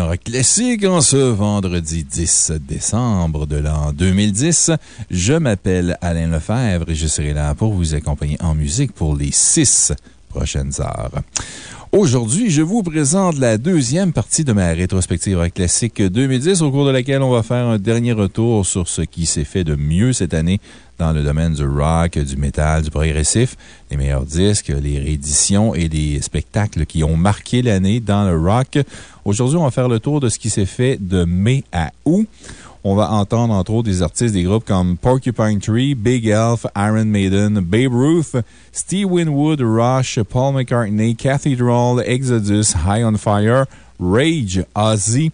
Rock Classique en ce vendredi 10 décembre de l'an 2010. Je m'appelle Alain Lefebvre et je serai là pour vous accompagner en musique pour les six prochaines heures. Aujourd'hui, je vous présente la deuxième partie de ma rétrospective Classique 2010, au cours de laquelle on va faire un dernier retour sur ce qui s'est fait de mieux cette année dans le domaine du rock, du métal, du progressif, les meilleurs disques, les rééditions et les spectacles qui ont marqué l'année dans le rock. Aujourd'hui, on va faire le tour de ce qui s'est fait de mai à août. On va entendre entre autres des artistes des groupes comme Porcupine Tree, Big Elf, Iron Maiden, Babe Ruth, Steve Winwood, Rush, Paul McCartney, Cathedral, Exodus, High on Fire, Rage, Ozzy,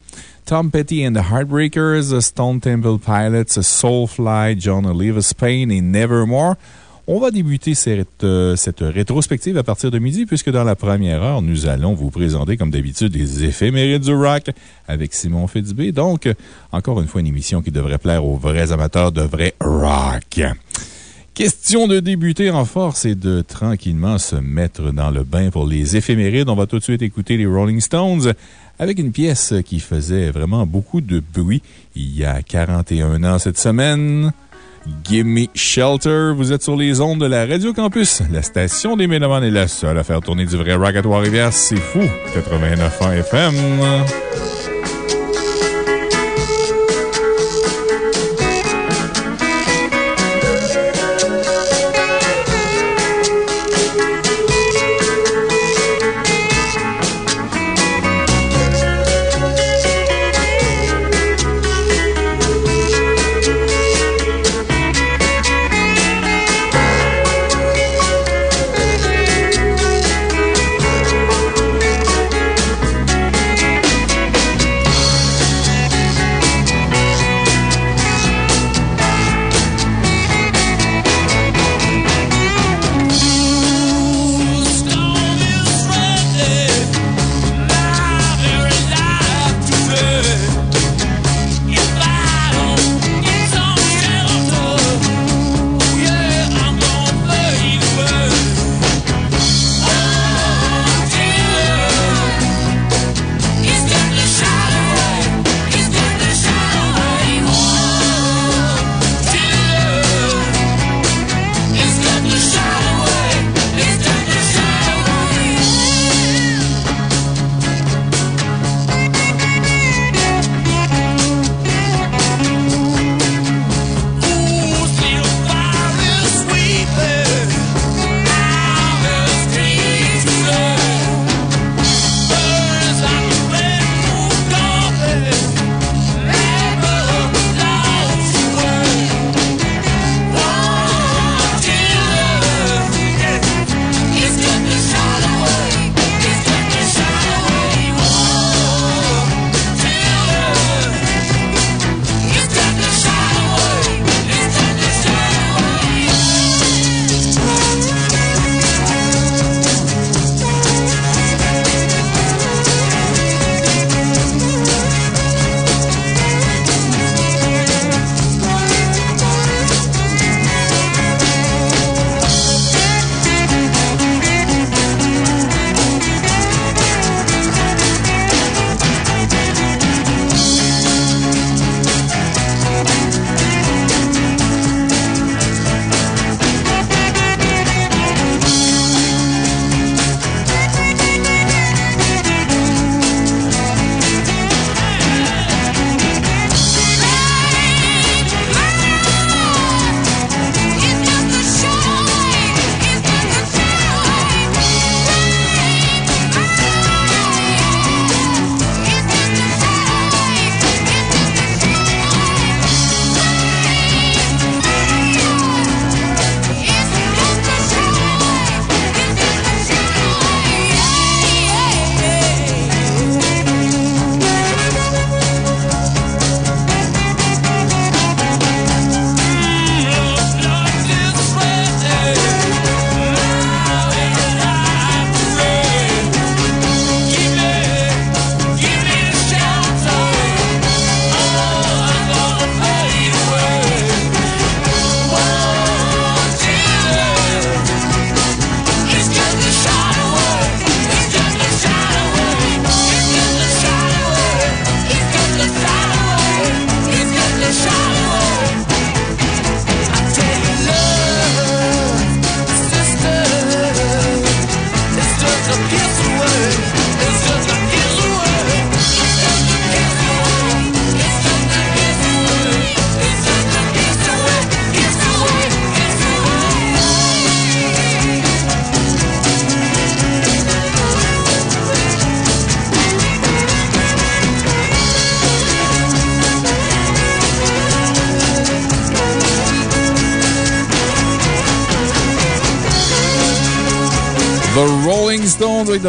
Tom Petty and the Heartbreakers, Stone Temple Pilots, Soulfly, John Oliver Spain et Nevermore. On va débuter cette, euh, cette rétrospective à partir de midi, puisque dans la première heure, nous allons vous présenter, comme d'habitude, des éphémérides du rock avec Simon Fitzbé. Donc, encore une fois, une émission qui devrait plaire aux vrais amateurs de vrai rock. Question de débuter en force et de tranquillement se mettre dans le bain pour les éphémérides. On va tout de suite écouter les Rolling Stones avec une pièce qui faisait vraiment beaucoup de bruit il y a 41 ans cette semaine. Gimme Shelter. Vous êtes sur les ondes de la Radio Campus. La station des Mélomanes est la seule à faire tourner du vrai rock à Trois-Rivières. C'est fou. 89 ans FM.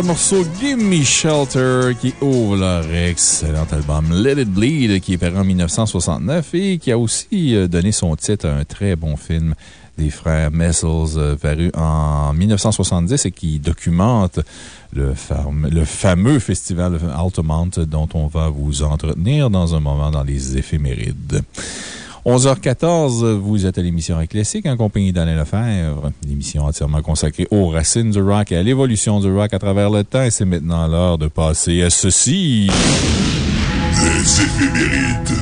Le morceau Gimme Shelter qui ouvre leur excellent album Let It Bleed qui est paru en 1969 et qui a aussi euh, donné son titre à un très bon film des frères Messels euh, paru en 1970 et qui documente le, le fameux festival Altamont dont on va vous entretenir dans un moment dans les éphémérides. 11h14, vous êtes à l'émission Rock Classique en compagnie d'Alain Lefebvre. Une émission entièrement consacrée aux racines du rock et à l'évolution du rock à travers le temps. Et c'est maintenant l'heure de passer à ceci. Les éphémérides.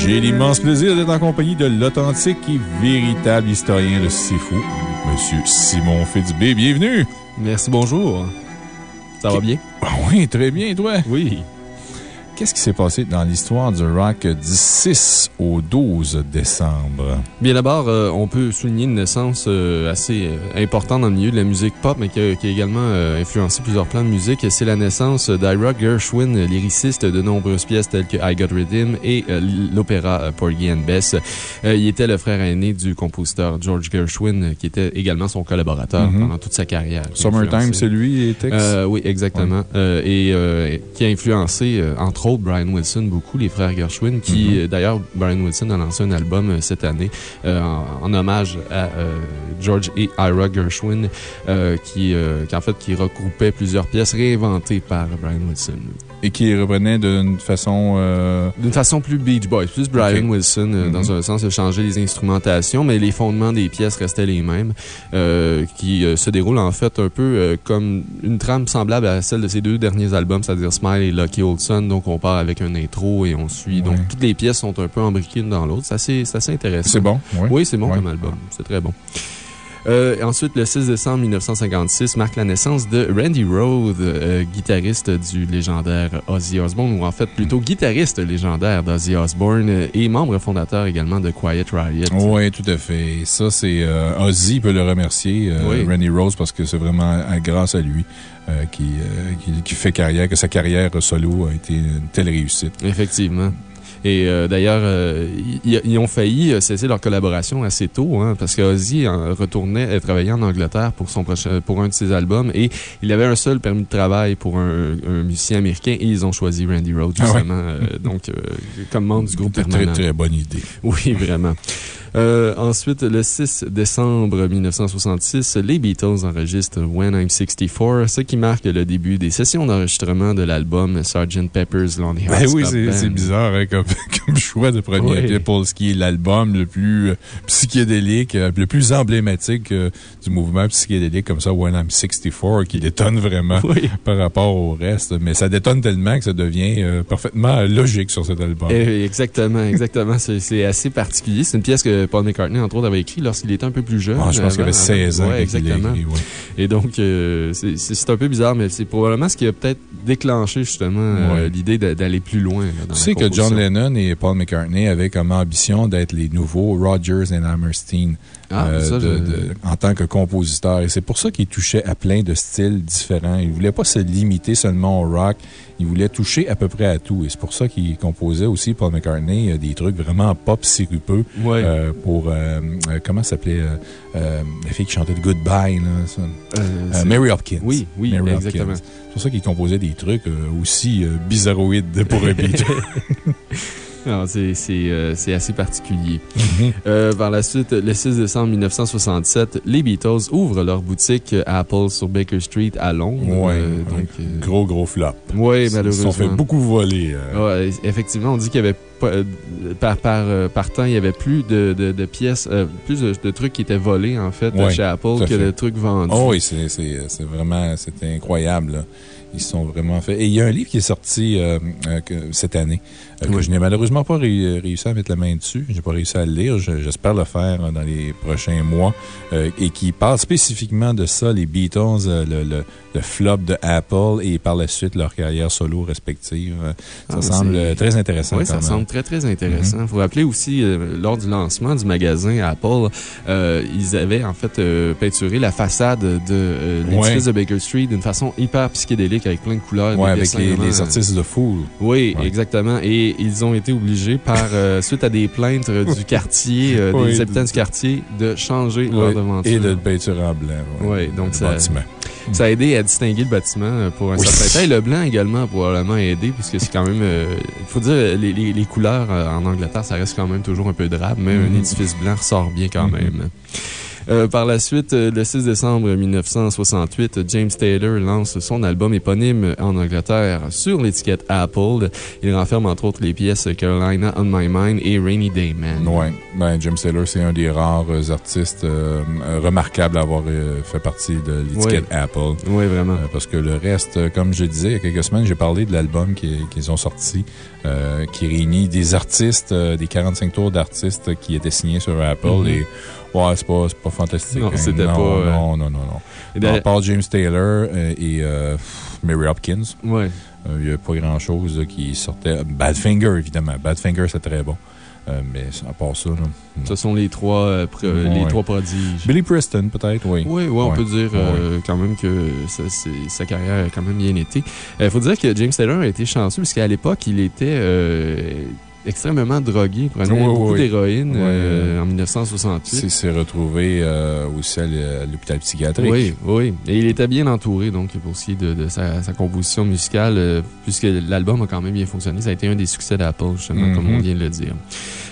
J'ai l'immense plaisir d'être en compagnie de l'authentique et véritable historien de Sifu, Monsieur Simon Fitzbé. Bienvenue. Merci, bonjour. Ça va bien? Oui, très bien, toi. Oui. Qu'est-ce qui s'est passé dans l'histoire du rock du 6 au 12 décembre? Bien d'abord, euh, on peut souligner une naissance euh, assez euh, importante dans le milieu de la musique pop, mais qui a, également influencé plusieurs plans de musique. C'est la naissance d'Ira Gershwin, lyriciste de nombreuses pièces telles que I Got Rhythm et l'opéra Porgy and Bess. il était le frère aîné du compositeur George Gershwin, qui était également son collaborateur mm-hmm. pendant toute sa carrière. Summertime, c'est lui, et texte? oui, exactement. et qui a influencé, entre Brian Wilson beaucoup, les frères Gershwin, qui, mm-hmm. euh, d'ailleurs, Brian Wilson a lancé un album euh, cette année euh, en, hommage à George et Ira Gershwin, qui, qui, en fait, qui regroupait plusieurs pièces réinventées par Brian Wilson. Et qui reprenait d'une façon... D'une façon plus Beach Boys, plus Brian Wilson, dans mm-hmm. un sens, a changé les instrumentations, mais les fondements des pièces restaient les mêmes, qui se déroulent en fait un peu comme une trame semblable à celle de ses deux derniers albums, c'est-à-dire Smile et Lucky Old Son. Donc, on part avec un intro et on suit. Donc, toutes les pièces sont un peu embriquées l'une dans l'autre. C'est assez, intéressant. C'est bon, oui. c'est bon comme album. C'est très bon. Euh, ensuite, le 6 décembre 1956 marque la naissance de Randy Rhoads, euh, guitariste du légendaire Ozzy Osbourne, ou en fait plutôt guitariste légendaire d'Ozzy Osbourne et membre fondateur également de Quiet Riot. Oui, tout à fait. ça, c'est euh, Ozzy peut le remercier, Randy Rhoads, parce que c'est vraiment grâce à lui. qui, qui, fait carrière, que sa carrière solo a été une telle réussite. Effectivement. Et euh, d'ailleurs, euh, ils, ont failli euh, cesser leur collaboration assez tôt, hein, parce qu'Ozzy retournait travailler en Angleterre pour, son prochain, pour un de ses albums et il avait un seul permis de travail pour un, musicien américain et ils ont choisi Randy Rhoads, ah justement, donc, comme membre du groupe permanent. Très, très bonne idée. Oui, vraiment. Euh, ensuite, le 6 décembre 1966, les Beatles enregistrent When I'm 64, ce qui marque le début des sessions d'enregistrement de l'album Sgt. Pepper's Lonely ben Hearts Oui, c'est bizarre hein, comme, choix de premier pour ce qui est l'album le plus euh, psychédélique, euh, le plus emblématique du mouvement psychédélique comme ça, When I'm 64, qui détonne vraiment par rapport au reste. Mais ça détonne tellement que ça devient parfaitement logique sur cet album. Eh, exactement, exactement. C'est assez particulier. C'est une pièce que Paul McCartney, entre autres, avait écrit lorsqu'il était un peu plus jeune. Ah, je pense qu'il avait 16 ans. exactement. Et donc, euh, c'est un peu bizarre, mais c'est probablement ce qui a peut-être déclenché justement euh, l'idée d'aller plus loin. tu sais que John Lennon et Paul McCartney avaient comme ambition d'être les nouveaux Rogers et Hammerstein. Ah, euh, en tant que compositeur. Et c'est pour ça qu'il touchait à plein de styles différents. Il ne voulait pas se limiter seulement au rock. Il voulait toucher à peu près à tout. Et c'est pour ça qu'il composait aussi, Paul McCartney, euh, des trucs vraiment pop sirupeux. Euh, pour, comment s'appelait la fille qui chantait de Goodbye, là, Mary Hopkins. Oui, oui, exactement. C'est pour ça qu'il composait des trucs aussi bizarroïdes pour un beat. Euh, c'est assez particulier. Mhm. Euh, par la suite, le 6 décembre 1967, les Beatles ouvrent leur boutique Apple sur Baker Street à Londres. Euh, donc, gros, gros flop. Oui, malheureusement. Ils se sont fait beaucoup voler. Ouais, effectivement, on dit qu'il y avait par, par, par, temps, il y avait plus de, de, pièces, plus de, trucs qui étaient volés, en fait, chez Apple que de trucs vendus. Oh oui, c'est vraiment, c'était incroyable. Ils sont vraiment faits. Et il y a un livre qui est sorti cette année euh, je n'ai malheureusement pas réussi à mettre la main dessus. Je n'ai pas réussi à le lire. J'espère le faire dans les prochains mois. Euh, et qui parle spécifiquement de ça, les Beatles, euh, le, flop de Apple et par la suite leur carrière solo respective. Ça ah, semble très intéressant. Oui, ça semble très, très intéressant. Il mhm. faut rappeler aussi, lors du lancement du magasin Apple, ils avaient en fait peinturé la façade de l'édifice de Baker Street d'une façon hyper psychédélique avec plein de couleurs. Oui, avec les, artistes de Fool. Oui, exactement. Et ils ont été obligés, par, euh, suite à des plaintes du quartier, euh, des habitants du quartier, de changer leur devanture. Et de peinture en blanc. Oui, donc ça. Ça a aidé à distinguer le bâtiment pour un certain temps. Et le blanc également a probablement aidé, puisque c'est quand même. Il faut dire, les, les, couleurs en Angleterre, ça reste quand même toujours un peu drabe, mais un mm-hmm. édifice blanc ressort bien quand mm-hmm. même. Euh, par la suite, euh, le 6 décembre 1968, James Taylor lance son album éponyme en Angleterre sur l'étiquette Apple. Il renferme entre autres les pièces Carolina on My Mind et Rainy Day Man. Oui, ben, James Taylor, c'est un des rares artistes euh, remarquables à avoir fait partie de l'étiquette Apple. Oui, vraiment. parce que le reste, comme je disais il y a quelques semaines, j'ai parlé de l'album qu'ils ont sorti, qui réunit des artistes, des 45 tours d'artistes qui étaient signés sur Apple mm-hmm. et Ouais, c'est pas, pas fantastique. Non, hein. c'était pas. Non, non, non, non. À part James Taylor euh, et euh, Mary Hopkins. Ouais. Euh, il n'y a pas grand chose qui sortait. Badfinger, évidemment. Badfinger, c'est très bon. mais à part ça, Ce sont les trois, les trois prodiges. Billy Preston, peut-être, oui. Oui, oui, on peut dire quand même que sa carrière a quand même bien été. Il faut dire que James Taylor a été chanceux, puisqu'à l'époque, il était extrêmement drogué, prenait beaucoup d'héroïne euh, en 1968. Il s'est retrouvé euh, aussi à l'hôpital psychiatrique. Oui, oui. Et il était bien entouré, donc, pour ce qui est de, sa, composition musicale, euh, puisque l'album a quand même bien fonctionné. Ça a été un des succès d'Apple, justement, comme on mm-hmm. vient de le dire.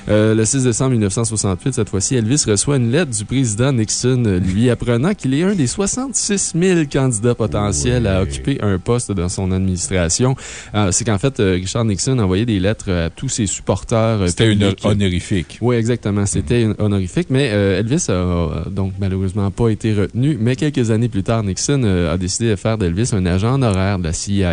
Euh, le 6 décembre 1968, cette fois-ci, Elvis reçoit une lettre du président Nixon lui apprenant qu'il est un des 66 000 candidats potentiels à occuper un poste dans son administration. Euh, c'est qu'en fait, euh, Richard Nixon envoyait des lettres à tous ses supporters. C'était une honorifique. Oui, exactement. C'était une honorifique. Mais Elvis a donc malheureusement pas été retenu. Mais quelques années plus tard, Nixon a décidé de faire d'Elvis un agent honoraire de la CIA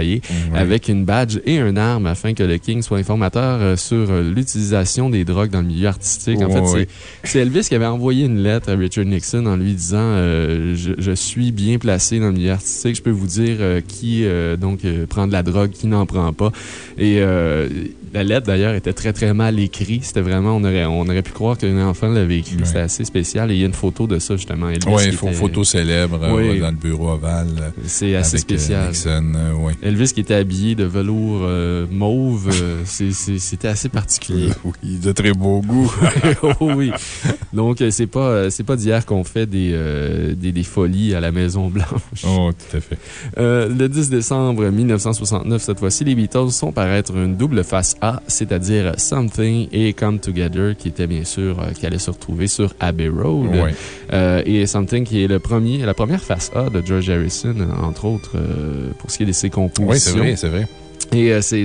avec une badge et une arme afin que le King soit informateur sur l'utilisation des drogues dans le milieu artistique. En fait, c'est Elvis qui avait envoyé une lettre à Richard Nixon en lui disant euh, je, suis bien placé dans le milieu artistique. Je peux vous dire euh, qui euh, donc prend de la drogue, qui n'en prend pas. Et la lettre, d'ailleurs, était très, très mal écrite. C'était vraiment, on aurait, on aurait pu croire qu'un enfant l'avait écrit. C'était assez spécial. Et il y a une photo de ça, justement. Oui, une photo célèbre dans le bureau ovale. C'est assez spécial. Elvis qui était habillé de velours mauve, c'était assez particulier. Oui, de très beau goût. Oh oui. Donc, c'est pas, pas d'hier qu'on fait des, des, des, folies à la Maison-Blanche. Oh, tout à fait. le 10 décembre 1969, cette fois-ci, les Beatles sont paraître une double face A, c'est-à-dire Something et Come Together, qui était bien sûr, euh, qui allait se retrouver sur Abbey Road. Euh, et Something qui est le premier, la première face A de George Harrison, entre autres, euh, pour ce qui est de ses compositions. Oui, c'est vrai, c'est vrai. Et euh, c'est,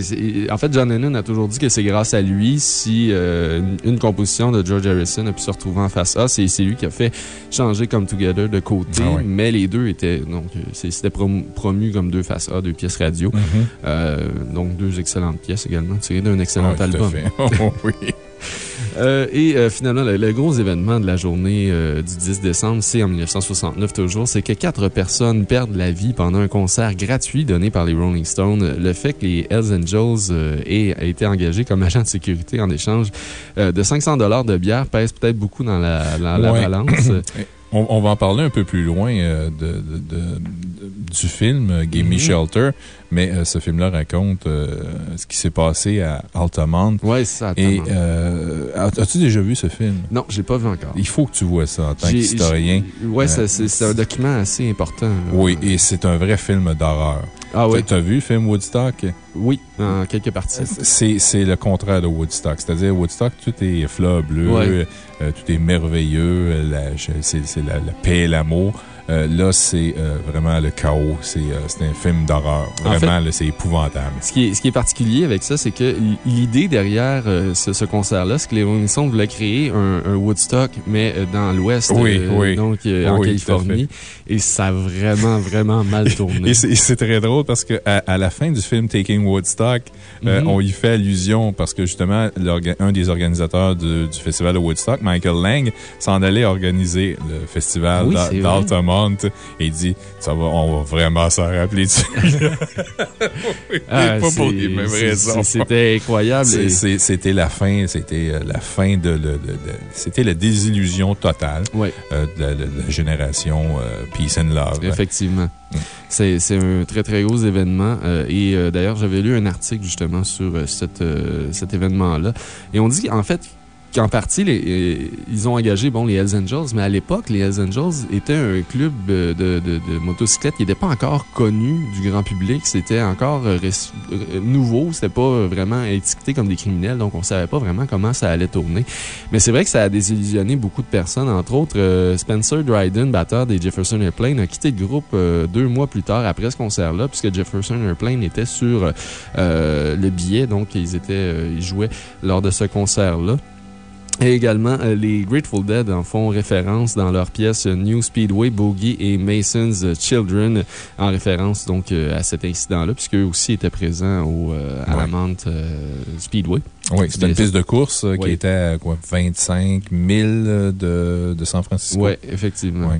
en fait, John Lennon a toujours dit que c'est grâce à lui si euh, une composition de George Harrison a pu se retrouver en face A. C'est lui qui a fait changer Come Together de côté, ah mais les deux étaient. Donc, c'était promu comme deux faces A, deux pièces radio. Mm-hmm. euh, donc, deux excellentes pièces également, tirées d'un excellent ah album. Oh, oui. Euh, et euh, finalement, le, gros événement de la journée euh, du 10 décembre, c'est en 1969 toujours, c'est que quatre personnes perdent la vie pendant un concert gratuit donné par les Rolling Stones. Le fait que les Hells Angels aient été engagés comme agents de sécurité en échange de 500 de bière pèse peut-être beaucoup dans la, balance. On, va en parler un peu plus loin de, du film, Game Me mm-hmm. Shelter. Mais euh, ce film-là raconte euh, ce qui s'est passé à Altamont. Oui, c'est ça. Et euh, as-tu déjà vu ce film? Non, je l'ai pas vu encore. Il faut que tu vois ça en tant qu'historien. Oui, c'est un document assez important. Oui, et c'est un vrai film d'horreur. Ah oui. Tu as vu le film Woodstock? Oui, en quelques parties. C'est le contraire de Woodstock. C'est-à-dire, Woodstock, tout est fleur bleu, tout est merveilleux, c'est la, la, paix et l'amour. Euh, là, c'est euh, vraiment le chaos. C'est euh, un film d'horreur. Vraiment, c'est épouvantable. Ce qui, est, ce qui est particulier avec ça, c'est que l'idée derrière ce, concert-là, c'est que les Rolling Stones voulaient créer un, Woodstock, mais dans l'Ouest, donc en Californie. Et ça a vraiment, vraiment mal tourné. et c'est très drôle parce qu'à à la fin du film Taking Woodstock, mm-hmm. on y fait allusion parce que justement, un des organisateurs du festival de Woodstock, Michael Lang, s'en allait organiser le festival oui, d'Altamont et il dit ça va, on va vraiment s'en rappeler ah, pas pour les mêmes raisons. C'était incroyable. C'était la fin, c'était euh, la fin de. c'était la désillusion totale euh, de, la, génération euh, Peace and Love. Effectivement. C'est un très, très gros événement. et d'ailleurs, j'avais lu un article justement sur cet événement-là. Et on dit en fait qu'en partie, les, ils ont engagé bon, les Hells Angels, mais à l'époque, les Hells Angels étaient un club de, de, de motocyclettes qui n'était pas encore connu du grand public. C'était encore nouveau. C'était pas vraiment étiqueté comme des criminels, donc on savait pas vraiment comment ça allait tourner. Mais c'est vrai que ça a désillusionné beaucoup de personnes. Entre autres, Spencer Dryden, batteur des Jefferson Airplane, a quitté le groupe deux mois plus tard après ce concert-là, puisque Jefferson Airplane était sur le billet, donc ils, étaient, ils jouaient lors de ce concert-là. Et également, euh, les Grateful Dead en font référence dans leur pièce New Speedway, Boogie et Mason's Children, en référence donc euh, à cet incident-là, puisqu'eux aussi étaient présents au, euh, à la Speedway. Oui, c'était une piste de course qui était à quoi, 25 000 de, de San Francisco. Oui, effectivement.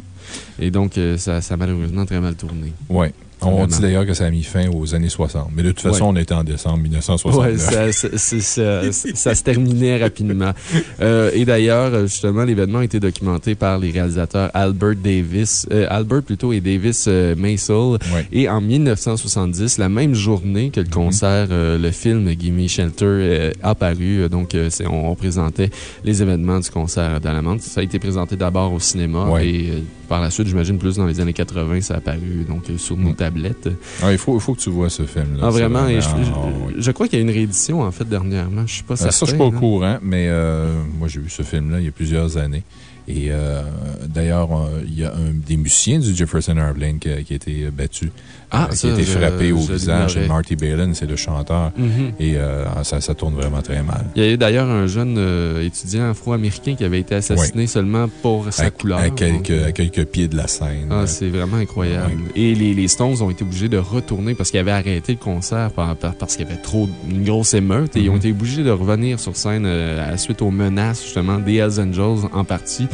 Et donc, ça, ça a malheureusement très mal tourné. Oui. On dit d'ailleurs que ça a mis fin aux années 60. Mais de toute façon, on était en décembre 1960. Oui, ça, ça, se terminait rapidement. Euh, et d'ailleurs, justement, l'événement a été documenté par les réalisateurs Albert Davis, euh, Albert plutôt et Davis euh, Maisel. Et en 1970, la même journée que le mm-hmm. concert, le film Gimme Shelter a paru. donc, on, présentait les événements du concert d'Alamante. Ça a été présenté d'abord au cinéma et par la suite, j'imagine, plus dans les années 80, ça a apparu donc, sur nos tablettes. Ah, il, faut, il faut que tu vois ce film-là. Ah, vraiment? je, crois qu'il y a une réédition, en fait, dernièrement. Je suis pas certain. Ça, je suis pas au courant, mais euh, moi, j'ai vu ce film-là il y a plusieurs années. Et euh, d'ailleurs, euh, il y a un des musiciens du Jefferson Airplane qui, qui a été battu ah, qui a été frappé au visage. Marty Balin, c'est le chanteur. Mhm. Et euh, ça, ça, tourne vraiment très mal. Il y a eu d'ailleurs un jeune euh, étudiant afro-américain qui avait été assassiné seulement pour sa couleur. À quelques, à quelques, pieds de la scène. Ah, c'est vraiment incroyable. Et les, les, Stones ont été obligés de retourner parce qu'ils avaient arrêté le concert parce qu'il y avait trop une grosse émeute. Et ils ont mhm. été obligés de revenir sur scène euh, à la suite aux menaces, justement, des Hells Angels en partie,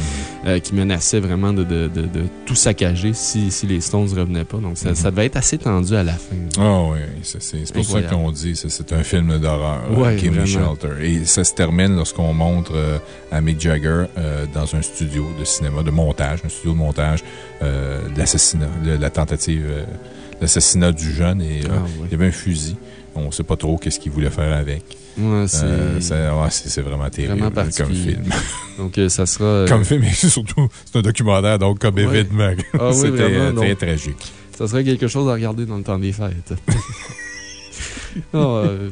mhm. qui menaçaient vraiment de, de, de, tout saccager si, si, les Stones ne revenaient pas. Donc ça, ça devait être assez tendu à la fin. Ah oui, c'est pour ça qu'on dit c'est un film d'horreur, ouais, Shelter. Et ça se termine lorsqu'on montre euh, à Mick Jagger euh, dans un studio de cinéma, de montage, un studio de montage, euh, l'assassinat, la tentative, l'assassinat du jeune. Et ah il y avait un fusil. On ne sait pas trop qu'est-ce qu'il voulait faire avec. Ouais, c'est vraiment terrible comme film. Donc, ça sera. Comme film, mais surtout, c'est un documentaire, donc comme événement. Ah C'était très tragique. Ça serait quelque chose à regarder dans le temps des fêtes. Euh,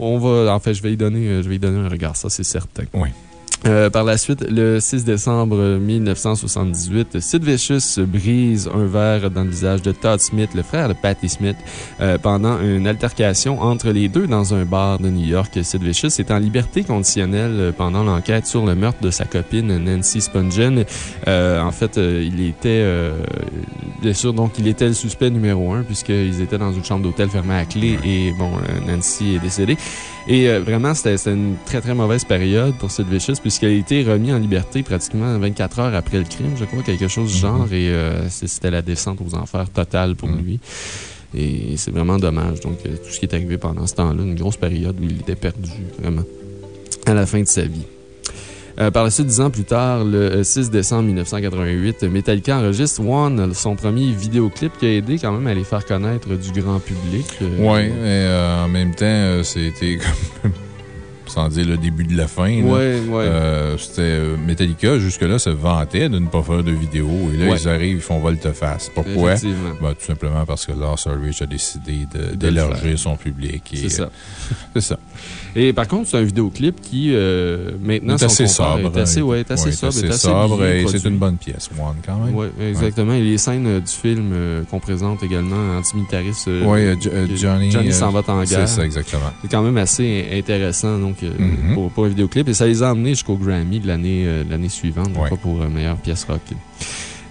on, va, en fait, je vais y donner, je vais y donner un regard, ça c'est certain. Oui. Euh, par la suite, le 6 décembre 1978, Sid Vicious brise un verre dans le visage de Todd Smith, le frère de Patti Smith, euh, pendant une altercation entre les deux dans un bar de New York. Sid Vicious est en liberté conditionnelle pendant l'enquête sur le meurtre de sa copine Nancy Spungen. Euh, en fait, il était, bien sûr, donc il était le suspect numéro un puisqu'ils étaient dans une chambre d'hôtel fermée à clé et bon, Nancy est décédée. Et euh, vraiment, c'était une très, très mauvaise période pour Sid Vicious, puisqu'il a été remis en liberté pratiquement 24 heures après le crime, je crois, quelque chose du genre. Mm-hmm. Et euh, c'était la descente aux enfers totale pour mm. lui. Et c'est vraiment dommage. Donc, euh, tout ce qui est arrivé pendant ce temps-là, une grosse période où il était perdu, vraiment, à la fin de sa vie. Euh, par la suite, dix ans plus tard, le 6 euh, décembre 1988, Metallica enregistre One, son premier vidéoclip qui a aidé quand même à les faire connaître du grand public. Euh, oui, et en même temps, c'était comme sans dire le début de la fin. Oui, oui. C'était Metallica, jusque-là, se vantait de ne pas faire de vidéo. Et là, ils arrivent, ils font volte-face. Pourquoi? Ben, tout simplement parce que Lars Ulrich a décidé d'élargir son public. C'est ça. C'est ça. Et par contre, c'est un vidéoclip qui, euh, maintenant, est assez sobre. Est assez, ouais, est assez sobre. Est assez sobre et c'est une bonne pièce, One, quand même. Oui, exactement. Et les scènes euh, du film euh, qu'on présente également, antimilitariste. oui, Johnny. Johnny s'en va en guerre. C'est ça, exactement. C'est quand même assez intéressant donc, mm-hmm. pour, pour, un vidéoclip. Et ça les a amenés jusqu'au Grammy de l'année suivante, pas pour meilleure pièce rock.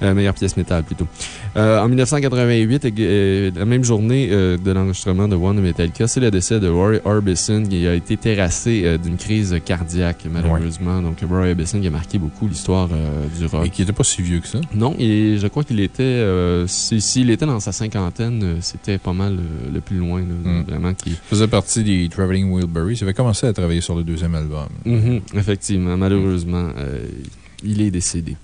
Euh, meilleure pièce métal, plutôt. Euh, en 1988, euh, la même journée de l'enregistrement de One Metallica, c'est le décès de Roy Orbison qui a été terrassé d'une crise cardiaque, malheureusement. Donc, Roy Orbison qui a marqué beaucoup l'histoire du rock. Et qui n'était pas si vieux que ça. Non, et je crois qu'il était, s'il était dans sa cinquantaine, c'était pas mal le plus loin, hmm. vraiment. Qui... faisait partie des Traveling Wilburys. Il avait commencé à travailler sur le deuxième album. Mm-hmm, effectivement, malheureusement. Il est décédé.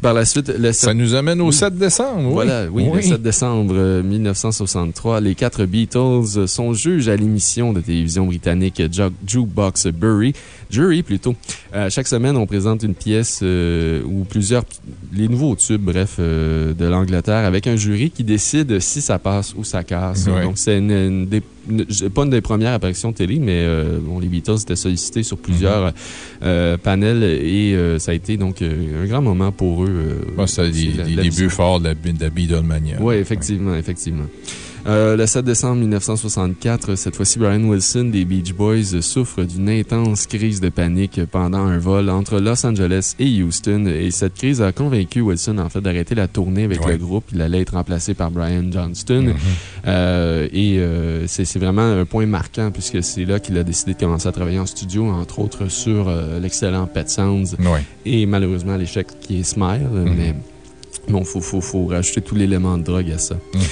Par la suite, le Ça nous amène au 7 décembre. Voilà, oui, le 7 décembre 1963, les quatre Beatles sont juges à l'émission de télévision britannique Jukebox Bury. Jury plutôt. chaque semaine, on présente une pièce ou plusieurs, les nouveaux tubes, bref, de l'Angleterre avec un jury qui décide si ça passe ou ça casse. Donc, c'est une, pas une des premières apparitions télé, mais bon, les Beatles étaient sollicités sur plusieurs mm-hmm. panels et ça a été donc un grand moment pour eux. c'est les, débuts forts de la, de la Beatlemania. Oui, effectivement, effectivement. Euh, le 7 décembre 1964, cette fois-ci, Brian Wilson des Beach Boys souffre d'une intense crise de panique pendant un vol entre Los Angeles et Houston. Et cette crise a convaincu Wilson, en fait, d'arrêter la tournée avec le groupe. Il allait être remplacé par Brian Johnston. Mm-hmm. Euh, et euh, c'est vraiment un point marquant puisque c'est là qu'il a décidé de commencer à travailler en studio, entre autres sur l'excellent Pet Sounds. Et malheureusement, l'échec qui est Smile. Mm-hmm. Mais Bon, faut, faut, faut rajouter tout l'élément de drogue à ça. Mm-hmm.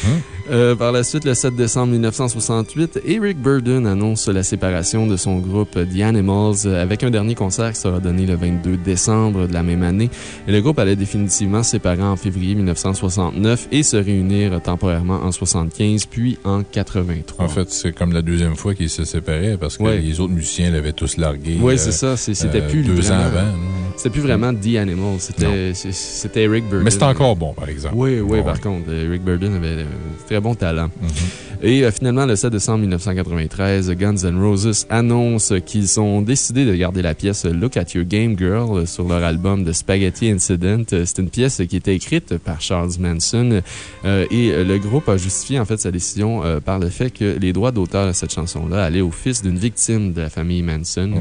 Euh, par la suite, le 7 décembre 1968, Eric Burden annonce la séparation de son groupe The Animals avec un dernier concert qui sera donné le 22 décembre de la même année. Et le groupe allait définitivement se séparer en février 1969 et se réunir temporairement en 75 puis en 83. En fait, c'est comme la deuxième fois qu'ils se séparaient parce que les autres musiciens l'avaient tous largué. Oui, c'est ça. C'était euh, plus. Deux ans avant. C'était plus vraiment The Animals. C'était Eric Burden. Mais c'était encore bon, par exemple. Oui, oui, par contre. Eric Burden avait un très bon talent. Mm-hmm. Et euh, finalement, le 7 décembre 1993, Guns N' Roses annonce qu'ils ont décidé de garder la pièce Look at Your Game Girl sur leur album The Spaghetti Incident. C'est une pièce qui était écrite par Charles Manson euh, et le groupe a justifié en fait sa décision euh, par le fait que les droits d'auteur de cette chanson-là allaient au fils d'une victime de la famille Manson.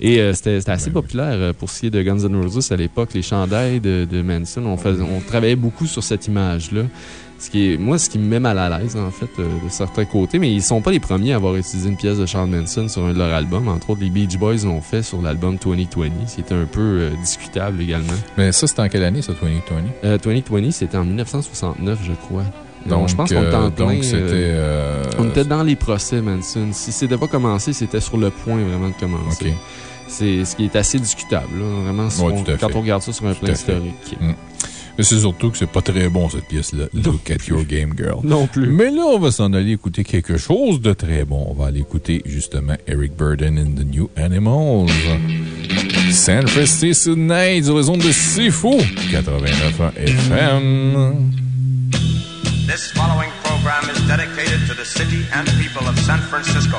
Et c'était assez populaire pour ce qui est de Guns N' Roses à l'époque. Les chandails de, Manson, on, on travaillait beaucoup sur cette image-là. Ce qui est, moi, ce qui me met mal à l'aise, en fait, euh, de certains côtés, mais ils ne sont pas les premiers à avoir utilisé une pièce de Charles Manson sur un de leurs albums. Entre autres, les Beach Boys l'ont fait sur l'album 2020, ce qui était un peu euh, discutable également. Mais ça, c'était en quelle année, ça, 2020 2020, c'était en 1969, je crois. Donc, je pense qu'on était en plein. Donc, c'était. On était dans les procès, Manson. Si c'était pas commencé, c'était sur le point vraiment de commencer. C'est ce qui est assez discutable, vraiment, quand on regarde ça sur un plan historique. Mm. Mais c'est surtout que c'est pas très bon, cette pièce-là. Look at your game, girl. Non plus. Mais là, on va s'en aller écouter quelque chose de très bon. On va aller écouter justement Eric Burden in the New Animals. San Francisco Night sur les ondes de Sifu 89 FM. This following program is dedicated to the city and people of San Francisco,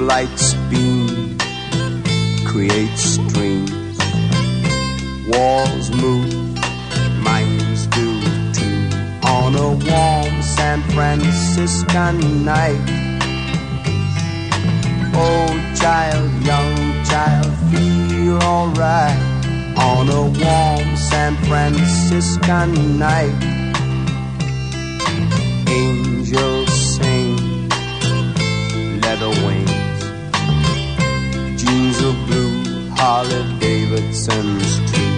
Lights beam, creates dreams. Walls move, minds do too. On a warm San Franciscan night. Old child, young child, feel alright. On a warm San Franciscan night. Angels sing, leather wings Harley Davidson's too.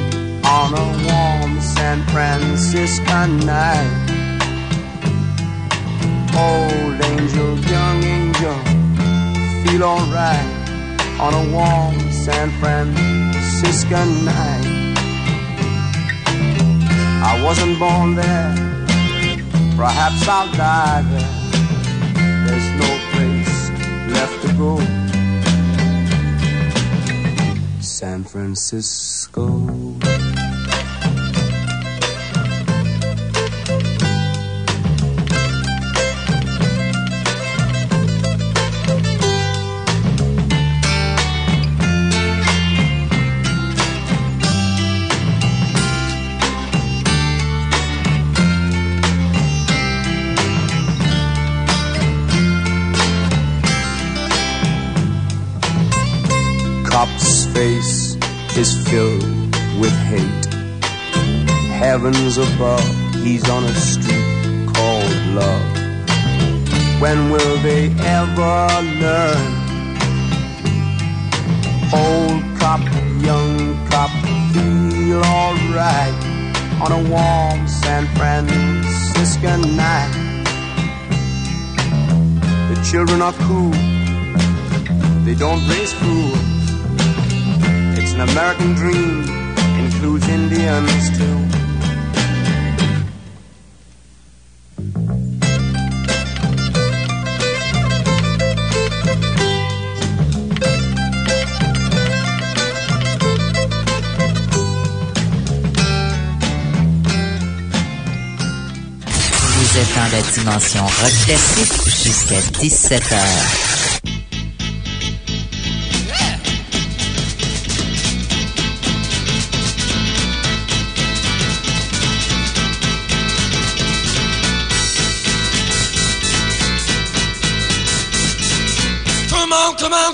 On a warm San Francisco night. Old angel, young angel, feel alright. On a warm San Francisco night. I wasn't born there, perhaps I'll die there. There's no place left to go. San Francisco. Is filled with hate. Heavens above, he's on a street called love. When will they ever learn? Old cop, young cop, feel alright on a warm San Francisco night. The children are cool, they don't raise fools. An American dream, includes Indians too. Vous êtes dans la dimension rock classique jusqu'à 17h.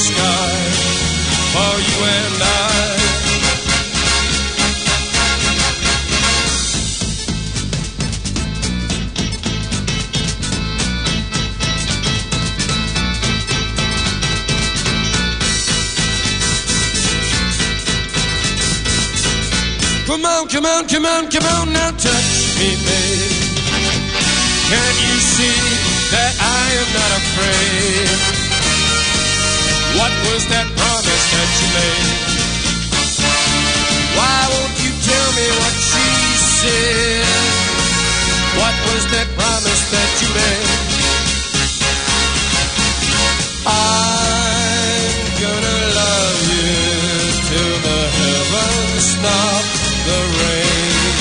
Sky for you and I. Come on, come on, come on, come on, now touch me, babe. Can't you see that I am not afraid? What was that promise that you made? Why won't you tell me what she said? What was that promise that you made? I'm gonna love you till the heavens stop the rain.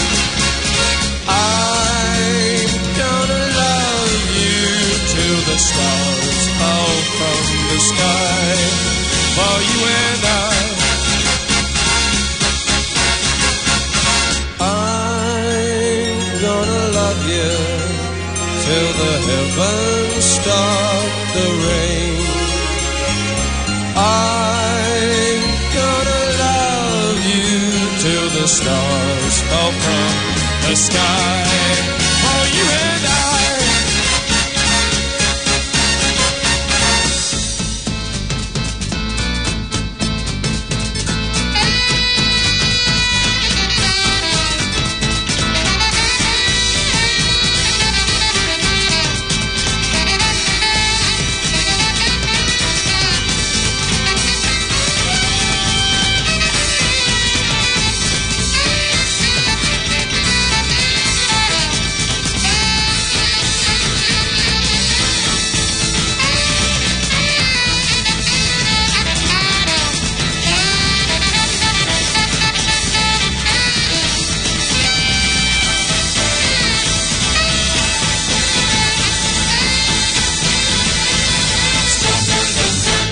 I'm gonna love you till the stars fall from the sky for you and I. I'm gonna love you till the heavens stop the rain. I'm gonna love you till the stars fall from the sky for you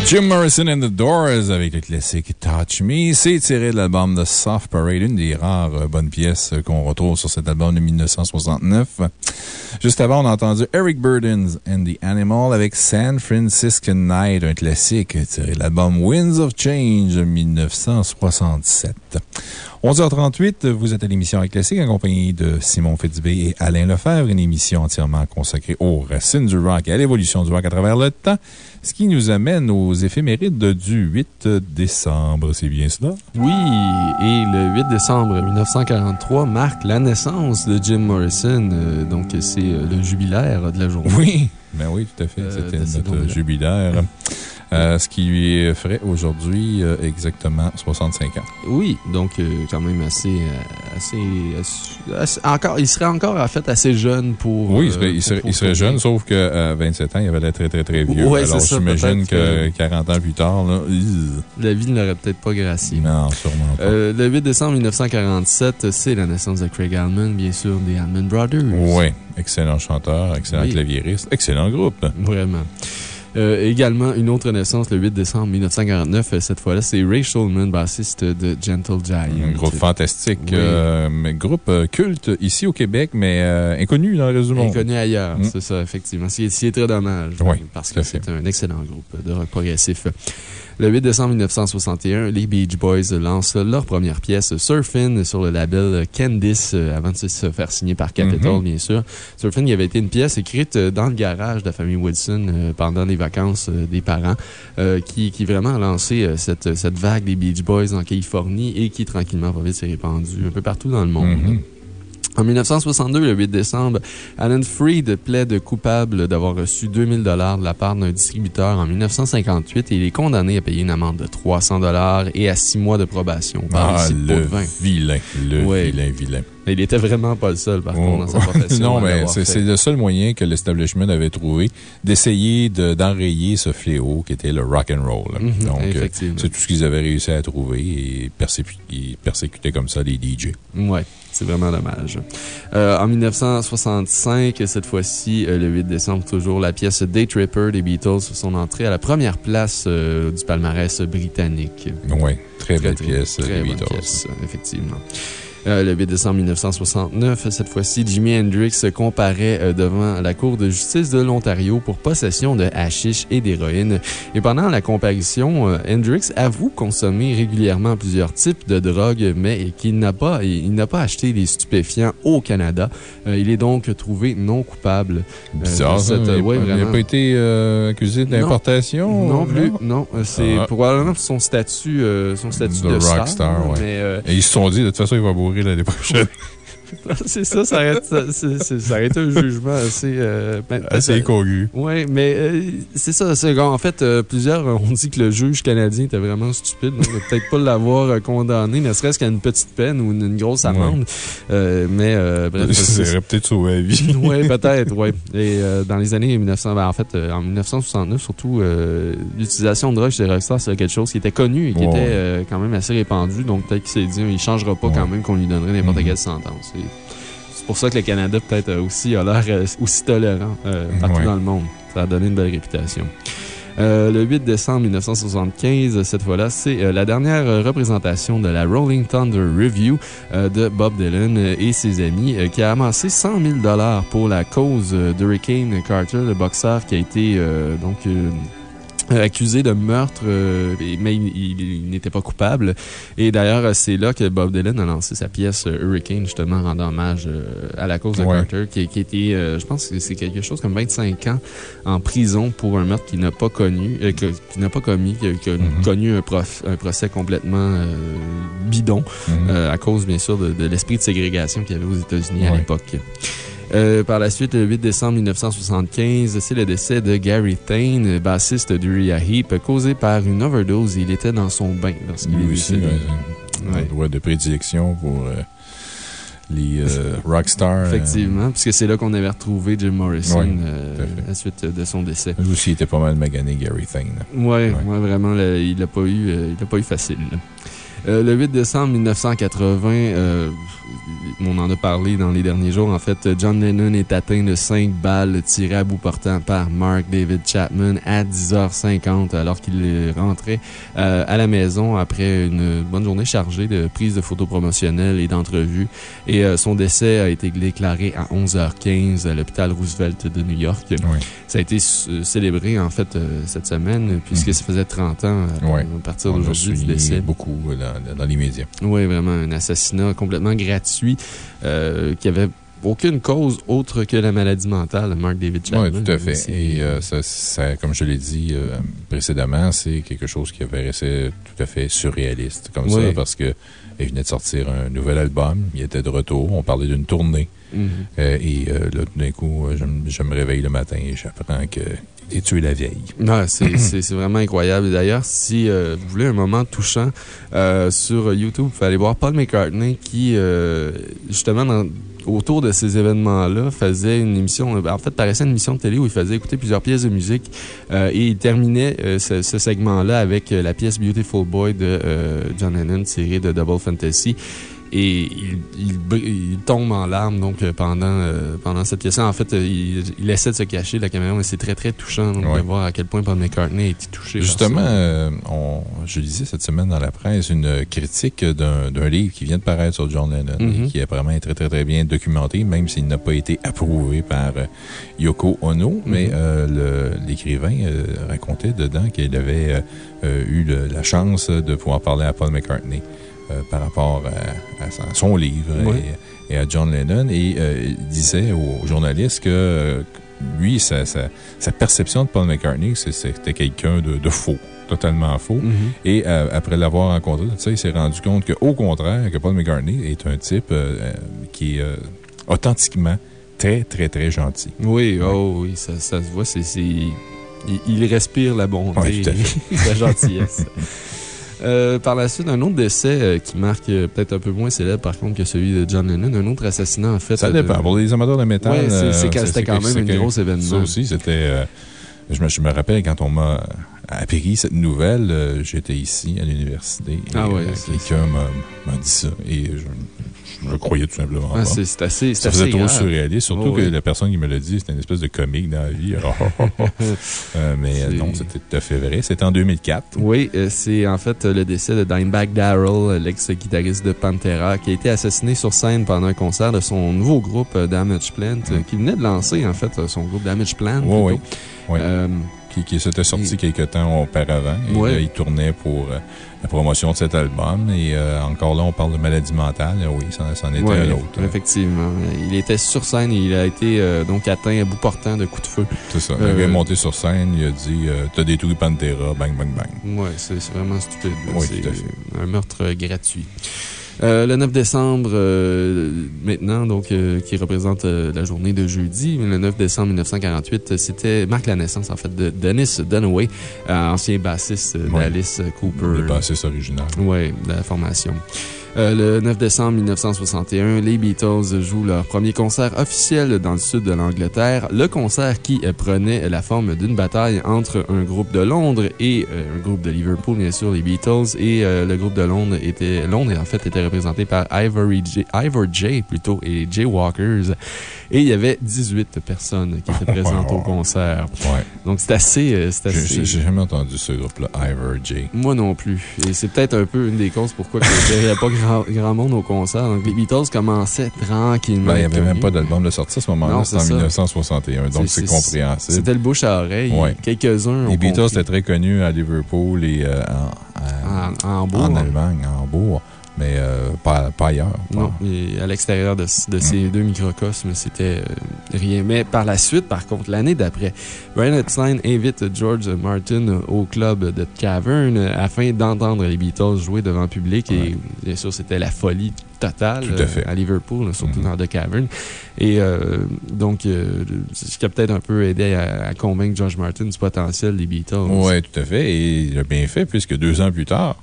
Jim Morrison and the Doors avec le classique Touch Me. C'est tiré de l'album The Soft Parade, une des rares euh, bonnes pièces euh, qu'on retrouve sur cet album de 1969. Juste avant, on a entendu Eric Burdens and the Animal avec San Francisco Night, un classique tiré de l'album Winds of Change de 1967. 11h38, vous êtes à l'émission Rock Classique en compagnie de Simon Fitzbé et Alain Lefebvre, une émission entièrement consacrée aux racines du rock et à l'évolution du rock à travers le temps, ce qui nous amène aux éphémérides du 8 décembre. C'est bien cela? Oui, et le 8 décembre 1943 marque la naissance de Jim Morrison. euh, donc, c'est euh, le jubilaire de la journée. Oui, ben oui, tout à fait. Euh, C'était notre jubilaire. Euh, ce qui lui ferait aujourd'hui euh, exactement 65 ans. Oui, donc euh, quand même assez, assez, assez- encore, Il serait encore, en fait, assez jeune pour. Oui, il serait, il pour- serait- pour il serait tourner. jeune, sauf qu'à 27 ans, il avait l'air très, très, très vieux. Ouais, Alors, j'imagine que 40 ans plus tard, là. La vie ne l'aurait peut-être pas gracié. non, sûrement pas. Le 8 décembre 1947, c'est la naissance de Craig Allman, bien sûr, des Allman Brothers. Oui, excellent chanteur, excellent Oui. claviériste, excellent groupe. Vraiment. Euh, également, une autre naissance le 8 décembre 1949. euh, Cette fois-là, c'est Ray Shulman, bassiste de Gentle Giant. Un groupe fantastique, Oui. euh, groupe euh, culte ici au Québec, mais euh, inconnu dans le reste du monde. Inconnu ailleurs, Mm. c'est ça, effectivement. C'est très dommage. Oui, parce que c'est un excellent groupe de rock progressif. Le 8 décembre 1961, les Beach Boys lancent leur première pièce, Surfin', sur le label Candice, euh, avant de se faire signer par Capitol, Mhm. bien sûr. Surfin' il avait été une pièce écrite euh, dans le garage de la famille Wilson euh, pendant les vacances des parents, euh, qui, qui vraiment a lancé cette, cette vague des Beach Boys en Californie et qui, tranquillement, va vite s'est répandue un peu partout dans le monde. Mhm. En 1962, le 8 décembre, Alan Freed plaide coupable d'avoir reçu 2000 dollars de la part d'un distributeur en 1958 et il est condamné à payer une amende de 300 dollars et à 6 mois de probation. Ah, le de vin. vilain, le Ouais. vilain, vilain. Mais il était vraiment pas le seul, par contre, dans sa profession. non, mais c'est le seul moyen que l'establishment avait trouvé d'essayer de- d'enrayer ce fléau qui était le rock and roll. Mhm, Donc, euh, c'est tout ce qu'ils avaient réussi à trouver et persécu- ils persécutaient comme ça les DJ. Ouais, c'est vraiment dommage. Euh, en 1965, cette fois-ci, euh, le 8 décembre, toujours, la pièce Day Tripper des Beatles son entrée à la première place euh, du palmarès britannique. Oui, très belle très, pièce, très les bonne Beatles. pièce, effectivement. Euh, le 8 décembre 1969, cette fois-ci, Jimi Hendrix comparaît euh, devant la Cour de justice de l'Ontario pour possession de hashish et d'héroïne. Et pendant la comparution, euh, Hendrix avoue consommer régulièrement plusieurs types de drogues, mais qu'il n'a pas, il n'a pas acheté des stupéfiants au Canada. Il est donc trouvé non coupable. Bizarre, ça. cette- Il n'a pas été euh, accusé d'importation? Non plus, non? C'est Ah. probablement son statut, euh, son statut de, star, rockstar, ouais. Mais, euh, Et ils se sont dit, de toute façon, il va mourir l'année. c'est ça, ça aurait, ça, c'est- c'est- ça aurait été un jugement assez. euh, ben, Assez euh, incongru. Oui, mais euh, c'est ça. En fait, euh, plusieurs ont dit que le juge canadien était vraiment stupide. Donc, de peut-être pas l'avoir euh, condamné, ne serait-ce qu'à une petite peine ou une, une grosse amende. Euh, mais euh, bref. Ça c'est- aurait peut-être sauvé la vie. oui, peut-être, oui. Et euh, dans les années 1900, ben, en fait, euh, en 1969, surtout, euh, l'utilisation de drogue chez les rockstars, c'était quelque chose qui était connu et qui était euh, quand même assez répandu. Donc, peut-être qu'il s'est dit, il ne changera pas quand même qu'on lui donnerait n'importe Mhm. quelle sentence. C'est pour ça que le Canada, peut-être, aussi, a l'air euh, aussi tolérant euh, partout Ouais. dans le monde. Ça a donné une belle réputation. Euh, le 8 décembre 1975, cette fois-là, c'est euh, la dernière euh, représentation de la Rolling Thunder Review de Bob Dylan et ses amis, qui a amassé 100 000 pour la cause d'Hurricane Carter, le boxeur qui a été donc. Euh, accusé de meurtre, euh, mais il, il- il n'était pas coupable. Et d'ailleurs, euh, c'est là que Bob Dylan a lancé sa pièce Hurricane, justement, rendant hommage euh, à la cause de Ouais. Carter, qui, qui était, euh, je pense que c'est quelque chose comme 25 ans en prison pour un meurtre qu'il n'a pas connu, euh, qu'il n'a pas commis, qui a, Mhm. connu un, prof- un procès complètement euh, bidon, Mhm. euh, à cause, bien sûr, de, de l'esprit de ségrégation qu'il y avait aux États-Unis à l'époque. Euh, par la suite, le 8 décembre 1975, c'est le décès de Gary Thane, bassiste d'Uriah Heep, causé par une overdose. Il était dans son bain lorsqu'il est Lui aussi, décédé. un Ouais. endroit de prédilection pour euh, les euh, rockstars. Effectivement, puisque c'est là qu'on avait retrouvé Jim Morrison euh, à la suite de son décès. Lui aussi, il était pas mal magané, Gary Thane. Ouais, Ouais. ouais, vraiment, il l'a pas eu, il pas eu facile. le 8 décembre 1980, euh, on en a parlé dans les derniers jours. En fait, John Lennon est atteint de 5 balles tirées à bout portant par Mark David Chapman à 10h50 alors qu'il rentrait euh, à la maison après une bonne journée chargée de prises de photos promotionnelles et d'entrevues. Et euh, son décès a été déclaré à 11h15 à l'hôpital Roosevelt de New York. Ça a été euh, célébré, en fait, euh, cette semaine, puisque ça faisait 30 ans à partir d'aujourd'hui du décès. beaucoup dans, dans les médias. Oui, vraiment, un assassinat complètement gratuit euh, qui avait aucune cause autre que la maladie mentale de Mark David Chapman. Oui, tout à fait. Et euh, ça, ça, comme je l'ai dit euh, précédemment, c'est quelque chose qui apparaissait tout à fait surréaliste comme Oui. ça parce que il venait de sortir un nouvel album, il était de retour, on parlait d'une tournée. Mhm. Euh, et là, tout d'un coup, je me réveille le matin et j'apprends que et tuer la vieille. Ouais, c'est- vraiment incroyable. D'ailleurs, si euh, vous voulez un moment touchant, euh, sur YouTube, vous pouvez aller voir Paul McCartney qui, euh, justement, autour de ces événements-là, faisait une émission, en fait, paraissait une émission de télé où il faisait écouter plusieurs pièces de musique et il terminait ce, segment-là avec la pièce Beautiful Boy de John Lennon, tirée de Double Fantasy. Et il, il il tombe en larmes donc, euh, pendant, euh, pendant cette pièce-là. En fait, euh, il, il essaie de se cacher de la caméra, mais c'est très, très touchant donc, Ouais. de voir à quel point Paul McCartney a été touché. Justement, euh, on, je lisais cette semaine dans la presse une critique d'un d'un livre qui vient de paraître sur John Lennon Mhm. et qui est vraiment très, très, très bien documenté, même s'il n'a pas été approuvé par euh, Yoko Ono. Mais euh, le- l'écrivain racontait dedans qu'il avait eu le- la chance de pouvoir parler à Paul McCartney euh, par rapport à, à son- livre Ouais. et, et à John Lennon. Et euh, il disait aux journalistes que euh, lui, sa, sa- sa perception de Paul McCartney, c'était quelqu'un de, de faux, totalement faux. Mhm. Et euh, après l'avoir rencontré, il s'est rendu compte qu'au contraire, que Paul McCartney est un type euh, qui est euh, authentiquement très, très, très gentil. Oui, oh, oui, ça, ça se voit. c'est il, il respire la bonté et la gentillesse. Euh, par la suite, un autre décès euh, qui marque euh, peut-être un peu moins célèbre, par contre, que celui de John Lennon. Un autre assassinat, en fait. Ça de- dépend. Pour les amateurs de métal, Ouais, c'était quand même un gros événement. Ça aussi, c'était. je, me, je me rappelle quand on m'a appris cette nouvelle, j'étais ici à l'université. Ah ouais, Quelqu'un m'a m'a dit ça. Et je, je le croyais tout simplement Ah, c'est assez. Ça faisait assez trop grave. surréaliste, surtout Oh, que oui. la personne qui me l'a dit, c'était une espèce de comique dans la vie. Euh, mais euh, non, c'était tout à fait vrai. C'était en 2004. Oui, euh, c'est en fait le décès de Dimebag Darrell, l'ex-guitariste de Pantera, qui a été assassiné sur scène pendant un concert de son nouveau groupe Damage Plant, qui venait de lancer en fait son groupe Damage Plant. Oui, oui. Oui. Euh, qui, qui s'était sorti quelques temps auparavant. Et Ouais. là, il tournait pour euh, la promotion de cet album. Et euh, encore là, on parle de maladie mentale. Oui, ça, c'en était ouais, un autre. Effectivement. Il était sur scène et il a été euh, donc atteint à bout portant de coups de feu. C'est ça. Euh, gars est monté sur scène, il a dit T'as détruit Pantera, bang, bang, bang. Ouais, c'est vraiment stupide. Oui, tout à fait. un meurtre gratuit. Euh, le 9 décembre, euh, maintenant, donc, euh, qui représente la journée de jeudi, le 9 décembre 1948, euh, c'était, marque la naissance, en fait, de Dennis Dunaway, euh, ancien bassiste Ouais. d'Alice Cooper. Le bassiste original. Oui, de la formation. Euh, le 9 décembre 1961, les Beatles jouent leur premier concert officiel dans le sud de l'Angleterre. Le concert qui euh, prenait la forme d'une bataille entre un groupe de Londres et euh, un groupe de Liverpool, bien sûr, les Beatles. Et le groupe de Londres était, Londres, en fait, était représenté par Ivory Ivor J, plutôt, et Jay Walkers. Et il y avait 18 personnes qui étaient présentes au concert. Ouais. Donc, c'est assez, euh, assez. J'ai jamais entendu ce groupe-là, Ivor J. Moi non plus. Et c'est peut-être un peu une des causes pourquoi il n'y avait pas grand, grand monde au concert. Donc, les Beatles commençaient tranquillement. Ben, il n'y avait même pas d'album de sortie à ce moment-là. C'était en c'est ça. 1961. Donc, C'est- compréhensible. C'était le bouche à oreille. Ouais. Quelques-uns. Les Beatles étaient très connus à Liverpool et euh, en, en- En, en Hambourg. en Allemagne, à Hambourg, mais euh, pas, pas ailleurs. Non, et à l'extérieur de, de ces deux microcosmes, c'était euh, rien. Mais par la suite, par contre, l'année d'après, Brian Epstein invite George Martin au club de Cavern afin d'entendre les Beatles jouer devant le public. Et bien sûr, c'était la folie totale Tout à fait. euh, à Liverpool, surtout Mhm. dans The Cavern. Et euh, donc, ce qui a peut-être un peu aidé à, à convaincre George Martin du potentiel des Beatles. Oui, tout à fait. Et il a bien fait, puisque deux ans plus tard,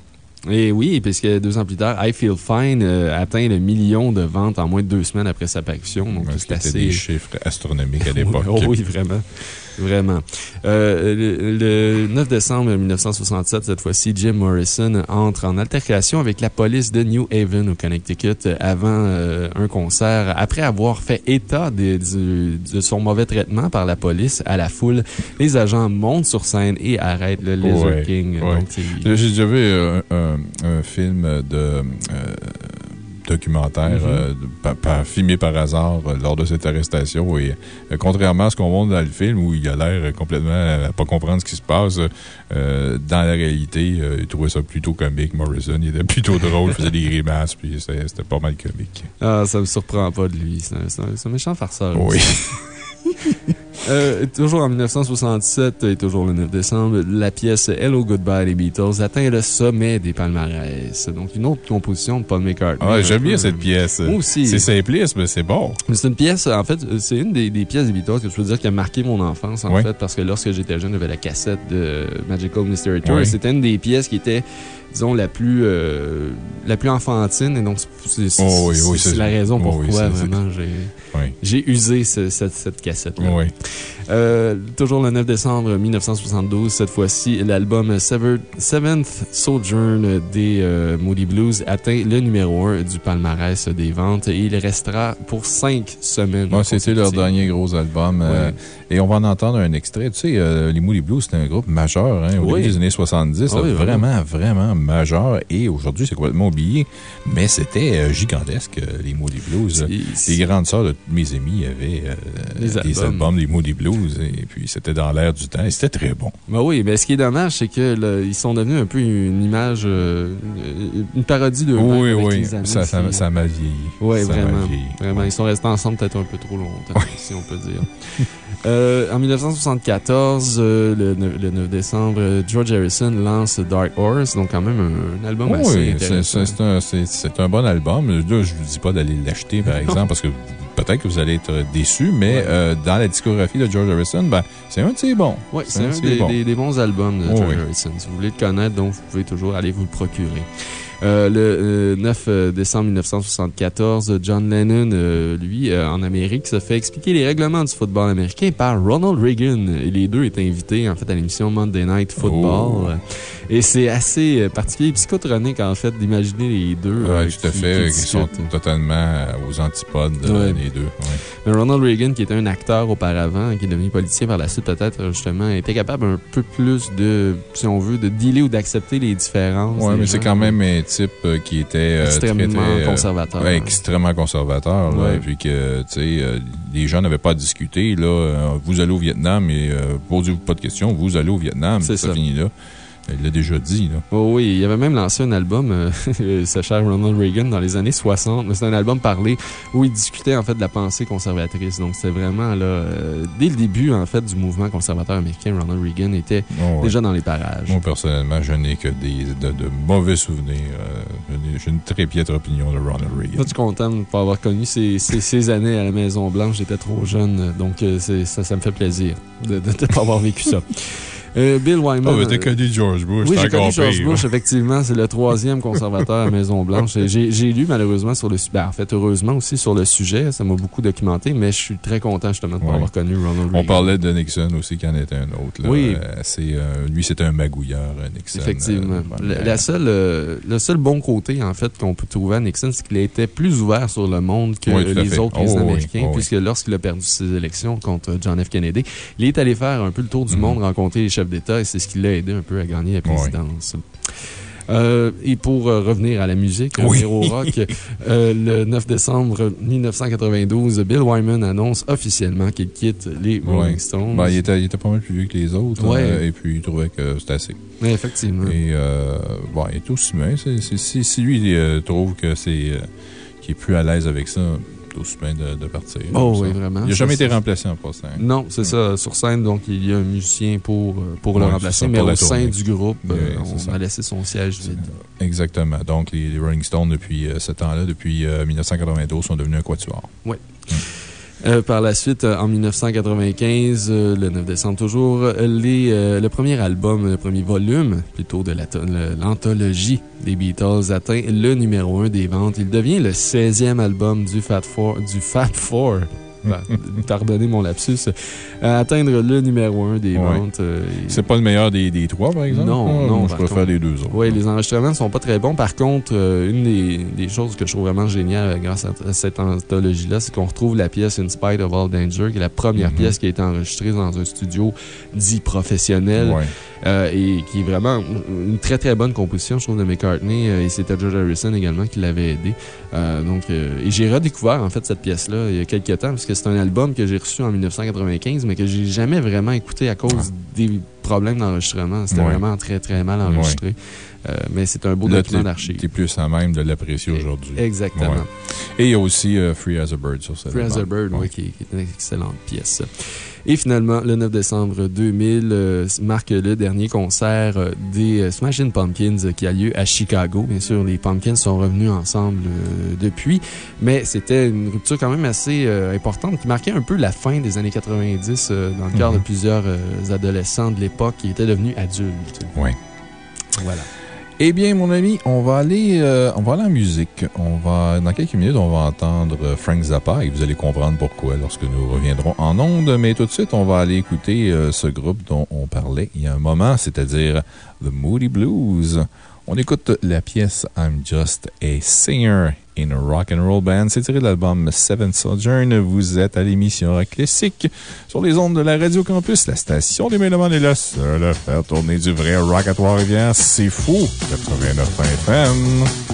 Et oui, puisque deux ans plus tard, I Feel Fine euh, atteint le million de ventes en moins de deux semaines après sa parution. Donc, c'est assez. des chiffres astronomiques à l'époque. Oh oui, vraiment. Vraiment. Euh, le, le 9 décembre 1967, cette fois-ci, Jim Morrison entre en altercation avec la police de New Haven, au Connecticut, avant euh, un concert. Après avoir fait état de, du- de son mauvais traitement par la police à la foule, les agents montent sur scène et arrêtent le Lizard Ouais, King. ouais. J'ai déjà vu euh, un, un film de. Documentaire Mhm. euh, par- filmé par hasard euh, lors de cette arrestation. Et euh, contrairement à ce qu'on montre dans le film, où il a l'air complètement à pas comprendre ce qui se passe, dans la réalité, il trouvait ça plutôt comique. Morrison, il était plutôt drôle, il faisait des grimaces, puis c'était pas mal comique. Ah, ça me surprend pas de lui. C'est un, un méchant farceur. Oui. Euh, toujours en 1967 et toujours le 9 décembre, la pièce Hello Goodbye des Beatles atteint le sommet des palmarès. Donc, une autre composition de Paul McCartney. Ah, J'aime bien peu, cette pièce. Moi aussi. C'est simpliste, mais c'est bon. C'est une pièce, en fait, c'est une des, des pièces des Beatles que je peux dire qui a marqué mon enfance, en Oui. fait, parce que lorsque j'étais jeune, j'avais la cassette de Magical Mystery Tour. Oui. C'était une des pièces qui était, disons, la plus, euh, la plus enfantine. Et donc, c'est Oh oui, oui, la raison oh pourquoi, oui, vraiment, j'ai Oui. j'ai usé ce- cette, cette cassette-là. Oui. Euh, toujours le 9 décembre 1972, cette fois-ci, l'album Seventh Sojourn des euh, Moody Blues atteint le numéro 1 du palmarès des ventes et il restera pour cinq semaines. C'était leur dernier gros album. euh, et on va en entendre un extrait. Tu sais, les Moody Blues, c'était un groupe majeur hein, au début des années 70. Ah oui, vraiment, vraiment majeur. Et aujourd'hui, c'est complètement oublié. Mais c'était gigantesque, les Moody Blues. Les grandes sœurs de mes amis avaient euh, des albums. albums des Moody Blues. Et puis, c'était dans l'air du temps. Et c'était très bon. Ben oui, mais ce qui est dommage, c'est que là, ils sont devenus un peu une image, euh, une parodie de Oui, avec oui. les. Ça ça- ça m'a vieilli. Oui, vraiment. vieilli. Vraiment, ils sont restés ensemble peut-être un peu trop longtemps, si on peut dire. Euh, en 1974, euh, le, 9, le 9 décembre, euh, George Harrison lance Dark Horse, donc quand même un, un album assez Oui, c'est- intéressant. c'est c'est un, bon album. Là, je ne vous dis pas d'aller l'acheter, par exemple, parce que peut-être que vous allez être déçu, mais Ouais. euh, dans la discographie de George Harrison, ben, c'est un de ses bons. Oui, c'est un des, bons. des- des bons albums de Oh, George oui. Harrison. Si vous voulez le connaître, donc vous pouvez toujours aller vous le procurer. Euh, le euh, 9 euh, décembre 1974, John Lennon, euh, lui, euh, en Amérique, se fait expliquer les règlements du football américain par Ronald Reagan. Et les deux étaient invités, en fait, à l'émission Monday Night Football. Oh. Et c'est assez euh, particulier, psychotronique, en fait, d'imaginer les deux. Oui, euh, tout à qui- fait. qui Qui sont totalement euh, aux antipodes, euh, Ouais. les deux. ouais. Mais Ronald Reagan, qui était un acteur auparavant, qui est devenu politicien par la suite, peut-être, justement, était capable un peu plus de, si on veut, de dealer ou d'accepter les différences. Oui, mais c'est quand même type euh, qui était euh, Extrêmement très, très, euh, conservateur. ouais, extrêmement conservateur. là, Ouais. puis que, tu sais, les gens n'avaient pas à discuter. Là, vous allez au Vietnam et posez-vous pas de questions, vous allez au Vietnam. C'est ça. ça. finit là. Il l'a déjà dit. Là. Oh oui, il avait même lancé un album, euh, ce cher Ronald Reagan, dans les années 60. Mais c'est un album parlé où il discutait, en fait, de la pensée conservatrice. Donc, c'était vraiment, là, euh, dès le début, en fait, du mouvement conservateur américain, Ronald Reagan était Oh, ouais. déjà dans les parages. Moi, personnellement, je n'ai que des, de, de mauvais souvenirs. euh, J'ai une très piètre opinion de Ronald Reagan. Je suis content de ne pas avoir connu ces, ces, ces années à la Maison-Blanche. J'étais trop jeune, donc euh, c'est- ça, ça me fait plaisir de ne pas avoir vécu ça. Euh, Bill Wyman. Mais t'as connu George Bush. Oui, j'ai connu George pire. Bush, effectivement. C'est le troisième conservateur à la Maison-Blanche. J'ai lu malheureusement sur le sujet. en fait, heureusement aussi sur le sujet. Ça m'a beaucoup documenté, mais je suis très content justement de pas Ouais. avoir connu Ronald Reagan. On parlait de Nixon aussi, qui en était un autre. là. Oui. Euh, c'est, euh, lui, c'était un magouilleur, Nixon. Effectivement. La, ben, la seule, euh, le seul bon côté, en fait, qu'on peut trouver à Nixon, c'est qu'il était plus ouvert sur le monde que Oui, les fait. autres Oh, oui. américains, Oh, oui. puisque lorsqu'il a perdu ses élections contre John F. Kennedy, il est allé faire un peu le tour du Mhm. monde, rencontrer les chefs d'État, et c'est ce qui l'a aidé un peu à gagner la présidence. Euh, et pour euh, revenir à la musique, Oui. revenir au rock, euh, le 9 décembre 1992, Bill Wyman annonce officiellement qu'il quitte les Rolling. Stones. ben, il, était, il était pas mal plus vieux que les autres. Ouais. euh, et puis, il trouvait que c'était assez. Effectivement. Et, bon, il est aussi c'est- Si, lui trouve que c'est. qu'il est plus à l'aise avec ça, bien de, de partir. Oh comme oui, ça. vraiment. Il n'a jamais été remplacé en passant. Non, c'est ça. Sur scène, donc, il y a un musicien pour, euh, pour le remplacer, mais au sein du groupe, euh, on ça. a laissé son siège vide. Exactement. Donc, les, les Rolling Stones, depuis euh, ce temps-là, depuis euh, 1992, sont devenus un quatuor. Oui. Euh, par la suite, euh, en 1995, euh, le 9 décembre toujours, le premier album, le premier volume, plutôt de l'anthologie des Beatles, atteint le numéro 1 des ventes. Il devient le 16e album du Fat Four. Du Fat Four. Pardonnez mon lapsus. À atteindre le numéro 1 des ventes. euh, et- C'est pas le meilleur des, des trois, par exemple? Non, Ah, non, je préfère contre. les deux autres. Oui, les enregistrements ne sont pas très bons. Par contre, euh, une des, des choses que je trouve vraiment géniale grâce à, cette anthologie-là, c'est qu'on retrouve la pièce In Spite of All Danger, qui est la première Mhm. pièce qui a été enregistrée dans un studio dit professionnel. Ouais. Euh, et qui est vraiment une très très bonne composition, je trouve, de McCartney. euh, et c'était George Harrison également qui l'avait aidé. Euh, donc, et j'ai redécouvert en fait cette pièce-là il y a quelques temps, parce que c'est un album que j'ai reçu en 1995, mais que j'ai jamais vraiment écouté à cause des problèmes d'enregistrement. C'était Ouais. vraiment très très mal enregistré. Euh, mais c'est un beau Là, document d'archives. T'es plus à même de l'apprécier aujourd'hui. Exactement. Ouais. Et il y a aussi euh, Free as a Bird sur cette Free as a. Bird, oui, qui, qui est une excellente pièce. Et finalement, le 9 décembre 2000 euh, marque le dernier concert euh, des euh, Smashing Pumpkins qui a lieu à Chicago. Bien sûr, les Pumpkins sont revenus ensemble depuis, mais c'était une rupture quand même assez importante qui marquait un peu la fin des années 90 euh, dans le cœur Mhm. de plusieurs euh, adolescents de l'époque qui étaient devenus adultes. Ouais. Voilà. Eh bien, mon ami, on va aller, euh, on va aller en musique. On va, dans quelques minutes, on va entendre euh, Frank Zappa et vous allez comprendre pourquoi lorsque nous reviendrons en ondes. Mais tout de suite, on va aller écouter euh, ce groupe dont on parlait il y a un moment, c'est-à-dire The Moody Blues. On écoute la pièce I'm Just a Singer in a Rock and Roll Band. C'est tiré de l'album Seven Sojourn. Vous êtes à l'émission Rock Classique sur les ondes de la Radio Campus. La station des Mélomanes est la seule à faire tourner du vrai rock à Trois-Rivières. C'est fou! 89 FM.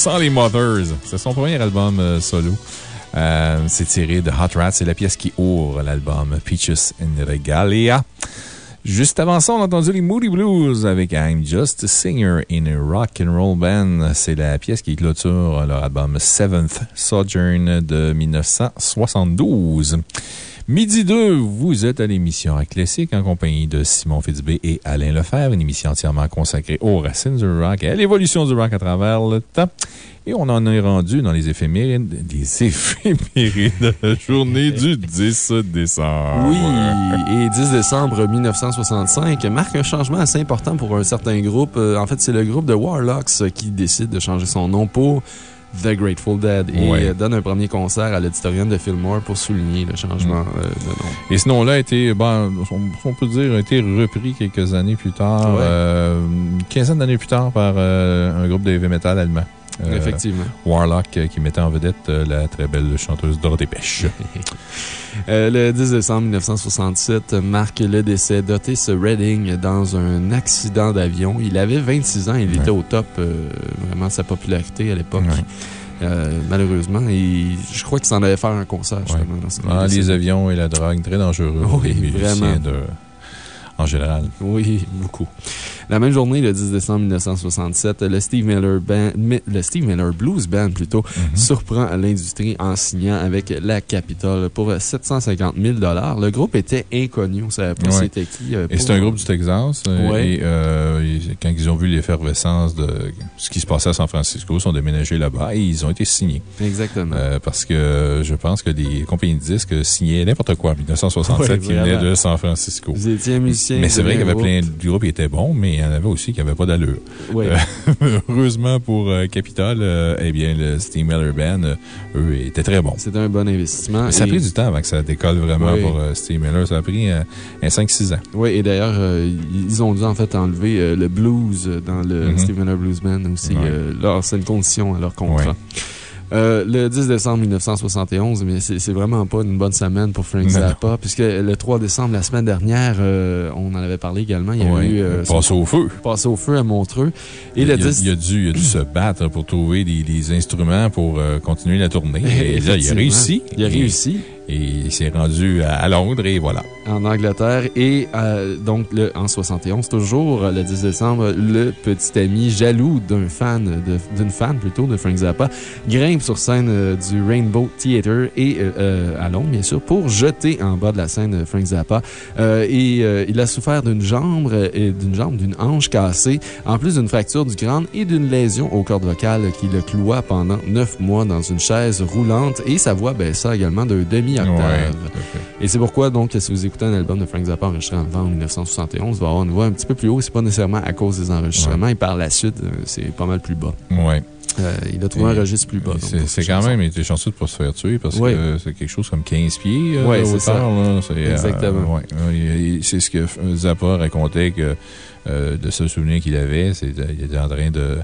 Sans les Mothers. C'est son premier album euh, solo. Euh, c'est tiré de Hot Rats. C'est la pièce qui ouvre l'album Peaches in Regalia. Juste avant ça, on a entendu les Moody Blues avec I'm Just a Singer in a Rock and Roll Band. C'est la pièce qui clôture leur album Seventh Sojourn de 1972. Midi 2, vous êtes à l'émission Classique en compagnie de Simon Fitzbé et Alain Lefebvre, une émission entièrement consacrée aux racines du rock et à l'évolution du rock à travers le temps. Et on en est rendu dans les éphémérides, des éphémérides de la journée du 10 décembre. Oui, et 10 décembre 1965 marque un changement assez important pour un certain groupe. Euh, En fait, c'est le groupe de Warlocks qui décide de changer son nom pour The Grateful Dead et Ouais. euh, donne un premier concert à l'auditorium de Fillmore pour souligner le changement Mm. euh, de nom. Et ce nom-là a été, ben, on, on peut dire, a été repris quelques années plus tard, Ouais. euh, une quinzaine d'années plus tard par euh, un groupe de heavy metal allemand. Euh, Effectivement. Warlock, euh, qui mettait en vedette euh, la très belle chanteuse Dorothée Pêche. Le 10 décembre 1967 marque le décès d'Otis Redding dans un accident d'avion. Il avait 26 ans, il était au top vraiment de sa popularité à l'époque. Euh, malheureusement, et je crois qu'il s'en allait faire un concert justement. Ah, les avions et la drogue, très dangereux Oui, les musiciens vraiment. de, en général. Oui, beaucoup. La même journée, le 10 décembre 1967, le Steve Miller, Band, Mi- le Steve Miller Blues Band plutôt, Mhm. surprend l'industrie en signant avec la Capitol pour 750 000 Le groupe était inconnu. On ne savait pas Ouais. c'était qui. euh, Et c'est un groupe du Texas. euh, Ouais. Et euh, quand ils ont vu l'effervescence de ce qui se passait à San Francisco, ils sont déménagés là-bas et ils ont été signés. Exactement. Euh, parce que je pense que les compagnies de disques signaient n'importe quoi en 1967 Ouais, qui venait de San Francisco. Vous étiez un musicien. Mais c'est vrai qu'il y avait plein de groupes qui étaient bons, mais il y en avait aussi qui n'avaient pas d'allure. Euh, heureusement pour euh, Capitol, euh, eh bien, le Steve Miller Band, eux, étaient très bons. C'était un bon investissement. Mais ça a pris du temps avant que ça décolle vraiment Oui. pour Steve Miller. Ça a pris un 5-6 ans. Oui, et d'ailleurs, ils ont dû en fait enlever le blues dans le Mhm. Steve Miller Blues Band aussi. C'est une condition à leur contrat. Euh, le 10 décembre 1971, mais c'est vraiment pas une bonne semaine pour Frank Zappa, puisque le 3 décembre, la semaine dernière, euh, on en avait parlé également, il y a Ouais. eu... euh, Passe au feu. Passé au feu à Montreux. Et il, le a, 10... il a dû, il a dû se battre pour trouver des, des instruments pour euh, continuer la tournée. Et là, il a réussi. Il a réussi. Et il s'est rendu à, Londres et voilà. en Angleterre. Et euh, donc, le, en 71, toujours le 10 décembre, le petit ami jaloux d'un fan, d'une fan plutôt, de Frank Zappa, grimpe sur scène euh, du Rainbow Theatre et euh, à Londres, bien sûr, pour jeter en bas de la scène Frank Zappa. Et il a souffert d'une jambe, d'une jambe, d'une hanche cassée, en plus d'une fracture du crâne et d'une lésion aux cordes vocales qui le cloua pendant neuf mois dans une chaise roulante et sa voix baissa également d'un Ouais. Et c'est pourquoi, donc, si vous écoutez un album de Frank Zappa enregistré en novembre 1971, il va avoir une voix un petit peu plus haut. C'est pas nécessairement à cause des enregistrements. Et par la suite, euh, c'est pas mal plus bas. Ouais. Euh, il a trouvé Et- un registre plus bas. C'est pour quand même été chanceux de ne pas se faire tuer parce Oui. que c'est quelque chose comme 15 pieds euh, de c'est ça. là. Euh, Exactement. ouais. C'est ce que Zappa racontait que de ce souvenir qu'il avait. c'est Il était en train de.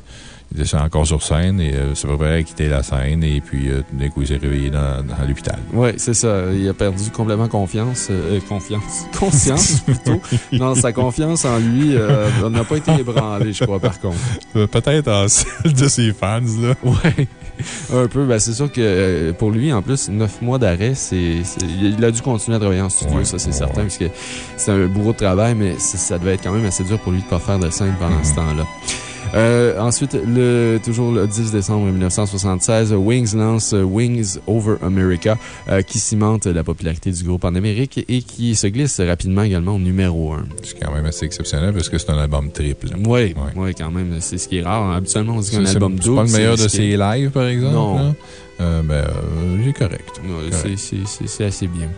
Il était encore sur scène et euh, se préparait à quitter la scène et puis euh, tout d'un coup il s'est réveillé dans, dans l'hôpital. Oui, c'est ça. Il a perdu complètement confiance. euh, confiance. Conscience, plutôt. Non, sa confiance en lui euh, n'a pas été ébranlée, je crois, par contre. Euh, Peut-être en celle de ses fans, là. Ouais. Un peu. Ben, c'est sûr que euh, pour lui, en plus, neuf mois d'arrêt, c'est, il a dû continuer à travailler en studio, Ouais, ça c'est ouais, certain, ouais. puisque c'est un bourreau de travail, mais ça devait être quand même assez dur pour lui de ne pas faire de scène pendant ce Mhm. temps-là. Euh, ensuite, le, toujours le 10 décembre 1976, Wings lance Wings Over America, euh, qui cimente la popularité du groupe en Amérique et qui se glisse rapidement également au numéro 1. C'est quand même assez exceptionnel parce que c'est un album triple. Oui, Ouais. ouais, quand même, c'est ce qui est rare. Habituellement, on dit C'est qu'un c'est- album c'est double. pas le meilleur de ses lives, par exemple? Non. là? Euh, ben, euh, est correct. C'est- c'est- C'est c'est assez bien.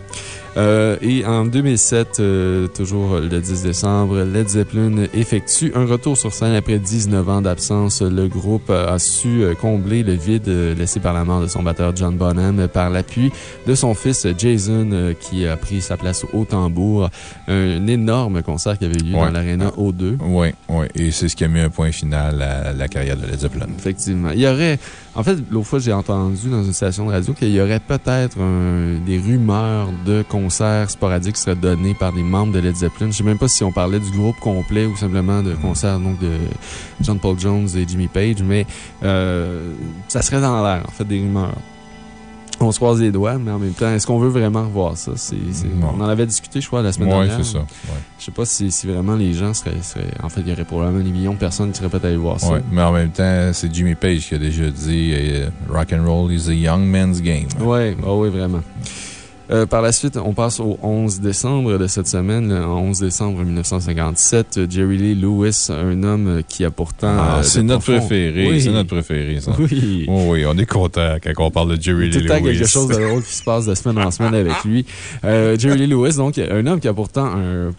Euh, et en 2007, euh, toujours le 10 décembre, Led Zeppelin effectue un retour sur scène après 19 ans d'absence. Le groupe a su euh, combler le vide laissé par la mort de son batteur John Bonham par l'appui de son fils Jason qui a pris sa place au tambour. Un énorme concert qui avait eu lieu Ouais. dans l'Arena O2. Oui, oui. Et c'est ce qui a mis un point final à la carrière de Led Zeppelin. Effectivement. Il y aurait En fait, l'autre fois, j'ai entendu dans une station de radio qu'il y aurait peut-être des rumeurs de concerts sporadiques qui seraient donnés par des membres de Led Zeppelin. Je ne sais même pas si on parlait du groupe complet ou simplement de concerts donc, de John Paul Jones et Jimmy Page, mais euh, ça serait dans l'air, en fait, des rumeurs. On se croise les doigts, mais en même temps, est-ce qu'on veut vraiment revoir ça? On en avait discuté, je crois, la semaine dernière. Oui, c'est ça. Je sais pas si, vraiment les gens seraient, En fait, il y aurait probablement des millions de personnes qui seraient peut-être allées voir ça. Oui, mais en même temps, c'est Jimmy Page qui a déjà dit euh, Rock and roll is a young man's game. Oui, oh oui, vraiment. Euh, par la suite, on passe au 11 décembre de cette semaine. Le 11 décembre 1957, Jerry Lee Lewis, un homme qui a pourtant. Ah, euh, c'est notre préféré. C'est notre préféré, ça. Oui. Oh, oui, on est content quand on parle de Jerry Lee Lewis. Tout quelque chose de drôle qui se passe de semaine en semaine avec lui. Euh, Jerry Lee Lewis, donc, un homme qui a pourtant un,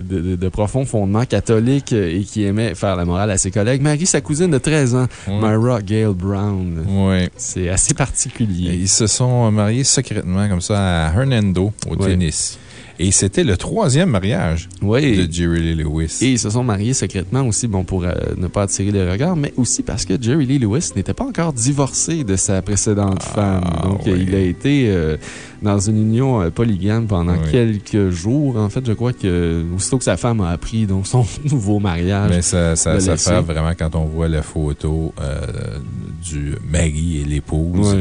de, de, profonds fondements catholiques et qui aimait faire la morale à ses collègues, marie sa cousine de 13 ans, Myra Gale Brown. Oui. C'est assez particulier. ils se sont mariés secrètement comme ça à Hernando, au Tennessee. Et c'était le troisième mariage de Jerry Lee Lewis. Et ils se sont mariés secrètement aussi, bon, pour euh, ne pas attirer les regards, mais aussi parce que Jerry Lee Lewis n'était pas encore divorcé de sa précédente ah, femme. Donc, il a été euh, dans une union euh, polygame pendant quelques jours. En fait, je crois que, aussitôt que sa femme a appris donc, son nouveau mariage. Mais ça, ça, ça fait vraiment quand on voit la photo du mari et l'épouse.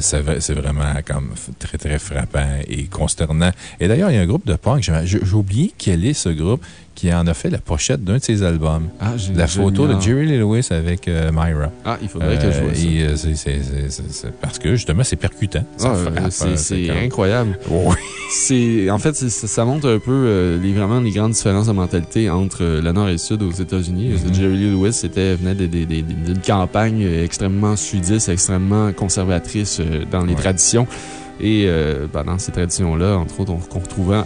c'est vraiment comme très, très frappant et consternant. Et d'ailleurs, il y a un groupe de punk. J'ai oublié quel est ce groupe qui en a fait la pochette d'un de ses albums. Ah, la photo de Jerry Lee Lewis avec euh, Myra. Ah, il faudrait que je vois euh, ça. Euh, parce que justement, c'est percutant. Ah, c'est incroyable. Oui. En fait, ça montre un peu les, vraiment les grandes différences de mentalité entre le Nord et le Sud aux États-Unis. Mm-hmm. Jerry Lee Lewis venait d'une campagne extrêmement sudiste, extrêmement conservatrice dans les traditions. Et ben, dans ces traditions-là, entre autres, on retrouvait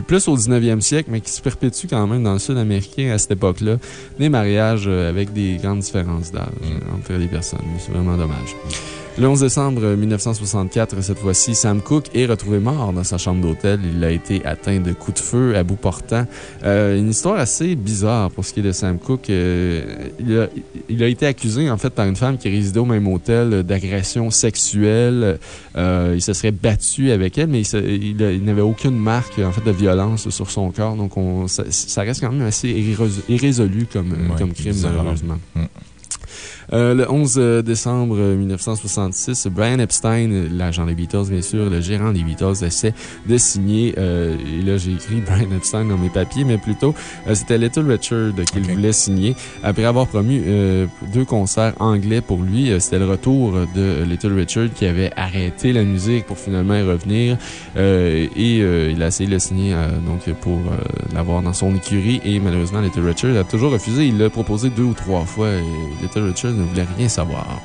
plus au 19e siècle, mais qui se perpétue quand même dans le sud américain à cette époque-là, des mariages euh, avec des grandes différences d'âge mm. entre les personnes. C'est vraiment dommage. Le 11 décembre 1964, cette fois-ci, Sam Cooke est retrouvé mort dans sa chambre d'hôtel. Il a été atteint de coups de feu à bout portant. Euh, une histoire assez bizarre pour ce qui est de Sam Cooke. Euh, il, a, été accusé, en fait, par une femme qui résidait au même hôtel d'agression sexuelle. Euh, il se serait battu avec elle, mais il, n'avait aucune marque, en fait, de violence sur son corps. Donc, on, ça, reste quand même assez irrésolu comme, comme crime, malheureusement. Mm. Euh, le 11 euh, décembre 1966, Brian Epstein, l'agent des Beatles, bien sûr, le gérant des Beatles, essaie de signer, euh, et là j'ai écrit Brian Epstein dans mes papiers, mais plutôt c'était Little Richard qu'il voulait signer. Après avoir promu deux concerts anglais pour lui, c'était le retour de Little Richard qui avait arrêté la musique pour finalement y revenir. et il a essayé de le signer donc, pour l'avoir dans son écurie. Et malheureusement, Little Richard a toujours refusé. Il l'a proposé deux ou trois fois. Et Little Richard ne voulait rien savoir.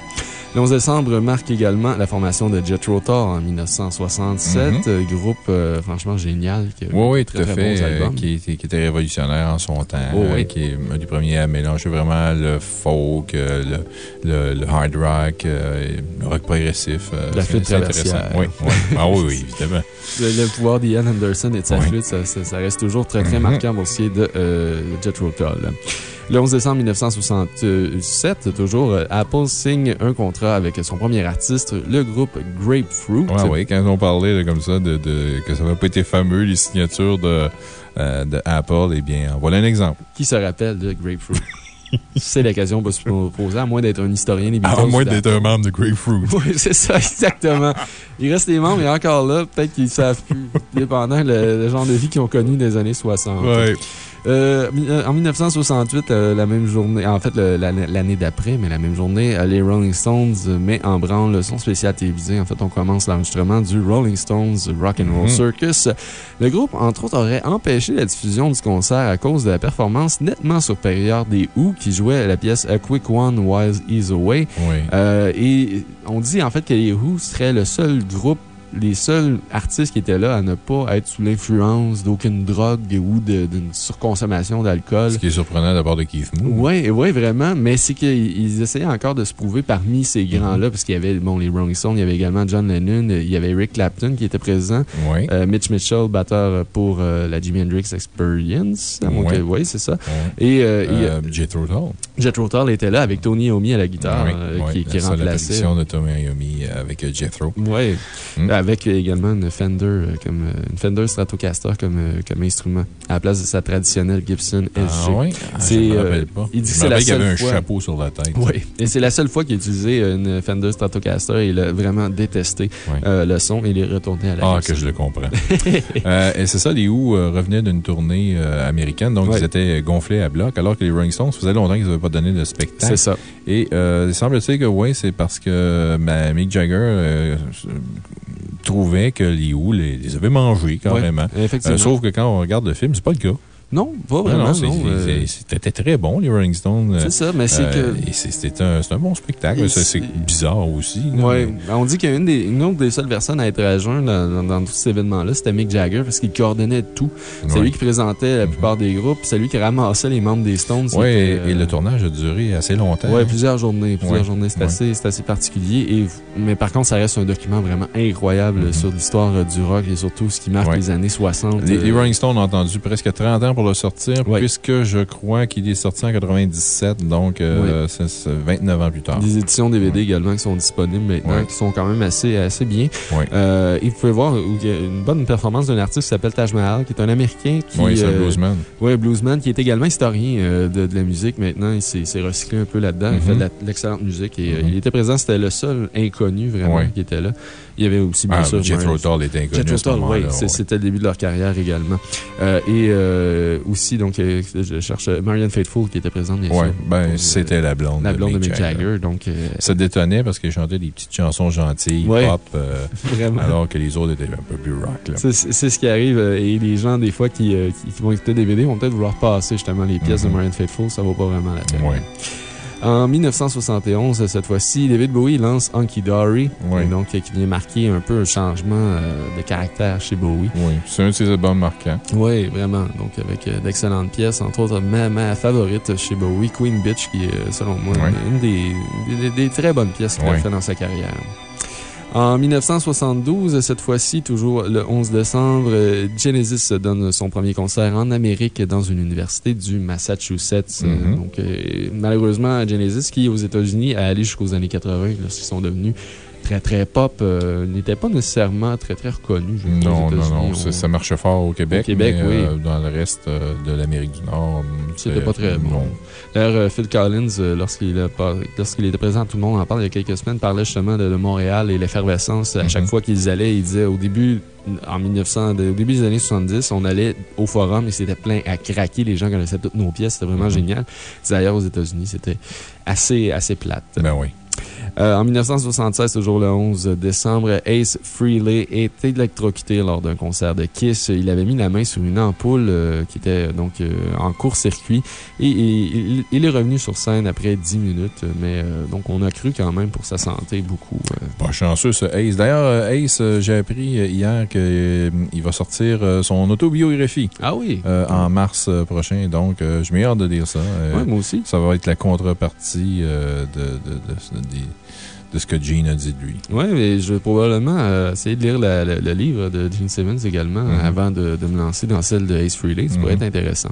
Le 11 décembre marque également la formation de Jet Tull en 1967, mhm. euh, groupe euh, franchement génial. Qui oui, oui, tout à fait. Euh, qui, était révolutionnaire en son temps. Oh, oui. Qui est un des premiers à mélanger vraiment le folk, le, hard rock, le rock progressif. la flûte traversière. Oui, oui. Ah oui, oui, évidemment. Le, pouvoir d'Ian Anderson et de sa flûte, ça, reste toujours très, très mhm. marquant pour ce qui est de Jet Tull. Le 11 décembre 1967, toujours, euh, Apple signe un contrat avec son premier artiste, le groupe Grapefruit. Oui, oui, quand on parlait comme ça de, que ça n'avait pas été fameux, les signatures de, euh, de Apple, eh bien, voilà un exemple. Qui se rappelle de Grapefruit? C'est l'occasion de se poser, à moins d'être un historien des Beatles. À moins d'être un membre de Grapefruit. Oui, c'est ça, exactement. Il reste des membres, mais encore là, peut-être qu'ils ne savent plus, dépendant le, le, genre de vie qu'ils ont connu des années 60. Oui. Euh, en 1968, euh, la même journée, en fait, l'année d'après, mais la même journée, euh, les Rolling Stones met en branle le son spécial télévisé. En fait, on commence l'enregistrement du Rolling Stones Rock and Roll mhm. Circus. Le groupe, entre autres, aurait empêché la diffusion du concert à cause de la performance nettement supérieure des Who qui jouaient la pièce A Quick One While Ease Away. et on dit en fait que les Who seraient le seul groupe les seuls artistes qui étaient là à ne pas être sous l'influence d'aucune drogue ou d'une surconsommation d'alcool. Ce qui est surprenant d'abord de Keith Moon. Oui, ouais, vraiment. Mais c'est qu'ils essayaient encore de se prouver parmi ces Mm-hmm. grands-là, parce qu'il y avait bon, les Rolling Stones, il y avait également John Lennon, il y avait Eric Clapton qui était présent. Oui. Euh, Mitch Mitchell, batteur pour euh, la Jimi Hendrix Experience. à Oui, c'est ça. Et euh, Euh, Jethro Tull. Jethro Tull était là avec Tony Iommi à la guitare, euh, qui, qui la seule remplaçait. de Tommy Iommi avec euh, Jethro. Oui, Mm. Avec également une Fender, euh, comme, euh, une Fender Stratocaster comme, euh, comme instrument, à la place de sa traditionnelle Gibson SG. Ah oui? Ah, C'est, je me rappelle pas. il dit que c'est la y avait seule un fois- chapeau sur la tête. Oui, et c'est la seule fois qu'il a utilisé une Fender Stratocaster et il a vraiment détesté Oui. euh, le son et il est retourné à la Ah, Gibson. que je le comprends. Euh, et c'est ça, les Who revenaient d'une tournée euh, américaine, donc ils étaient gonflés à bloc, alors que les Rolling Stones faisait longtemps qu'ils n'avaient pas donné de spectacle. C'est ça. Et euh, il semble-t-il que oui, c'est parce que ben, Mick Jagger euh, trouvait que les Who les, les avaient mangés carrément. Ouais, effectivement. Euh, sauf que quand on regarde le film, c'est pas le cas. Non, pas vraiment. euh, C'était très bon, les Rolling Stones. C'est ça, mais c'est Euh, que. C'était un, c'est un bon spectacle. C'est bizarre aussi. mais- ben, on dit qu'une des, une autre des seules personnes à être à jeun dans, dans- dans tous ces événements-là, c'était Mick Jagger parce qu'il coordonnait tout. C'est Ouais. lui qui présentait la plupart des groupes, c'est lui qui ramassait les membres des Stones. Oui, et, et euh, le tournage a duré assez longtemps. Ouais, plusieurs journées. Plusieurs Ouais. journées. C'est Ouais. assez, assez particulier. Et, mais par contre, ça reste un document vraiment incroyable sur l'histoire euh, du rock et surtout ce qui marque les années 60. Les, les euh, Rolling Stones ont attendu presque 30 ans pour le sortir, puisque je crois qu'il est sorti en 97, donc euh, c'est- c'est 29 ans plus tard. Des éditions DVD également qui sont disponibles maintenant, Ouais. qui sont quand même assez, assez bien. Euh, et vous pouvez voir une bonne performance d'un artiste qui s'appelle Taj Mahal, qui est un Américain qui. Oui, c'est un euh, bluesman. Oui, bluesman, qui est également historien euh, de, de la musique. Maintenant, il s'est recyclé un peu là-dedans. Il fait de la- de l'excellente musique et euh, Mhm. il était présent. C'était le seul inconnu vraiment qui était là. Il y avait aussi, bien Ah, sûr, Jethro Tull était inconnu Jethro Tull, oui. ouais. C'était le début de leur carrière également. Euh, et euh, aussi, donc, euh, je cherche Marianne Faithfull qui était présente, bien Ouais, sûr. ben, c'était la blonde La de blonde de Mick Jagger. donc, Ça détonnait parce qu'il chantait des petites chansons gentilles, Ouais. pop, Vraiment. alors que les autres étaient un peu plus rock. C'est ce qui arrive. Et les gens, des fois, qui, qui, qui vont écouter des DVD vont peut-être vouloir passer justement les pièces Mhm. de Marianne Faithfull. Ça vaut pas vraiment la peine. Ouais. En 1971, cette fois-ci, David Bowie lance Hunky Dory, donc qui vient marquer un peu un changement euh, de caractère chez Bowie. Oui, c'est un de ses albums marquants. Oui, vraiment. Donc, avec euh, d'excellentes pièces, entre autres ma, ma favorite chez Bowie, Queen Bitch, qui est, euh, selon moi, une des, des- des très bonnes pièces qu'il a fait dans sa carrière. En 1972, cette fois-ci, toujours le 11 décembre, Genesis donne son premier concert en Amérique dans une université du Massachusetts. Mhm. Donc, euh, malheureusement, Genesis, qui aux États-Unis a allé jusqu'aux années 80, lorsqu'ils sont devenus très très pop, euh, n'était pas nécessairement très très reconnu. Non, non, non. On- ça- marchait fort au Québec. Au Québec, mais, oui. euh, dans le reste euh, de l'Amérique du Nord, C'était pas très bon. D'ailleurs, Phil Collins, lorsqu'il était présent, tout le monde en parle il y a quelques semaines, parlait justement de, de Montréal et l'effervescence. À chaque Mhm. fois qu'ils allaient, il disait au début, en 1900, de- au début des années 70, on allait au forum et c'était plein à craquer. Les gens connaissaient toutes nos pièces. C'était vraiment Mhm. génial. D'ailleurs, aux États-Unis, c'était assez, assez plate. Ben oui. Euh, en 1976, toujours le 11 décembre, Ace Frehley est électrocuté lors d'un concert de Kiss. Il avait mis la main sur une ampoule euh, qui était donc euh, en court-circuit et, et il, il est revenu sur scène après 10 minutes. Mais donc, on a cru quand même pour sa santé beaucoup. Pas chanceux, ce Ace. D'ailleurs, Ace, j'ai appris hier qu'il va sortir son autobiographie Ah oui? en mars prochain. Donc, je m'ai hâte de lire ça. Ouais, moi aussi. Ça va être la contrepartie euh, de, de, de, de- de ce que Gene a dit de lui. Oui, mais je vais probablement euh, essayer de lire la- la- le livre de Gene Simmons également Mhm. avant de, de me lancer dans celle de Ace Frehley. Ça pourrait Mhm. être intéressant.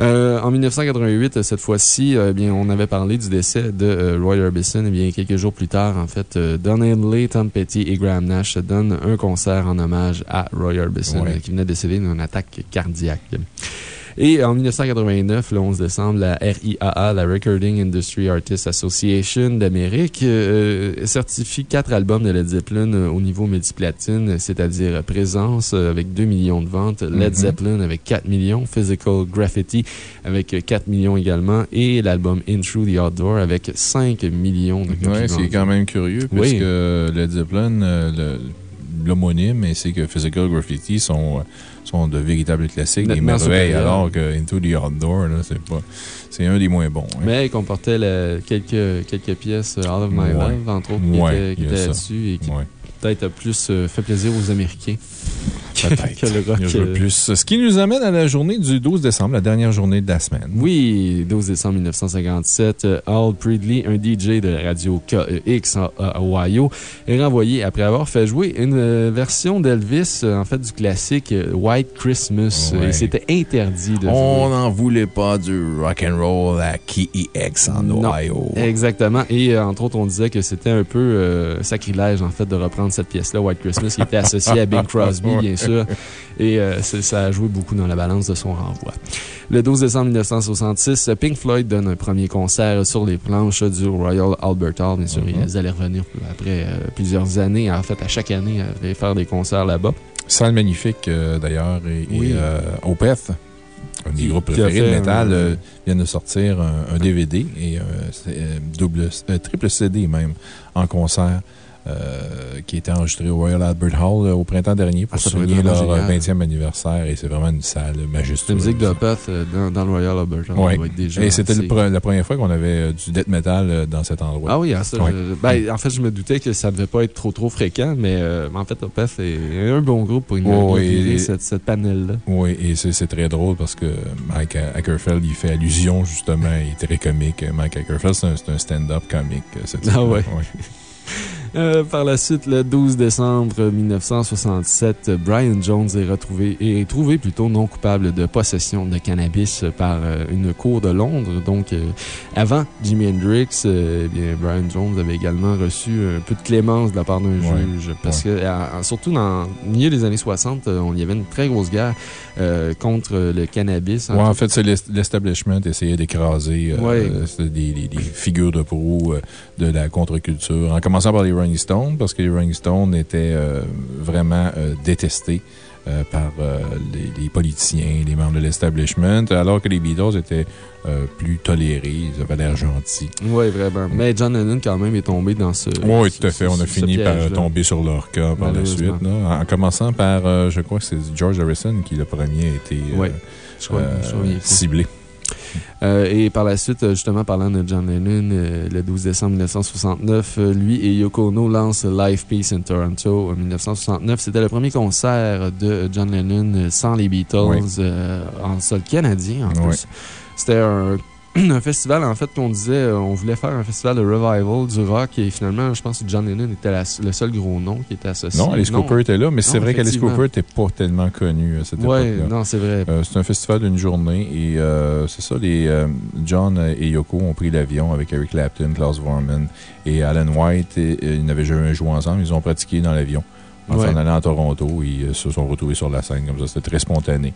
Euh, en 1988, cette fois-ci, euh, bien, on avait parlé du décès de euh, Roy Orbison. Eh bien, quelques jours plus tard, en fait, euh, Don Henley, Tom Petty et Graham Nash donnent un concert en hommage à Roy Orbison, Ouais. euh, qui venait de décéder d'une attaque cardiaque. Et en 1989, le 11 décembre, la RIAA, la Recording Industry Artists Association d'Amérique, euh, certifie quatre albums de Led Zeppelin euh, au niveau multiplatine, c'est-à-dire Présence euh, avec 2 millions de ventes, Led Mhm. Zeppelin avec 4 millions, Physical Graffiti avec euh, 4 millions également, et l'album In Through the Outdoor avec 5 millions de copies Oui, c'est quand même curieux, Oui. puisque Led Zeppelin, l'homonyme, ainsi que Physical Graffiti sont, sont de véritables classiques, des merveilles, alors que Into the Outdoor, c'est pas. C'est un des moins bons. hein. Mais il comportait la- quelques, quelques pièces euh, Out of My Ouais. Love, entre autres, qui Ouais, étaient, qui là-dessus et qui Ouais. peut-être plus euh, fait plaisir aux Américains. Peut-être. que le rock, euh, plus. Ce qui nous amène à la journée du 12 décembre, la dernière journée de la semaine. Oui, 12 décembre 1957, euh, Al Pridley, un DJ de la radio KEX en- à Ohio, est renvoyé après avoir fait jouer une euh, version d'Elvis, euh, en fait, du classique White Christmas. Ouais. Et c'était interdit de On n'en voulait pas du rock and roll à KEX en Non. Ohio. Exactement. Et entre autres, on disait que c'était un peu euh, sacrilège, en fait, de reprendre cette pièce-là, White Christmas, qui était associée à Bing Crosby, bien sûr. Et euh, ça a joué beaucoup dans la balance de son renvoi. Le 12 décembre 1966, Pink Floyd donne un premier concert sur les planches du Royal Albert Hall. Bien sûr, Mhm. ils allaient revenir après euh, plusieurs années. En fait, à chaque année, ils allaient faire des concerts là-bas. Salle magnifique, euh, d'ailleurs, et, et, Oui. euh, Opeth, un des groupes préférés de métal, euh, vient de sortir un, un DVD et un euh, double, euh, triple CD même en concert. Euh, qui était enregistré au Royal Albert Hall euh, au printemps dernier pour Ah, souligner leur vraiment euh, génial. 20e anniversaire et c'est vraiment une salle majestueuse. La musique euh, dans, dans le Royal Albert Hall Ouais. déjà Et c'était pre- la première fois qu'on avait du death metal dans cet endroit. Ah oui, ça, Ouais. je- ben, en fait, je me doutais que ça ne devait pas être trop trop fréquent, mais en fait, Opeth est un bon groupe pour inaugurer et- cette, cette panel-là. Oui, et c'est très drôle parce que Mike Ackerfeld, il fait allusion justement, il est très comique. Mike Ackerfeld, c'est un, stand-up comique. ce type-là. Ah ouais. Euh, par la suite, le 12 décembre 1967, Brian Jones est retrouvé, est trouvé plutôt non coupable de possession de cannabis par euh, une cour de Londres. Donc, euh, avant Jimi Hendrix, euh, eh bien, Brian Jones avait également reçu un peu de clémence de la part d'un Ouais. juge. Parce que, surtout dans le milieu des années 60, euh, on y avait une très grosse guerre euh, contre le cannabis. Ouais, en fait, c'est l'est- l'establishment essayait d'écraser euh, des, des- des figures de proue euh, de la contre-culture, en commençant par les Rolling Stones, parce que les Rolling Stones étaient euh, vraiment euh, détestés. euh, par les, les politiciens, les membres de l'establishment, alors que les Beatles étaient plus tolérés, ils avaient l'air gentils. Oui, vraiment. Mais John Lennon, quand même, est tombé dans ce. Oui, ce- tout à fait. On a fini par tomber sur leur cas par la suite. Là. En commençant par, je crois que c'est George Harrison qui, le premier, a été Ouais, je crois, je me souviens plus. ciblé. Euh, et par la suite, euh, justement, parlant de John Lennon, euh, le 12 décembre 1969, euh, lui et Yoko Ono lancent Live Peace in Toronto en 1969. C'était le premier concert de John Lennon sans les Beatles, Oui. en sol canadien en Oui. plus. C'était un, un festival, en fait, qu'on disait, euh, on voulait faire un festival de revival du rock et finalement, je pense que John Lennon était la- le seul gros nom qui était associé. Non, Alice Cooper était là, mais c'est vrai qu'Alice. Cooper n'était pas tellement connu à cette époque-là. non, c'est vrai. Euh, c'est un festival d'une journée et euh, c'est ça, les, euh, John et Yoko ont pris l'avion avec Eric Clapton, Klaus Vorman et Alan White. Et, et ils n'avaient jamais joué ensemble, ils ont pratiqué dans l'avion. En Ouais. allant à Toronto, ils se sont retrouvés sur la scène comme ça. C'était très spontané.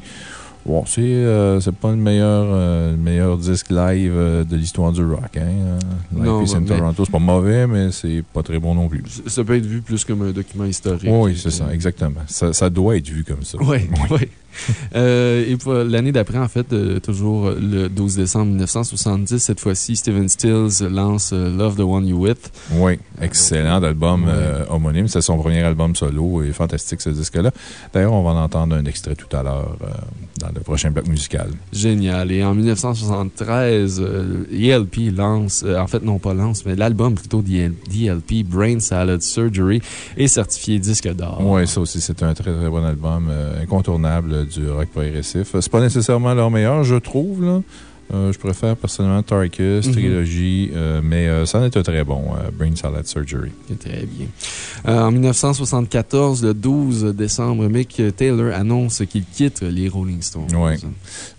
Bon, c'est euh, c'est pas le meilleur, euh, le meilleur disque live euh, de l'histoire du rock. Hein? Live Peace in Toronto, c'est pas mauvais, mais c'est pas très bon non plus. Ça peut être vu plus comme un document historique. Oui, c'est ça, exactement. Ça, ça doit être vu comme ça. Oui, oui. Et pour l'année d'après, en fait, euh, toujours le 12 décembre 1970, cette fois-ci, Steven Stills lance euh, Love the One You With. Oui, excellent album Ouais. euh, homonyme. C'est son premier album solo et fantastique ce disque-là. D'ailleurs, on va en entendre un extrait tout à l'heure euh, dans le prochain bloc musical. Génial. Et en 1973, euh, ELP lance, euh, en fait, non pas lance, mais l'album plutôt d'EL- d'ELP, Brain Salad Surgery, est certifié disque d'or. Oui, ça aussi, c'est un très très bon album euh, incontournable euh, du rock progressif. C'est pas nécessairement leur meilleur, je trouve, là. Euh, je préfère personnellement Tarkus, Mhm. Trilogy, euh, mais euh, ça en est un très bon, Brain Salad Surgery. Très bien. En 1974, le 12 décembre, Mick Taylor annonce qu'il quitte les Rolling Stones. Ouais.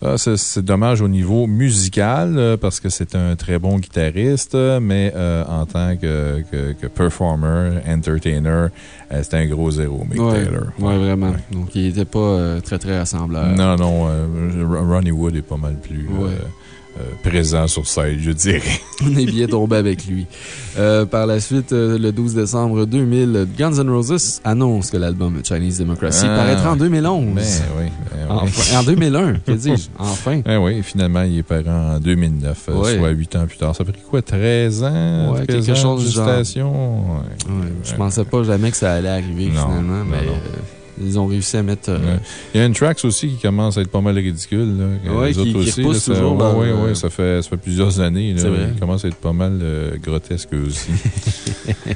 Ah, c'est dommage au niveau musical parce que c'est un très bon guitariste, mais en tant que, que, que performer, entertainer, c'était un gros zéro, Mick Ouais, Taylor. ouais, vraiment. Donc, il n'était pas très, très rassembleur. Non, non, Ronnie Wood est pas mal plus présent sur scène, je dirais. On est bien tombé avec lui. Euh, par la suite, euh, le 12 décembre 2000, Guns N' Roses annonce que l'album Chinese Democracy Ah, paraîtra en 2011. Ben oui. ben oui. Enfin- en 2001, que dis-je? Enfin. Ben oui, finalement, il est parent en 2009, euh, Ouais. soit 8 ans plus tard. Ça fait quoi, 13 ans? Ouais, 13 quelque chose de du genre. Ouais. Ouais, je pensais pas jamais que ça allait arriver Non, finalement, non, mais non. euh, ils ont réussi à mettre. euh, Ouais. Il y a une tracks aussi qui commence à être pas mal ridicule. Les qui- autres qui aussi. repousse là, ça, toujours ouais, le- ouais, ça, fait, ça fait plusieurs années. là. Vrai. Il commence à être pas mal euh, grotesque aussi.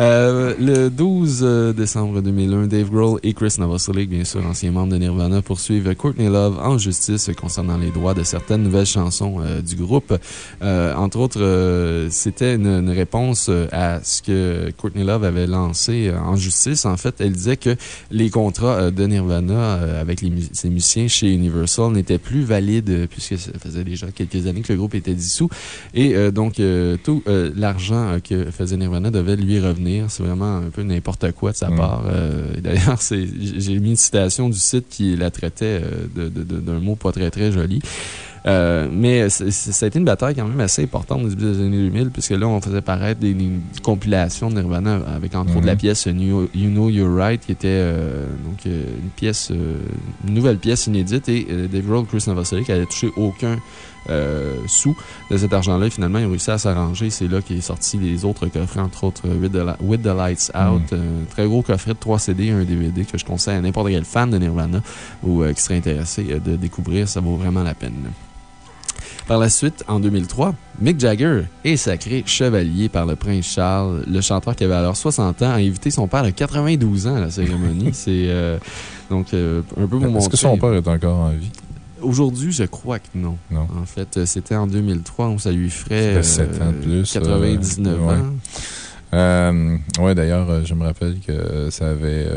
Euh, le 12 euh, décembre 2001, Dave Grohl et Chris Novoselic, bien sûr, anciens membres de Nirvana, poursuivent Courtney Love en justice concernant les droits de certaines nouvelles chansons euh, du groupe. entre autres, c'était une, réponse à ce que Courtney Love avait lancé en justice. En fait, elle disait que les contrats de Nirvana avec les ses musiciens chez Universal n'étaient plus valides puisque ça faisait déjà quelques années que le groupe était dissous. Et donc, tout l'argent que faisait Nirvana devait lui revenir c'est vraiment un peu n'importe quoi de sa mm. part. Euh, d'ailleurs, j'ai mis une citation du site qui la traitait euh, d'un mot pas très très joli. Euh, mais ça a été une bataille quand même assez importante au début des années 2000, puisque là, on faisait paraître des, compilations de Nirvana avec entre autres la mm-hmm. pièce You Know You're Right, qui était donc une pièce, une nouvelle pièce inédite, et Dave Grohl, Chris Novoselic n'avait touché aucun euh, sous de cet argent-là. Finalement, ils ont réussi à s'arranger. C'est là qu'il est sorti les autres coffrets, entre autres With the, Lights Out. Mm. Un très gros coffret de 3 CD et un DVD que je conseille à n'importe quel fan de Nirvana ou euh, qui serait intéressé euh, de découvrir. Ça vaut vraiment la peine. Par la suite, en 2003, Mick Jagger est sacré chevalier par le prince Charles. Le chanteur qui avait alors 60 ans a invité son père de 92 ans à la cérémonie. C'est donc un peu mon Est-ce que son père est encore en vie? Aujourd'hui, je crois que non. non. En fait, euh, c'était en 2003, donc ça lui ferait 7 ans de plus, 99 euh, ans. Euh, oui, d'ailleurs, je me rappelle que ça avait.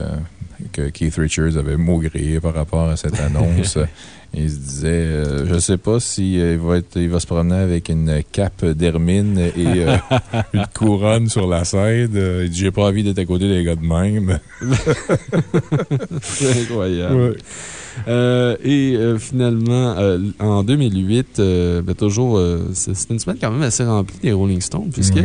que Keith Richards avait maugré par rapport à cette annonce. Il se disait, je ne sais pas s'il il va, il va se promener avec une cape d'hermine et une couronne sur la scène. Il dit, j'ai pas envie d'être à côté des gars de même. C'est incroyable. Euh, et euh, finalement, euh, en 2008, ben, toujours, c'était une semaine quand même assez remplie des Rolling Stones, puisque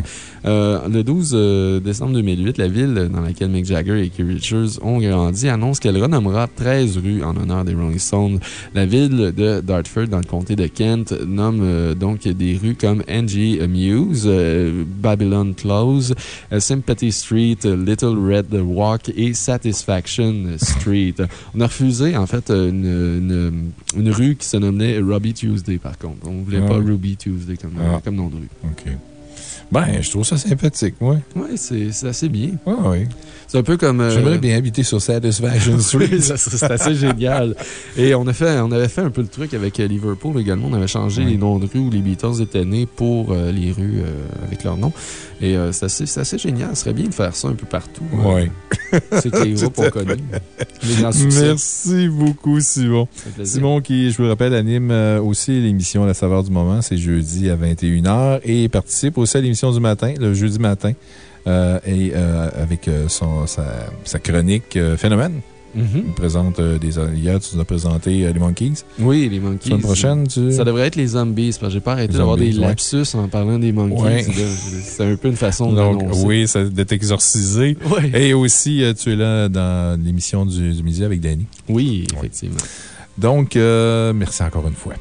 le 12 décembre 2008, la ville dans laquelle Mick Jagger et Keith Richards ont grandi annonce qu'elle renommera 13 rues en honneur des Rolling Stones. La ville de Dartford, dans le comté de Kent, nomme donc des rues comme Angie Muse, Babylon Close, Sympathy Street, Little Red Walk et Satisfaction Street. On a refusé, en fait, une, une, rue qui se nommait Robbie Tuesday, par contre. On ne voulait pas Ruby Tuesday comme, ah. comme nom de rue. OK. Ben, je trouve ça sympathique, oui. Oui, c'est assez bien. Oui, oui. C'est un peu comme. Euh, J'aimerais bien habiter sur Satisfaction Street. c'est assez génial. Et on, a fait, on avait fait un peu le truc avec euh, Liverpool également. On avait changé les noms de rues où les Beatles étaient nés pour euh, les rues avec leur nom. Et c'est assez, assez, génial. Ce serait bien de faire ça un peu partout. Oui. C'est les groupes on connaît. Merci beaucoup, Simon. Simon, qui, je vous rappelle, anime aussi l'émission La saveur du moment. C'est jeudi à 21h et participe aussi à l'émission du matin, le jeudi matin. Euh, et euh, avec euh, son, sa, chronique Phénomène. Mm-hmm. présente des. Hier, tu nous as présenté les Monkeys. Oui, les Monkeys. La prochaine, tu... Ça devrait être les Zombies, parce que j'ai pas arrêté d'avoir des lapsus en parlant des Monkeys. C'est un peu une façon Donc, oui, d'être exorcisé. Et aussi, tu es là dans l'émission du, du, midi avec Danny. Oui, effectivement. Donc, merci encore une fois.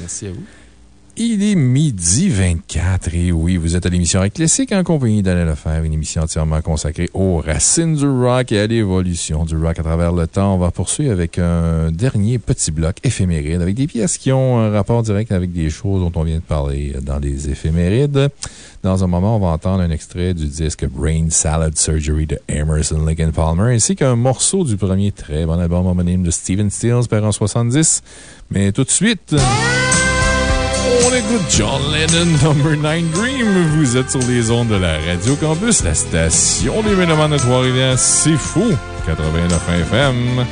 merci à vous. Il est midi 24 et oui, vous êtes à l'émission Rock Classique en compagnie d'Alain Lefebvre, une émission entièrement consacrée aux racines du rock et à l'évolution du rock à travers le temps. On va poursuivre avec un dernier petit bloc éphéméride avec des pièces qui ont un rapport direct avec des choses dont on vient de parler dans les éphémérides. Dans un moment, on va entendre un extrait du disque Brain Salad Surgery de Emerson Lincoln Palmer ainsi qu'un morceau du premier très bon album homonyme de Steven Stills, par en 70. Mais tout de suite on écoute John Lennon, Number 9 Dream. Vous êtes sur les ondes de la Radio Campus, la station des de Trois-Rivières. C'est fou! 89 FM.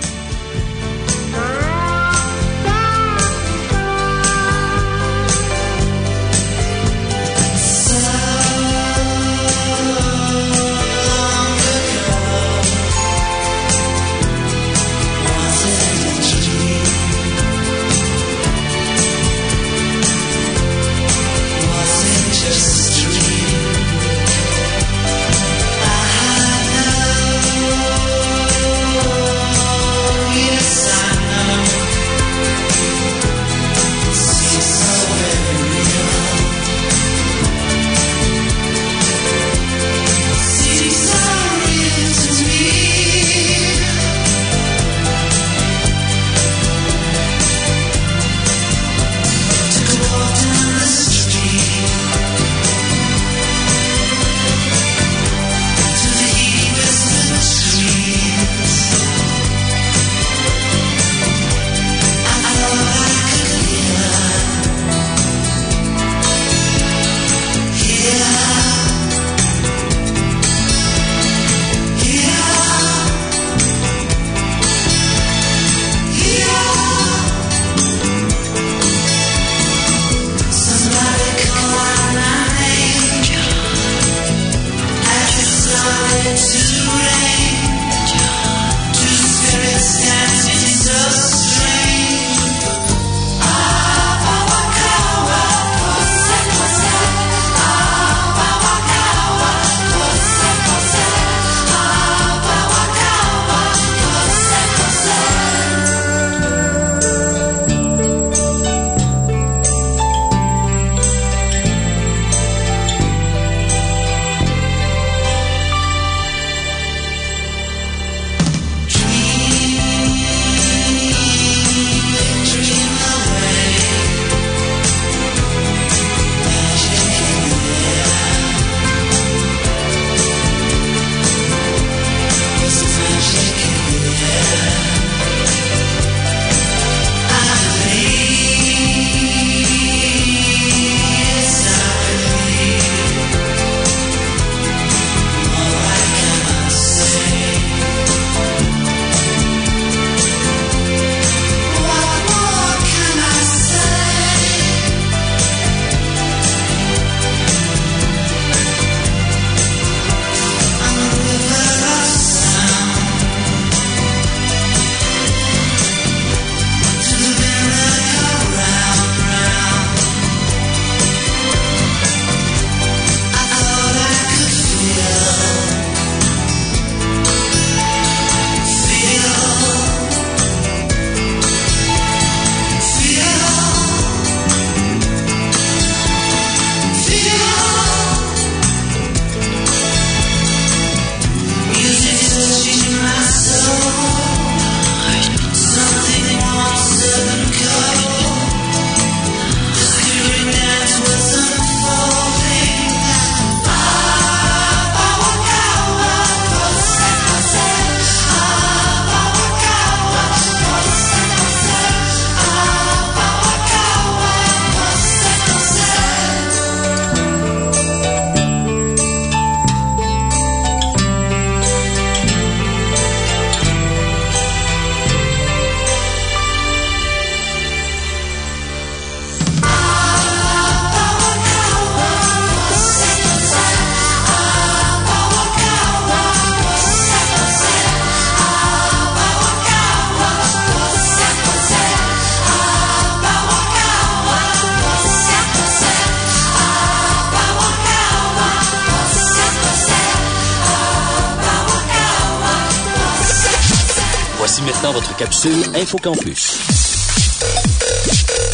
InfoCampus.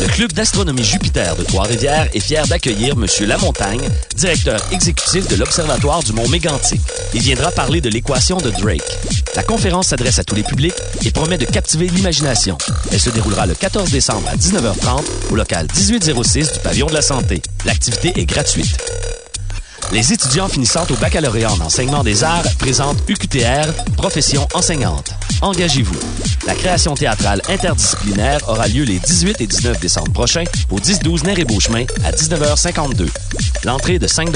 Le Club d'astronomie Jupiter de Trois-Rivières est fier d'accueillir M. Lamontagne, directeur exécutif de l'Observatoire du Mont Mégantic. Il viendra parler de l'équation de Drake. La conférence s'adresse à tous les publics et promet de captiver l'imagination. Elle se déroulera le 14 décembre à 19h30 au local 1806 du Pavillon de la Santé. L'activité est gratuite. Les étudiants finissant au baccalauréat en enseignement des arts présentent UQTR, profession enseignante. Engagez-vous. La création théâtrale interdisciplinaire aura lieu les 18 et 19 décembre prochains au 10-12 Nez et à 19h52. L'entrée de 5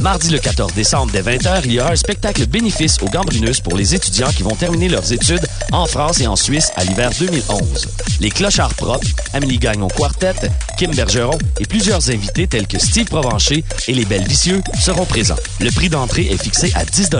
Mardi le 14 décembre dès 20h, il y aura un spectacle bénéfice au Gambrinus pour les étudiants qui vont terminer leurs études en France et en Suisse à l'hiver 2011. Les Clochards Propres, Amélie Gagnon Quartet, Kim Bergeron et plusieurs invités tels que Steve Provencher et les Belles Vicieux seront présents. Le prix d'entrée est fixé à 10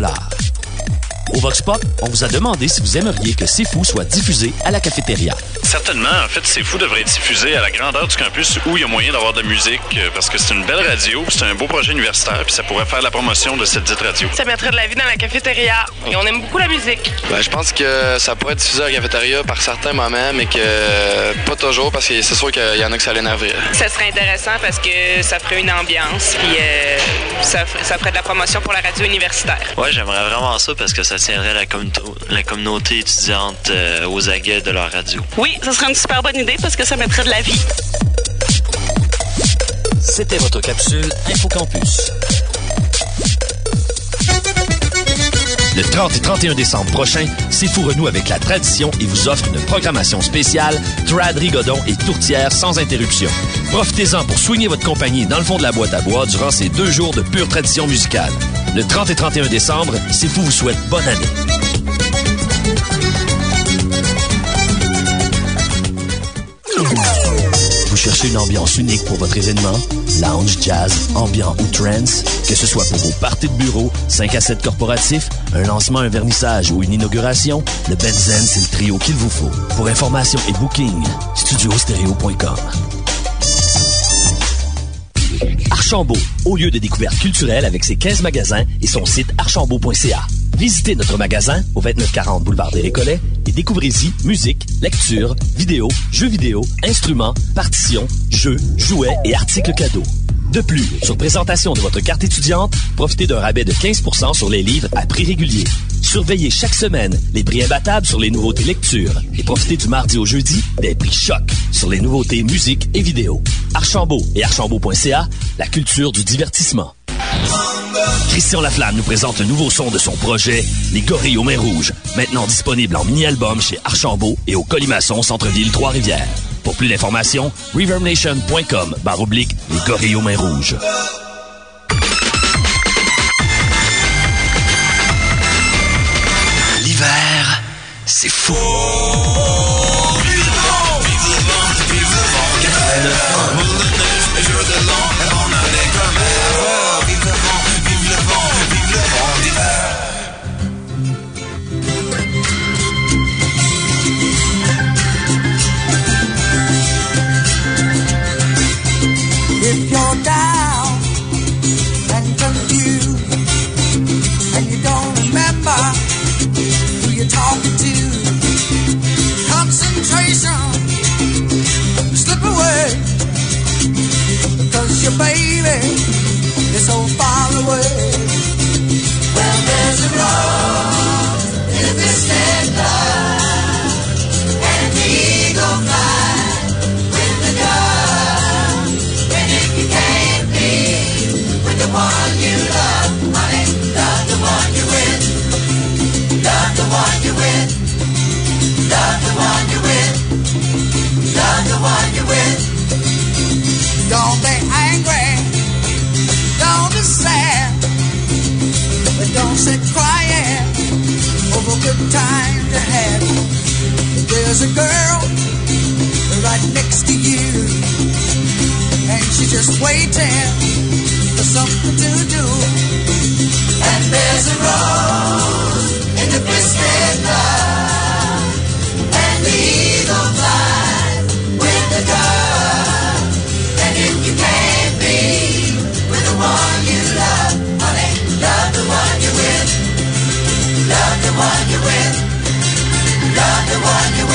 au Vox Pop, on vous a demandé si vous aimeriez que C'est Fou soit diffusé à la cafétéria. Certainement. En fait, C'est Fou devrait être diffusé à la grandeur du campus où il y a moyen d'avoir de la musique euh, parce que c'est une belle radio, c'est un beau projet universitaire puis ça pourrait faire la promotion de cette dite radio. Ça mettrait de la vie dans la cafétéria et on aime beaucoup la musique. Ben, je pense que ça pourrait être diffusé à la cafétéria par certains moments, mais que pas toujours parce que c'est sûr qu'il y en a que ça l'énerverait. Ça serait intéressant parce que ça ferait une ambiance puis euh, ça, ça ferait de la promotion pour la radio universitaire. Ouais, j'aimerais vraiment ça parce que ça tiendrait la, la communauté étudiante euh, aux aguets de leur radio. Oui, ce serait une super bonne idée parce que ça mettrait de la vie. C'était votre capsule InfoCampus. Le 30 et 31 décembre prochain, C'est Fou renoue avec la tradition et vous offre une programmation spéciale Trad Rigodon et Tourtière sans interruption. Profitez-en pour soigner votre compagnie dans le fond de la boîte à bois durant ces deux jours de pure tradition musicale. Le 30 et 31 décembre, C'est Fou vous souhaite bonne année. Vous cherchez une ambiance unique pour votre événement? Lounge, jazz, ambiant ou trance? Que ce soit pour vos parties de bureau, 5 à 7 corporatifs, un lancement, un vernissage ou une inauguration, le Benzen, c'est le trio qu'il vous faut. Pour information et booking, studiostereo.com. Archambault, au lieu de découverte culturelle avec ses 15 magasins et son site archambault.ca. Visitez notre magasin au 2940 boulevard des Récollets et découvrez-y musique, lecture, vidéo, jeux vidéo, instruments, partitions, jeux, jouets et articles cadeaux. De plus, sur présentation de votre carte étudiante, profitez d'un rabais de 15% sur les livres à prix régulier. Surveillez chaque semaine les prix imbattables sur les nouveautés lecture et profitez du mardi au jeudi des prix choc sur les nouveautés musique et vidéo. Archambault et archambault.ca, la culture du divertissement. Christian Laflamme nous présente le nouveau son de son projet, Les Gorilles aux Mains Rouges, maintenant disponible en mini-album chez Archambault et au Colimaçon Centre-Ville Trois-Rivières. Pour plus d'informations, reverbnation.com barre oblique Les Gorilles aux Mains Rouges. L'hiver, c'est fou. Good times you had. There's a girl right next to you and she's just waiting for something to do. And there's a rose in the twisted love, the one you're. Love the one you're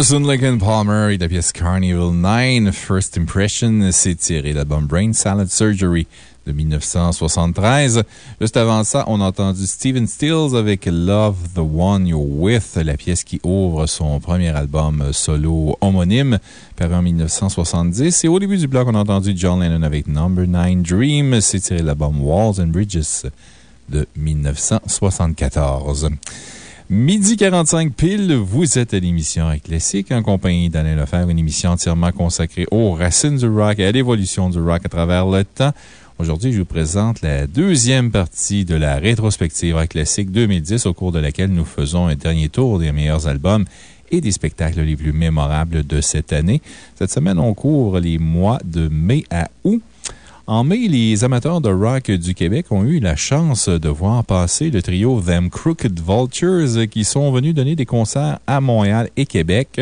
Emerson Lincoln Palmer et la pièce Carnival 9, First Impression, c'est tiré de l'album Brain Salad Surgery de 1973. Juste avant ça, on a entendu Steven Stills avec Love the One You're With, la pièce qui ouvre son premier album solo homonyme, paru en 1970. Et au début du bloc, on a entendu John Lennon avec Number 9 Dream, c'est tiré de l'album Walls and Bridges de 1974. Midi 45 pile, vous êtes à l'émission Classique en compagnie d'Alain Lefebvre, une émission entièrement consacrée aux racines du rock et à l'évolution du rock à travers le temps. Aujourd'hui, je vous présente la deuxième partie de la rétrospective Rock Classique 2010, au cours de laquelle nous faisons un dernier tour des meilleurs albums et des spectacles les plus mémorables de cette année. Cette semaine, on couvre les mois de mai à août. En mai, les amateurs de rock du Québec ont eu la chance de voir passer le trio Them Crooked Vultures qui sont venus donner des concerts à Montréal et Québec.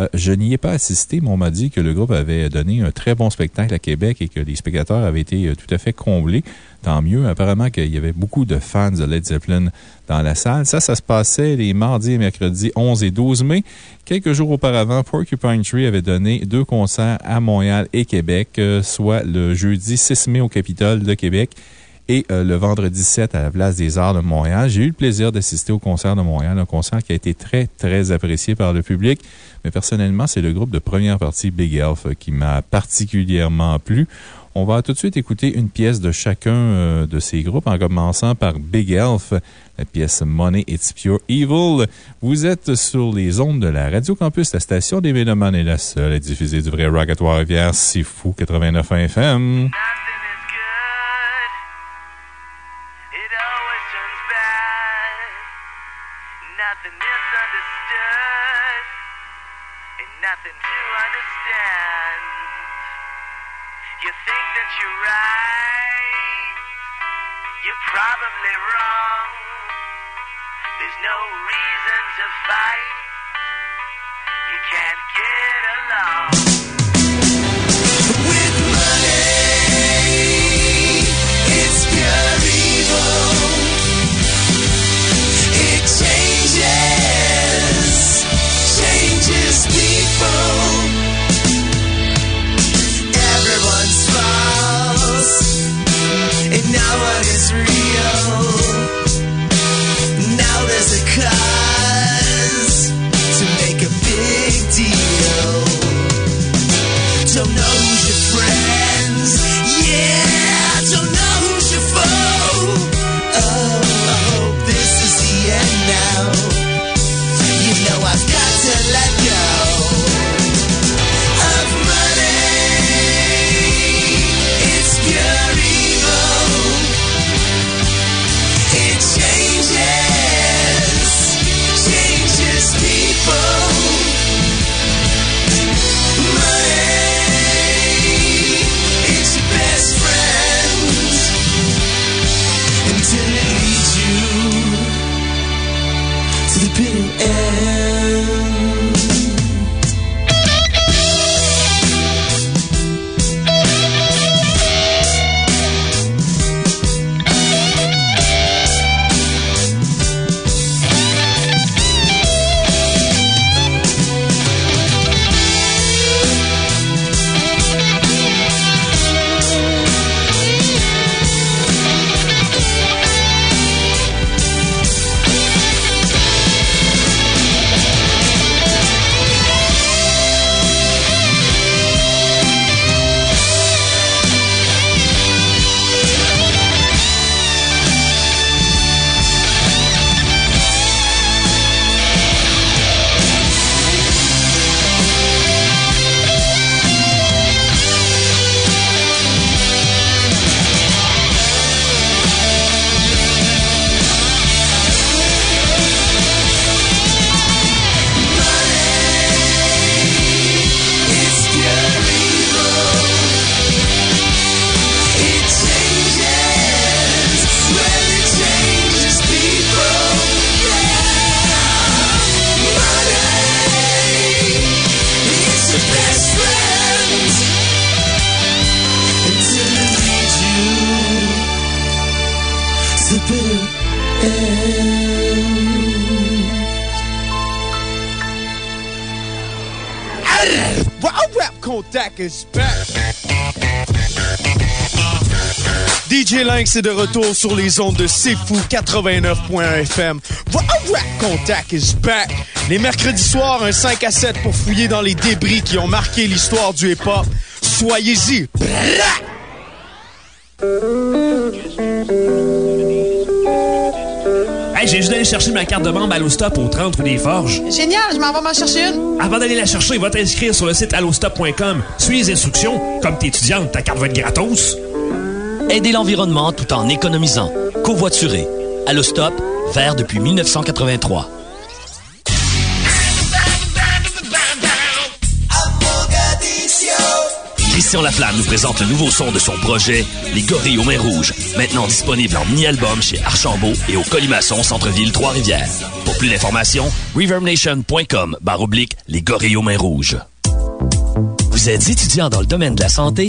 Euh, je n'y ai pas assisté, mais on m'a dit que le groupe avait donné un très bon spectacle à Québec et que les spectateurs avaient été euh, tout à fait comblés. Tant mieux. Apparemment qu'il y avait beaucoup de fans de Led Zeppelin dans la salle. Ça, ça se passait les mardis et mercredis 11 et 12 mai. Quelques jours auparavant, Porcupine Tree avait donné deux concerts à Montréal et Québec, euh, soit le jeudi 6 mai au Capitole de Québec et euh, le vendredi 7 à la Place des Arts de Montréal. J'ai eu le plaisir d'assister au concert de Montréal, un concert qui a été très, très apprécié par le public. Mais personnellement, c'est le groupe de première partie Big Elf qui m'a particulièrement plu. On va tout de suite écouter une pièce de chacun euh, de ces groupes, en commençant par Big Elf, la pièce Money It's Pure Evil. Vous êtes sur les ondes de la Radio Campus, la station des Mélomanes est la seule à diffuser du vrai rock à Trois-Rivières. C'est fou, 89 FM. Probably wrong. There's no reason to fight, you can't get along. DJ Lynx est de retour sur les ondes de C'est Fou 89.1 FM. Contact is back. Les mercredis soirs, un 5 à 7 pour fouiller dans les débris qui ont marqué l'histoire du hip-hop. Soyez-y. Chercher ma carte de membre Allostop au 30 rue des Forges. Génial, je m'en vais m'en chercher une. Avant d'aller la chercher, va t'inscrire sur le site allostop.com. Suis les instructions. Comme t'es étudiante, ta carte va être gratos. Aider l'environnement tout en économisant. Covoiturer. Allostop, vert depuis 1983. Christian Laflamme nous présente le nouveau son de son projet, Les Gorilles aux Mains Rouges, maintenant disponible en mini-album chez Archambault et au Colimaçon Centre-Ville Trois-Rivières. Pour plus d'informations, reverbnation.com barre oblique Les Gorilles aux Mains Rouges. Vous êtes étudiant dans le domaine de la santé?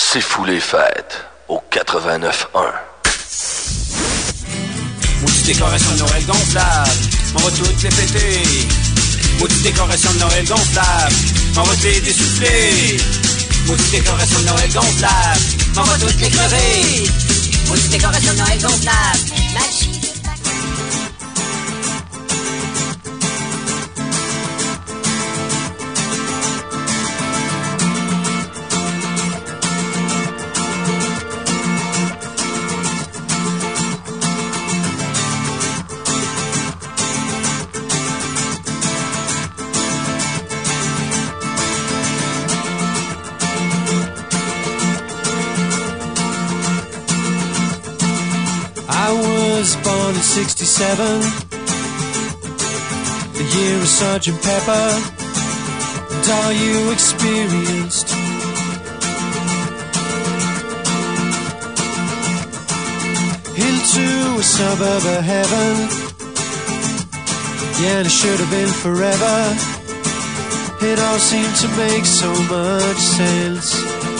C'est fou les fêtes au 89.1. Maudite décoration de Noël gonflable, on va toutes les péter. Maudite décoration de Noël gonflable, on va toutes les souffler. Maudite décoration de Noël gonflable, on va toutes les crever. Maudite décoration de Noël gonflable, magique. 67, the year of Sgt. Pepper, and all you experienced. Into a suburb of heaven, yeah, it should have been forever. It all seemed to make so much sense.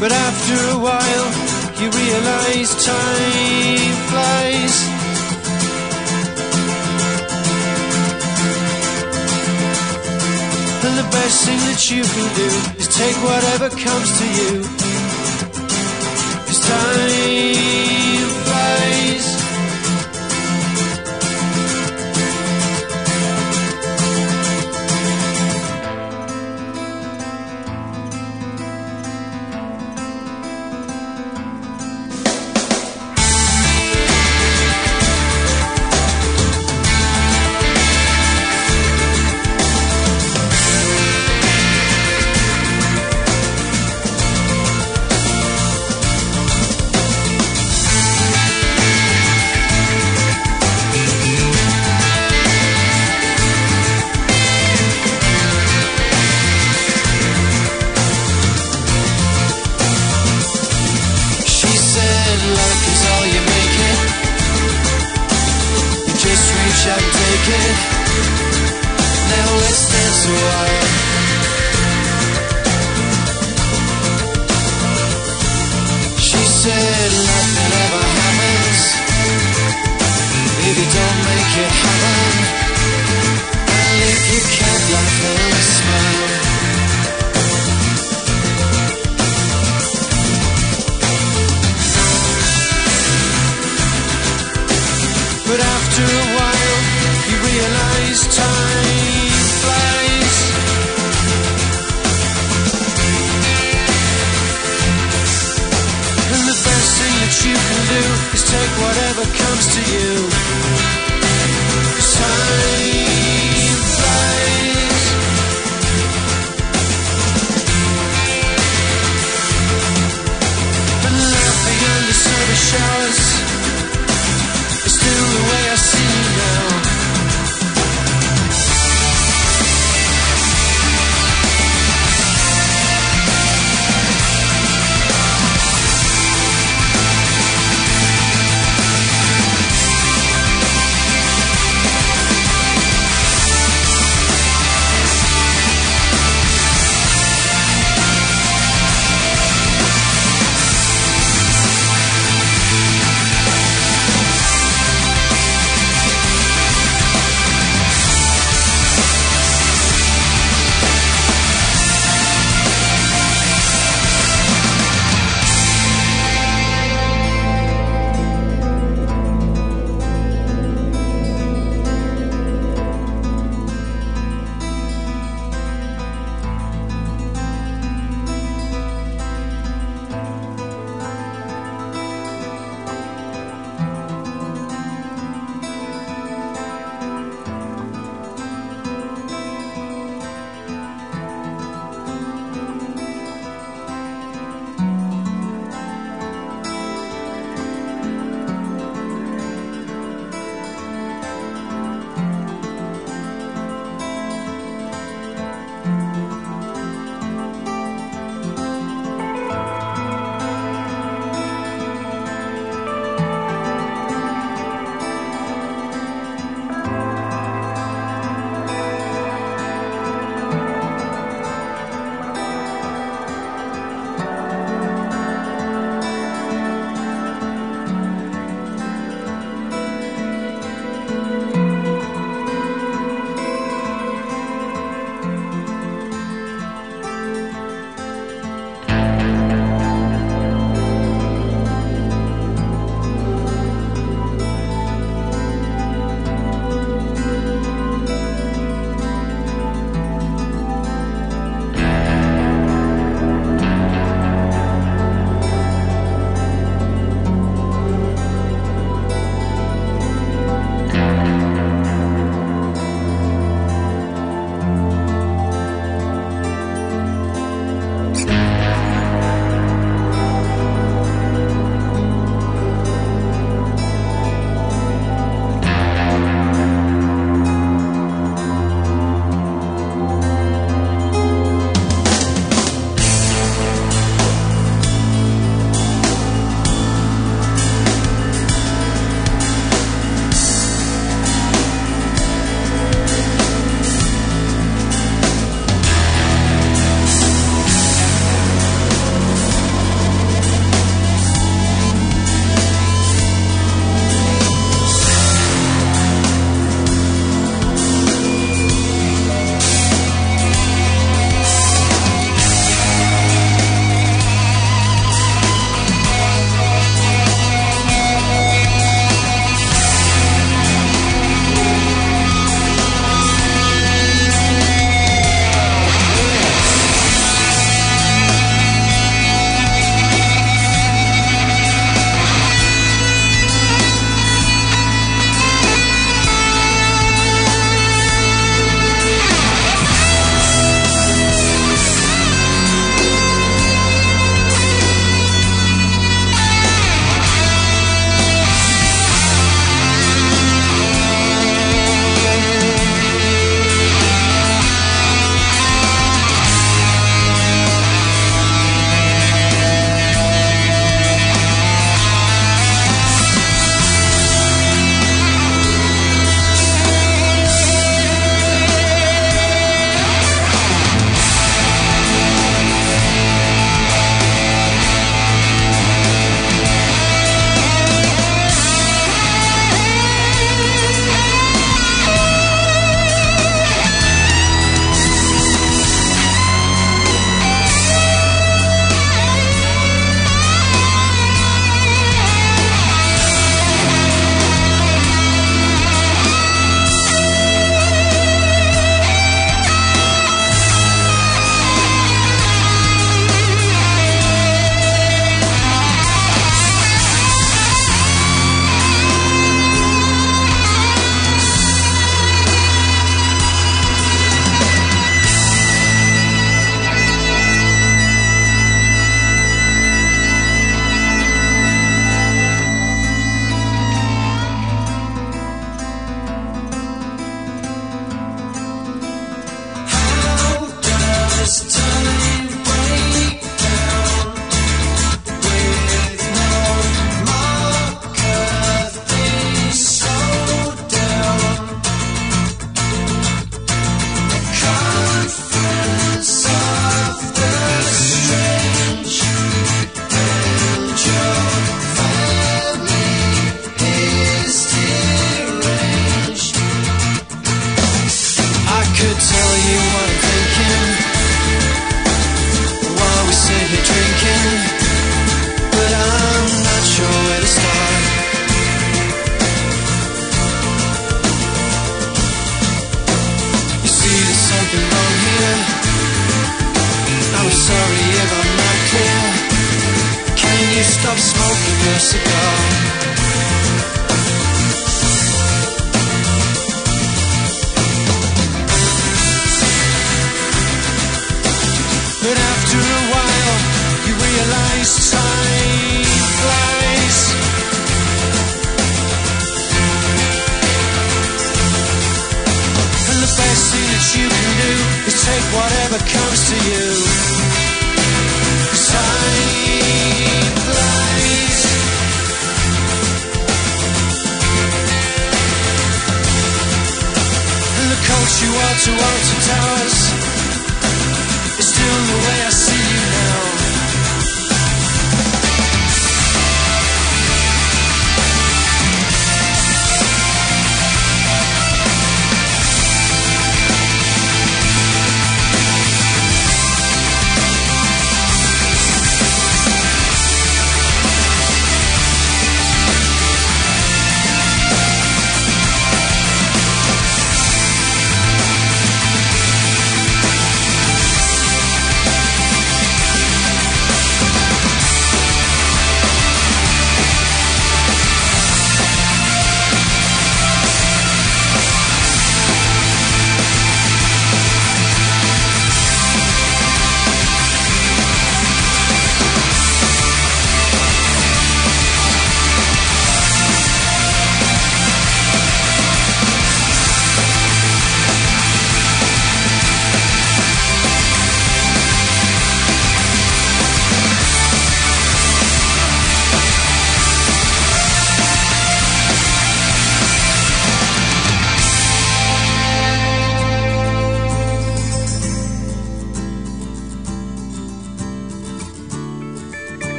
But after a while, you realize time flies. And the best thing that you can do is take whatever comes to you. Time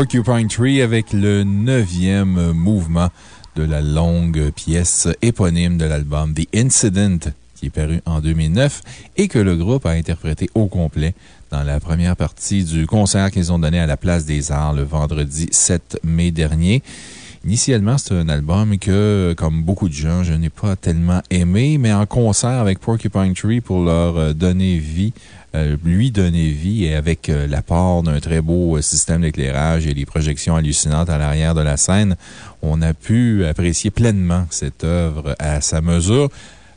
Porcupine Tree avec le neuvième mouvement de la longue pièce éponyme de l'album The Incident qui est paru en 2009 et que le groupe a interprété au complet dans la première partie du concert qu'ils ont donné à la Place des Arts le vendredi 7 mai dernier. Initialement, c'est un album que, comme beaucoup de gens, je n'ai pas tellement aimé, mais en concert avec Porcupine Tree pour leur euh, donner vie, euh, lui donner vie et avec euh, l'apport d'un très beau euh, système d'éclairage et les projections hallucinantes à l'arrière de la scène, on a pu apprécier pleinement cette œuvre à sa mesure.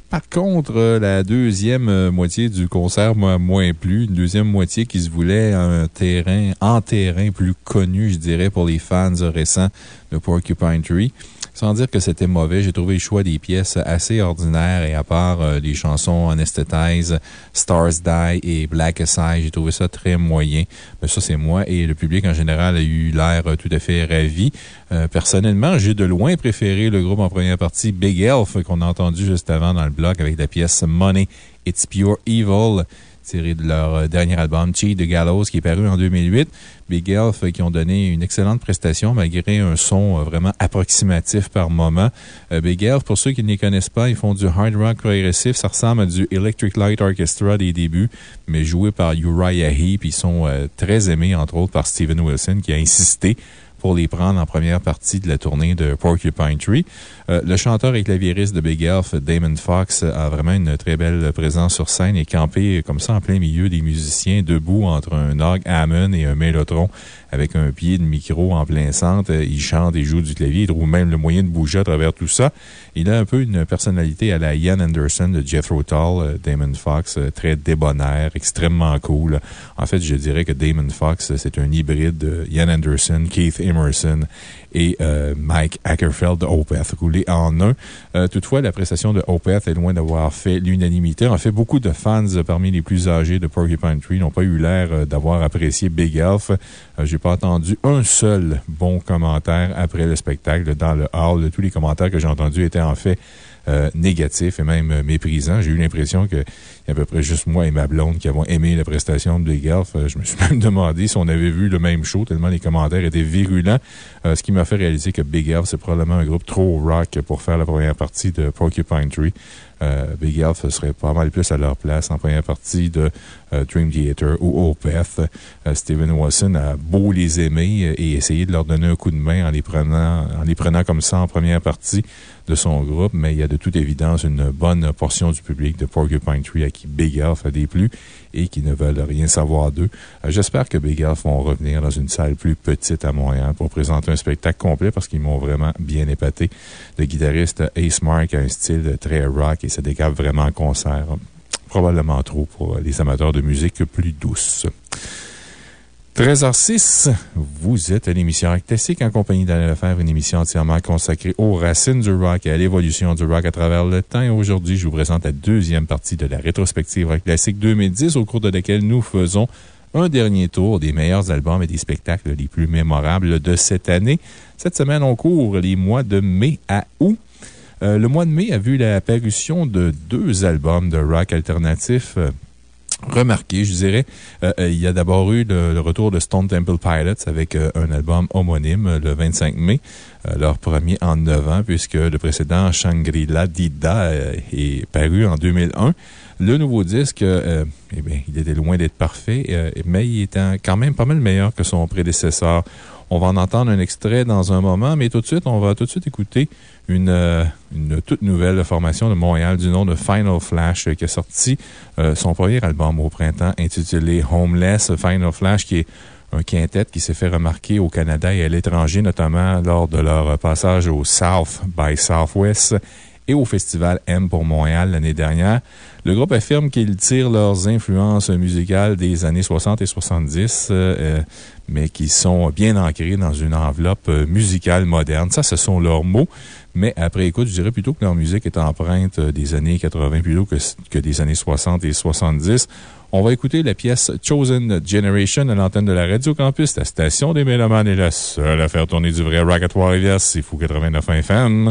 Par contre, la deuxième moitié du concert m'a moins plu. Une deuxième moitié qui se voulait un terrain, en terrain plus connu, je dirais, pour les fans récents de Porcupine Tree. Sans dire que c'était mauvais, j'ai trouvé le choix des pièces assez ordinaires et à part euh, les chansons Anesthetize, Stars Die et Black Aside, j'ai trouvé ça très moyen. Mais ça, c'est moi et le public en général a eu l'air euh, tout à fait ravi. Euh, personnellement, j'ai de loin préféré le groupe en première partie Big Elf qu'on a entendu juste avant dans le bloc avec la pièce Money, It's Pure Evil tiré de leur euh, dernier album, Cheat the Gallows, qui est paru en 2008. Big Elf, euh, qui ont donné une excellente prestation malgré un son euh, vraiment approximatif par moment. Big Elf, pour ceux qui ne les connaissent pas, ils font du hard rock progressif. Ça ressemble à du Electric Light Orchestra des débuts, mais joué par Uriah Heep. Ils sont très aimés, entre autres, par Steven Wilson, qui a insisté pour les prendre en première partie de la tournée de Porcupine Tree. Euh, le chanteur et claviériste de Big Elf, Damon Fox, a vraiment une très belle présence sur scène et campé comme ça en plein milieu des musiciens, debout entre un Nog Hammond et un Mélotron avec un pied de micro en plein centre. Il chante et joue du clavier. Il trouve même le moyen de bouger à travers tout ça. Il a un peu une personnalité à la Ian Anderson de Jethro Tull, euh, Damon Fox, euh, très débonnaire, extrêmement cool. En fait, je dirais que Damon Fox, c'est un hybride de Ian Anderson, Keith Emerson et euh, Mike Ackerfeld de Opeth, roulé en un. Euh, toutefois, la prestation de Opeth est loin d'avoir fait l'unanimité. En fait, beaucoup de fans parmi les plus âgés de Porcupine Tree n'ont pas eu l'air euh, d'avoir apprécié Big Elf. J'ai pas entendu un seul bon commentaire après le spectacle dans le hall. Tous les commentaires que j'ai entendus étaient en fait euh, négatifs et même méprisants. J'ai eu l'impression que Il y a à peu près juste moi et ma blonde qui avons aimé la prestation de Big Elf. Euh, Je me suis même demandé si on avait vu le même show, tellement les commentaires étaient virulents. Euh, ce qui m'a fait réaliser que Big Elf, c'est probablement un groupe trop rock pour faire la première partie de Porcupine Tree. Euh, Big Elf serait pas mal plus à leur place en première partie de euh, Dream Theater ou Opeth. Euh, Steven Wilson a beau les aimer euh, et essayer de leur donner un coup de main en les prenant, en les prenant comme ça en première partie de son groupe, mais il y a de toute évidence une bonne portion du public de Porcupine Tree à qui Big Elf a déplu et qui ne veulent rien savoir d'eux. Euh, J'espère que Big Elf vont revenir dans une salle plus petite à Montréal pour présenter un spectacle complet parce qu'ils m'ont vraiment bien épaté. Le guitariste Ace Mark a un style très rock et se décave vraiment en concert. Probablement trop pour les amateurs de musique plus douce. 13h06, vous êtes à l'émission Rock Classique en compagnie d'Alain Lefebvre, une émission entièrement consacrée aux racines du rock et à l'évolution du rock à travers le temps. Et aujourd'hui, je vous présente la deuxième partie de la rétrospective Rock Classique 2010, au cours de laquelle nous faisons un dernier tour des meilleurs albums et des spectacles les plus mémorables de cette année. Cette semaine, on court les mois de mai à août. Euh, le mois de mai a vu la parution de deux albums de rock alternatif. Remarqué, je dirais. Euh, euh, il y a d'abord eu le, retour de Stone Temple Pilots avec euh, un album homonyme le 25 mai, leur premier en 9 ans, puisque le précédent Shangri-La Dida est paru en 2001. Le nouveau disque, eh bien, il était loin d'être parfait, mais il était quand même pas mal meilleur que son prédécesseur. On va en entendre un extrait dans un moment, mais tout de suite, on va tout de suite écouter une, euh, une toute nouvelle formation de Montréal du nom de Final Flash euh, qui a sorti euh, son premier album au printemps intitulé Homeless. Final Flash qui est un quintet qui s'est fait remarquer au Canada et à l'étranger, notamment lors de leur passage au South by Southwest et au festival M pour Montréal l'année dernière. Le groupe affirme qu'ils tirent leurs influences musicales des années 60 et 70, euh, euh, mais qui sont bien ancrées dans une enveloppe musicale moderne. Ça, ce sont leurs mots. Mais après écoute, je dirais plutôt que leur musique est empreinte euh, des années 80 plutôt que, des années 60 et 70. On va écouter la pièce Chosen Generation à l'antenne de la Radio Campus. La station des Mélomanes est la seule à faire tourner du vrai rock à Trois-Rivières. C'est Fou 89 FM.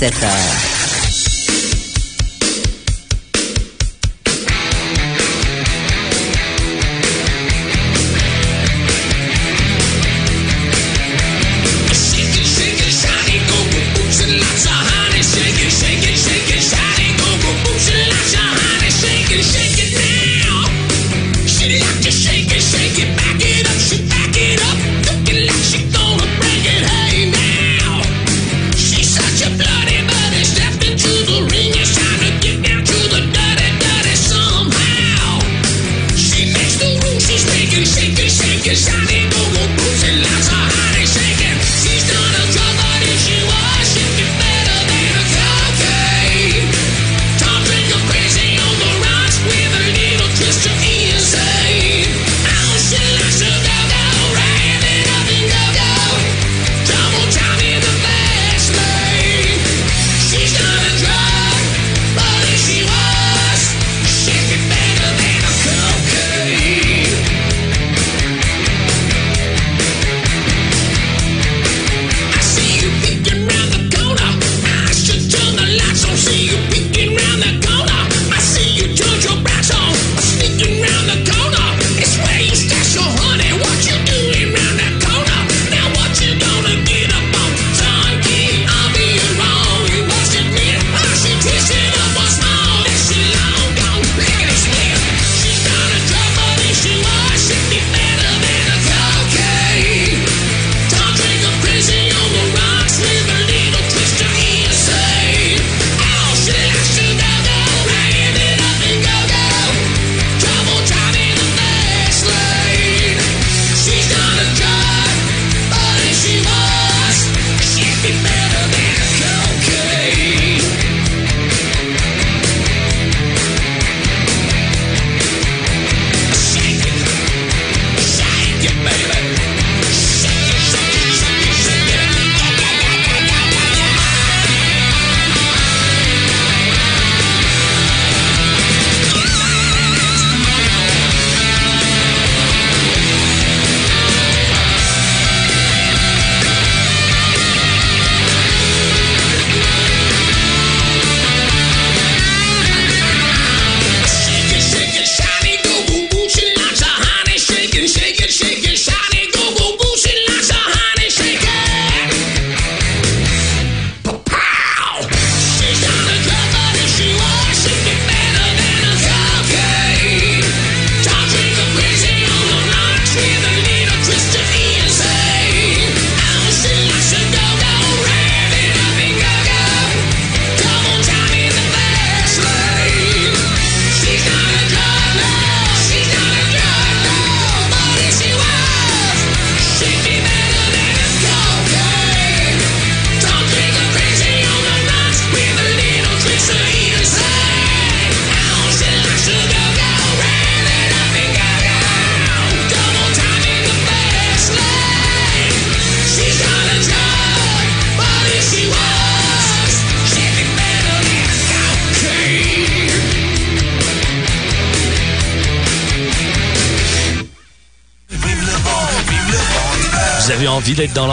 Jusqu'à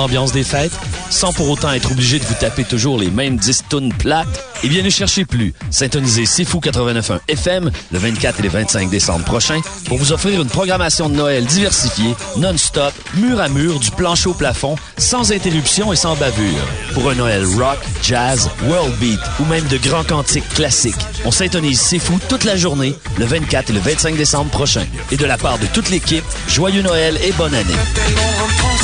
l'ambiance des fêtes? Sans pour autant être obligé de vous taper toujours les mêmes 10 tonnes plates? Eh bien, ne cherchez plus. Syntonisez C'est Fou 89.1 FM le 24 et le 25 décembre prochain pour vous offrir une programmation de Noël diversifiée, non-stop, mur à mur, du plancher au plafond, sans interruption et sans bavure. Pour un Noël rock, jazz, world beat ou même de grands cantiques classiques, on syntonise C'est Fou toute la journée le 24 et le 25 décembre prochain. Et de la part de toute l'équipe, joyeux Noël et bonne année.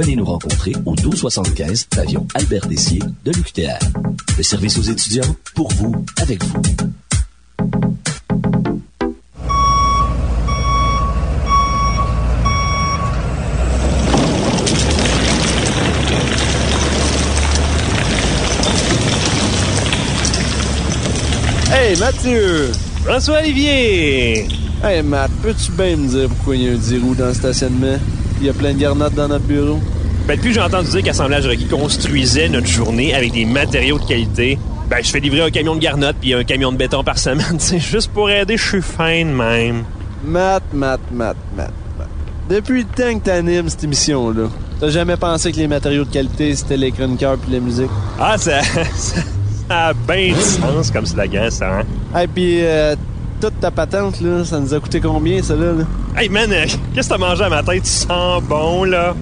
Venez nous rencontrer au 1275 pavillon Albert Dessier de l'UQTR. Le service aux étudiants, pour vous, avec vous. Hey Mathieu! François Olivier! Hey Matt, peux-tu bien me dire pourquoi il y a un 10 roues dans le stationnement? Il y a plein de garnottes dans notre bureau? Ben, depuis que j'ai entendu dire qu'Assemblage Rocky construisait notre journée avec des matériaux de qualité, ben, je fais livrer un camion de garnottes puis un camion de béton par semaine. C'est juste pour aider, je suis fin de même. Matt, Matt, Matt, Matt, Matt. Depuis le temps que t'animes cette émission-là, t'as jamais pensé que les matériaux de qualité, c'était les chroniqueurs puis la musique? Ah, ça, a bien du sens comme slogan, ça, hein? Hey, puis euh, toute ta patente, là, ça nous a coûté combien, ça, là? là? Hey, man, euh, qu'est-ce que t'as mangé à ma tête? Tu sens bon, là?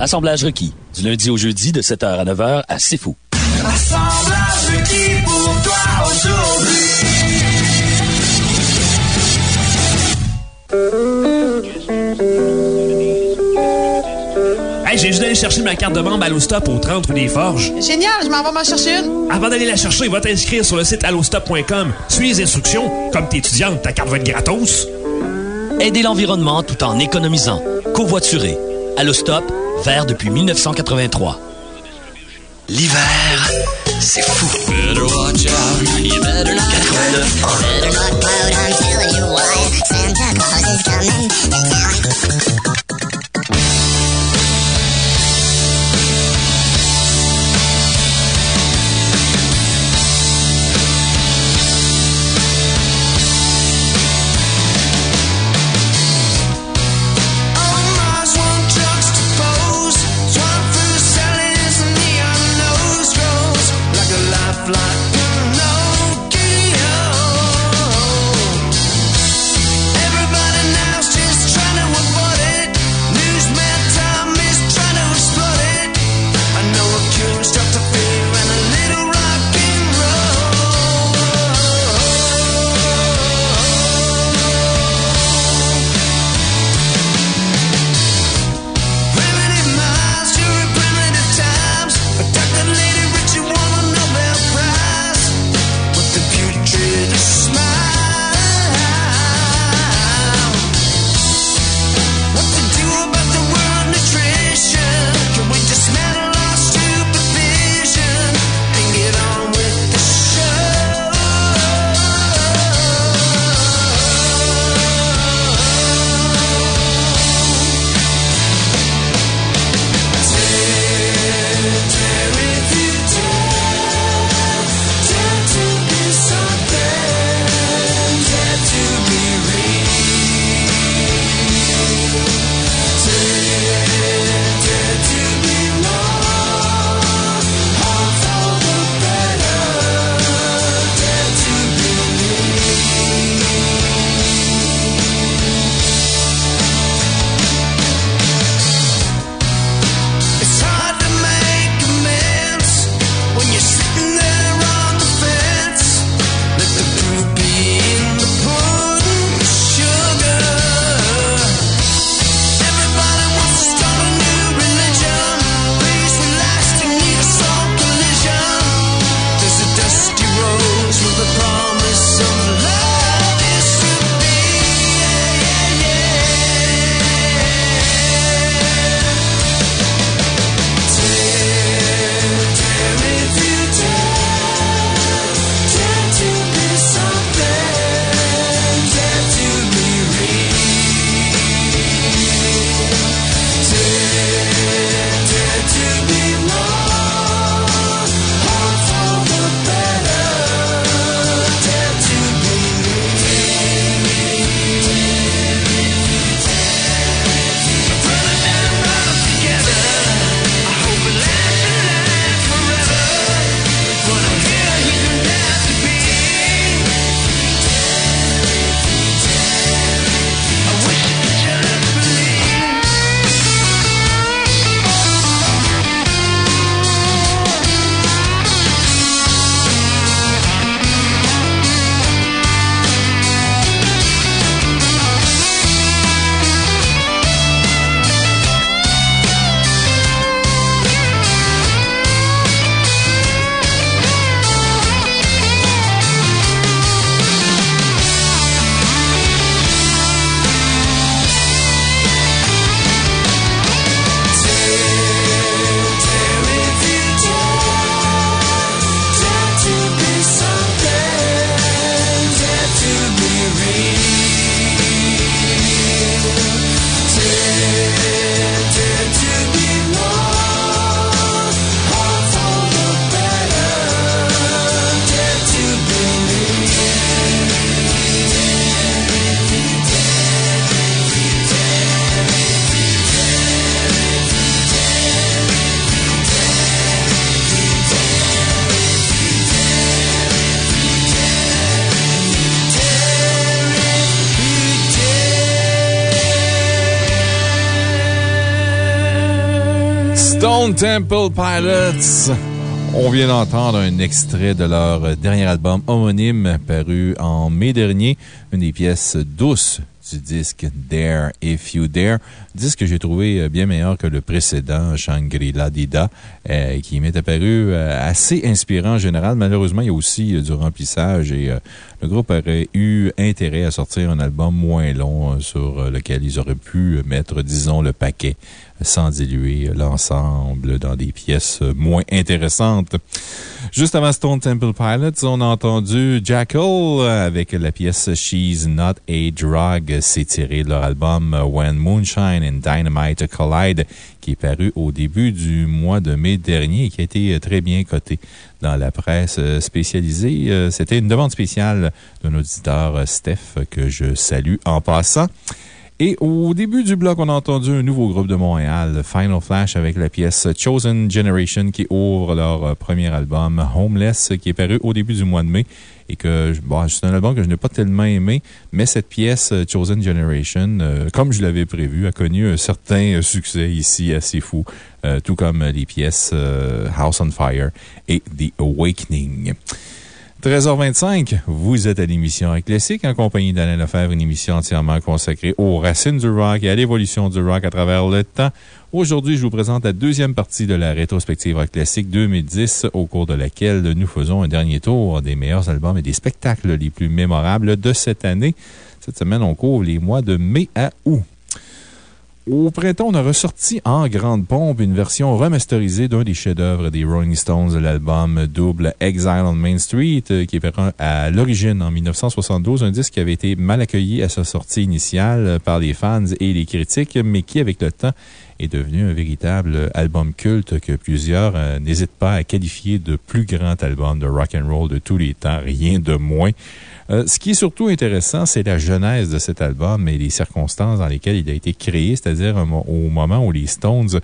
Assemblage requis. Du lundi au jeudi de 7h à 9h à C'est Fou. Assemblage requis pour toi aujourd'hui. Hey, j'ai juste d'aller chercher ma carte de membre Allostop au 30 rue des Forges. Génial, je m'en vais m'en chercher une. Avant d'aller la chercher, va t'inscrire sur le site allostop.com. Suis les instructions. Comme t'es étudiante, ta carte va être gratos. Aider l'environnement tout en économisant. Covoiturer. Allostop, vert depuis 1983. L'hiver, c'est fou. Temple Pilots. On vient d'entendre un extrait de leur dernier album homonyme paru en mai dernier, une des pièces douces du disque Dare If You Dare, disque que j'ai trouvé bien meilleur que le précédent, Shangri-La Dida, euh, qui m'est apparu euh, assez inspirant en général. Malheureusement, il y a aussi euh, du remplissage et le groupe aurait eu intérêt à sortir un album moins long sur lequel ils auraient pu mettre, disons, le paquet sans diluer l'ensemble dans des pièces moins intéressantes. Juste avant Stone Temple Pilots, on a entendu Jackal avec la pièce She's Not a Drug. C'est tiré de leur album When Moonshine and Dynamite Collide, qui est paru au début du mois de mai dernier et qui a été très bien coté dans la presse spécialisée. C'était une demande spéciale d'un auditeur, Steph, que je salue en passant. Et au début du bloc, on a entendu un nouveau groupe de Montréal, Final Flash, avec la pièce Chosen Generation qui ouvre leur premier album, Homeless, qui est paru au début du mois de mai. Et que, bon, c'est un album que je n'ai pas tellement aimé, mais cette pièce, Chosen Generation, comme je l'avais prévu, a connu un certain succès ici assez fou, tout comme les pièces House on Fire et The Awakening. 13h25, vous êtes à l'émission Classique en compagnie d'Alain Lefebvre, une émission entièrement consacrée aux racines du rock et à l'évolution du rock à travers le temps. Aujourd'hui, je vous présente la deuxième partie de la rétrospective Rock Classique 2010, au cours de laquelle nous faisons un dernier tour des meilleurs albums et des spectacles les plus mémorables de cette année. Cette semaine, on couvre les mois de mai à août. Au printemps, on a ressorti en grande pompe une version remasterisée d'un des chefs-d'œuvre des Rolling Stones l'album double Exile on Main Street, qui est à l'origine en 1972, un disque qui avait été mal accueilli à sa sortie initiale par les fans et les critiques, mais qui, avec le temps, est devenu un véritable album culte que plusieurs n'hésitent pas à qualifier de plus grand album de rock and roll de tous les temps, rien de moins. Ce qui est surtout intéressant, c'est la genèse de cet album et les circonstances dans lesquelles il a été créé, c'est-à-dire au moment où les Stones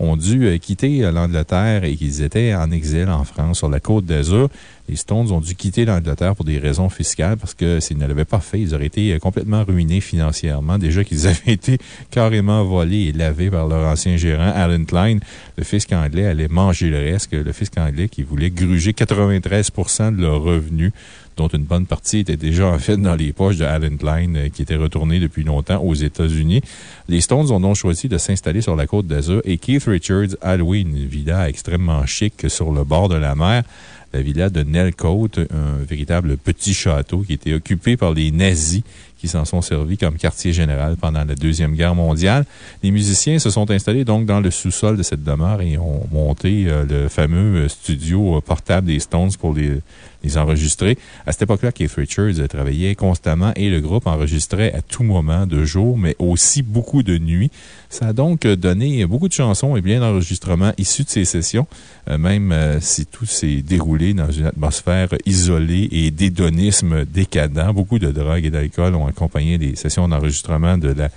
ont dû quitter l'Angleterre et qu'ils étaient en exil en France sur la côte d'Azur. Les Stones ont dû quitter l'Angleterre pour des raisons fiscales parce que s'ils ne l'avaient pas fait, ils auraient été complètement ruinés financièrement. Déjà qu'ils avaient été carrément volés et lavés par leur ancien gérant, Alan Klein. Le fisc anglais allait manger le reste, le fisc anglais qui voulait gruger 93% de leurs revenus dont une bonne partie était déjà en fait dans les poches de Alan Klein, qui était retourné depuis longtemps aux États-Unis. Les Stones ont donc choisi de s'installer sur la côte d'Azur et Keith Richards a loué une villa extrêmement chic sur le bord de la mer la villa de Nelcote, un véritable petit château qui était occupé par les nazis qui s'en sont servis comme quartier général pendant la Deuxième Guerre mondiale. Les musiciens se sont installés donc dans le sous-sol de cette demeure et ont monté le fameux studio portable des Stones pour les, les enregistrer. À cette époque-là, Keith Richards travaillait constamment et le groupe enregistrait à tout moment de jour, mais aussi beaucoup de nuit. Ça a donc donné beaucoup de chansons et bien d'enregistrements issus de ces sessions, même si tout s'est déroulé dans une atmosphère isolée et d'hédonisme décadent. Beaucoup de drogue et d'alcool ont accompagné les sessions d'enregistrement de la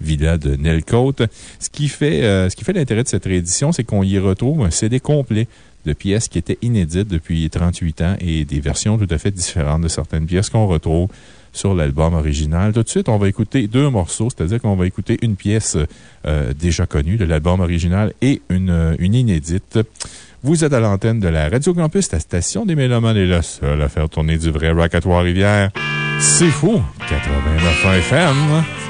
villa de Nelcote. Ce qui fait, ce qui fait l'intérêt de cette réédition, c'est qu'on y retrouve un CD complet de pièces qui étaient inédites depuis 38 ans et des versions tout à fait différentes de certaines pièces qu'on retrouve sur l'album original. Tout de suite, on va écouter deux morceaux, c'est-à-dire qu'on va écouter une pièce déjà connue de l'album original et une, une inédite. Vous êtes à l'antenne de la Radio Campus, la station des Mélomanes est la seule à faire tourner du vrai rock à Trois-Rivières. C'est fou! 89 FM.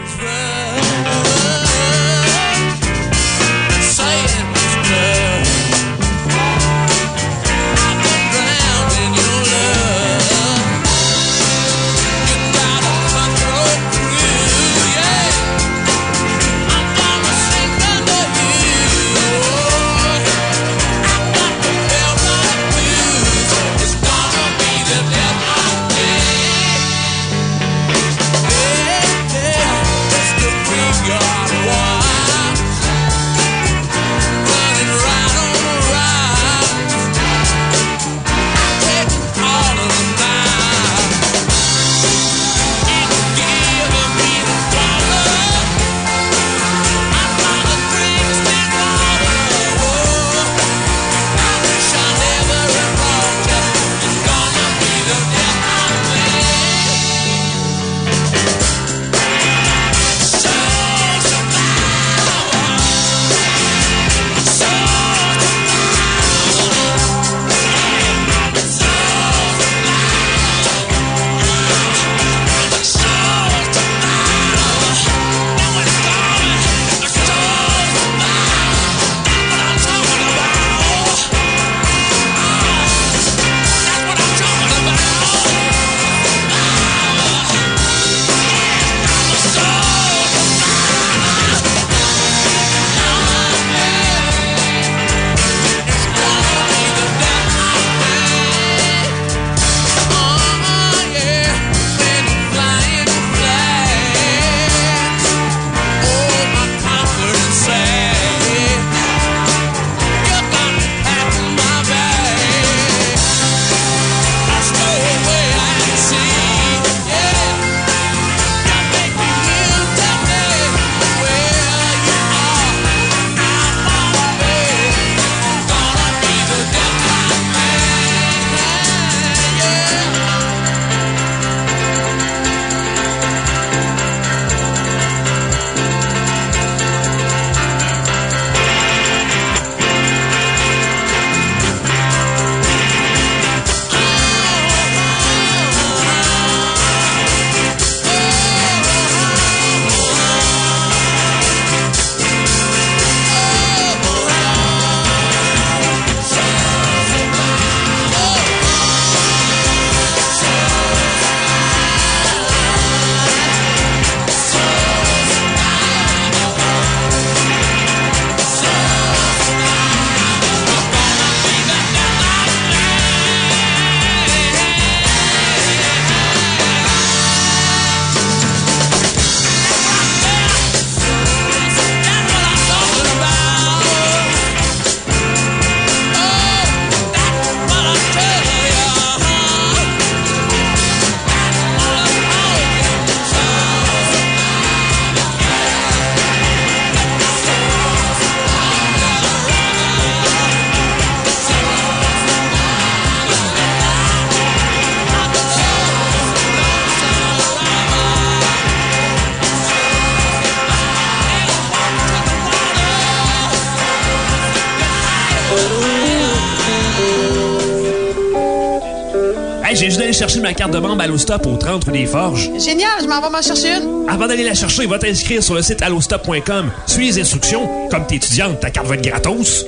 Ma carte de membre Allostop au 30 rue des Forges. Génial, je m'en vais m'en chercher une. Avant d'aller la chercher, va t'inscrire sur le site allostop.com. Suis les instructions. Comme t'es étudiante, ta carte va être gratos.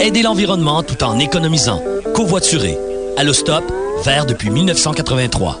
Aider l'environnement tout en économisant. Covoiturer. Allostop, vert depuis 1983.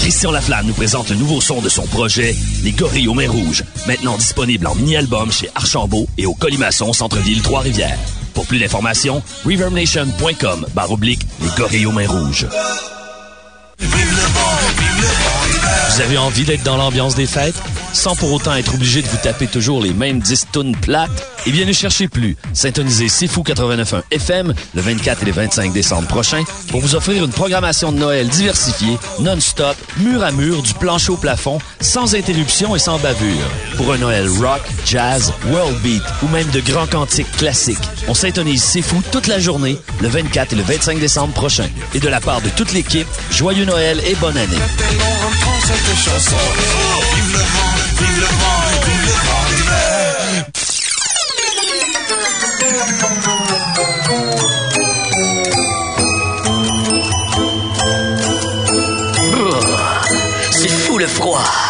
Christian Laflamme nous présente le nouveau son de son projet, Les Gorilles aux Mains Rouges, maintenant disponible en mini-album chez Archambault et au Colimaçon Centre-Ville Trois-Rivières. Pour plus d'informations, reverbnation.com barre oblique Les Gorilles aux Mains Rouges. Vous avez envie d'être dans l'ambiance des fêtes? Sans pour autant être obligé de vous taper toujours les mêmes 10 tonnes plates? Eh bien, ne cherchez plus. Syntonisez C'est Fou 89.1 FM le 24 et le 25 décembre prochain pour vous offrir une programmation de Noël diversifiée, non-stop, mur à mur, du plancher au plafond, sans interruption et sans bavure. Pour un Noël rock, jazz, world beat ou même de grands cantiques classiques, on syntonise C'est Fou toute la journée le 24 et le 25 décembre prochain. Et de la part de toute l'équipe, joyeux Noël et bonne année. C'est fou le froid.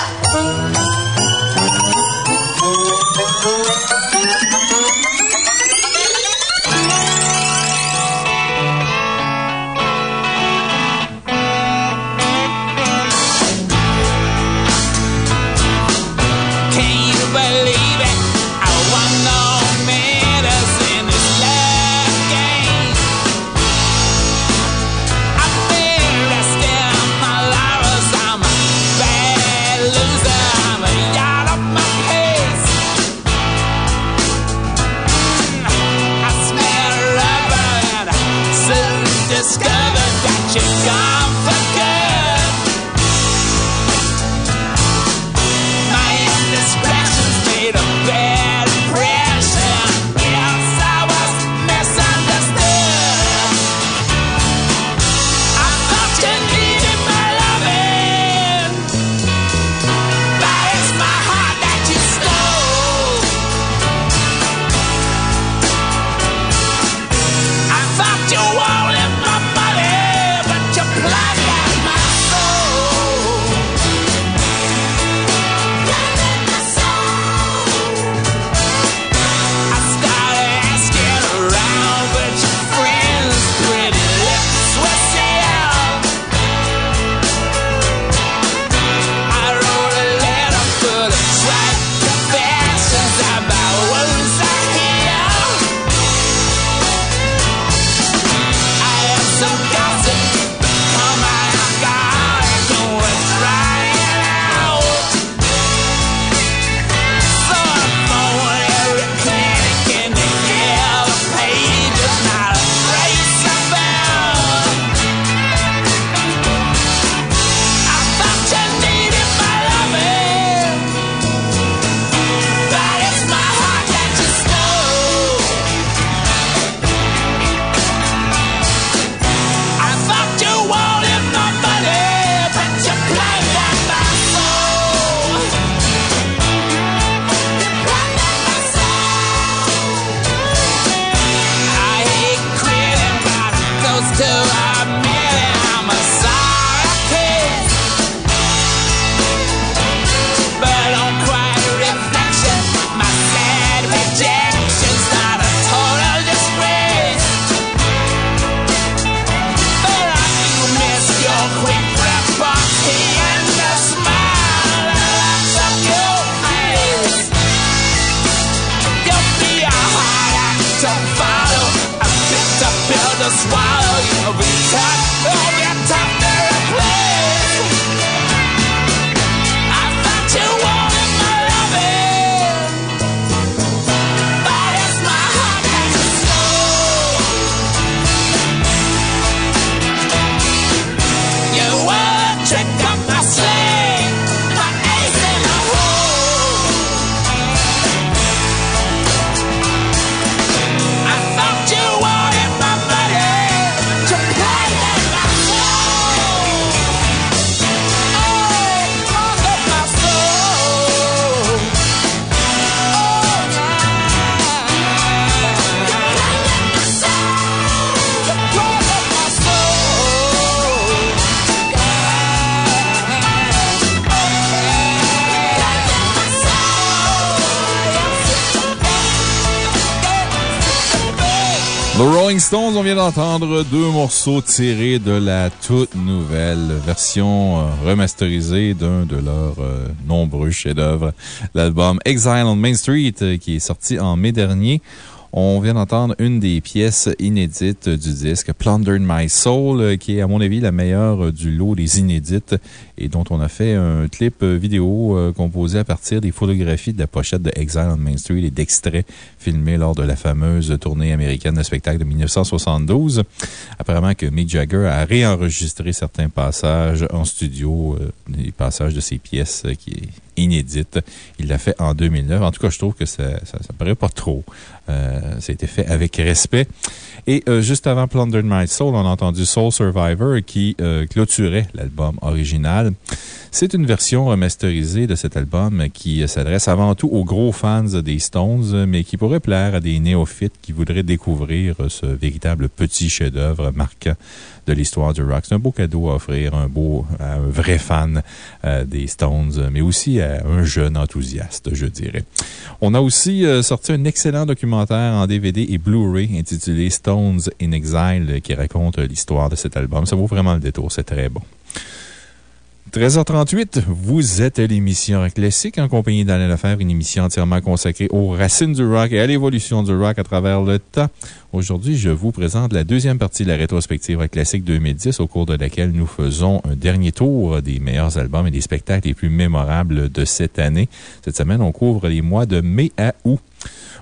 Rolling Stones, on vient d'entendre deux morceaux tirés de la toute nouvelle version euh, remasterisée d'un de leurs euh, nombreux chefs-d'œuvre, l'album Exile on Main Street, euh, qui est sorti en mai dernier. On vient d'entendre une des pièces inédites du disque, Plundered My Soul, qui est, à mon avis, la meilleure du lot des inédites et dont on a fait un clip vidéo euh, composé à partir des photographies de la pochette de Exile on Main Street et d'extraits filmés lors de la fameuse tournée américaine de spectacle de 1972. Apparemment que Mick Jagger a réenregistré certains passages en studio, euh, des passages de ses pièces qui inédite. Il l'a fait en 2009. En tout cas, je trouve que ça, ça paraît pas trop. Euh, ça a été fait avec respect. Et euh, juste avant Plundered My Soul, on a entendu Soul Survivor qui euh, clôturait l'album original. C'est une version remasterisée de cet album qui s'adresse avant tout aux gros fans des Stones, mais qui pourrait plaire à des néophytes qui voudraient découvrir ce véritable petit chef-d'œuvre marquant de l'histoire du rock. C'est un beau cadeau à offrir un beau, à un vrai fan des Stones, mais aussi à un jeune enthousiaste, je dirais. On a aussi euh, sorti un excellent documentaire en DVD et Blu-ray intitulé Stones in Exile qui raconte l'histoire de cet album. Ça vaut vraiment le détour, c'est très bon. 13h38, vous êtes à l'émission Classique en compagnie d'Alain Lefebvre, une émission entièrement consacrée aux racines du rock et à l'évolution du rock à travers le temps. Aujourd'hui, je vous présente la deuxième partie de la rétrospective Classique 2010, au cours de laquelle nous faisons un dernier tour des meilleurs albums et des spectacles les plus mémorables de cette année. Cette semaine, on couvre les mois de mai à août.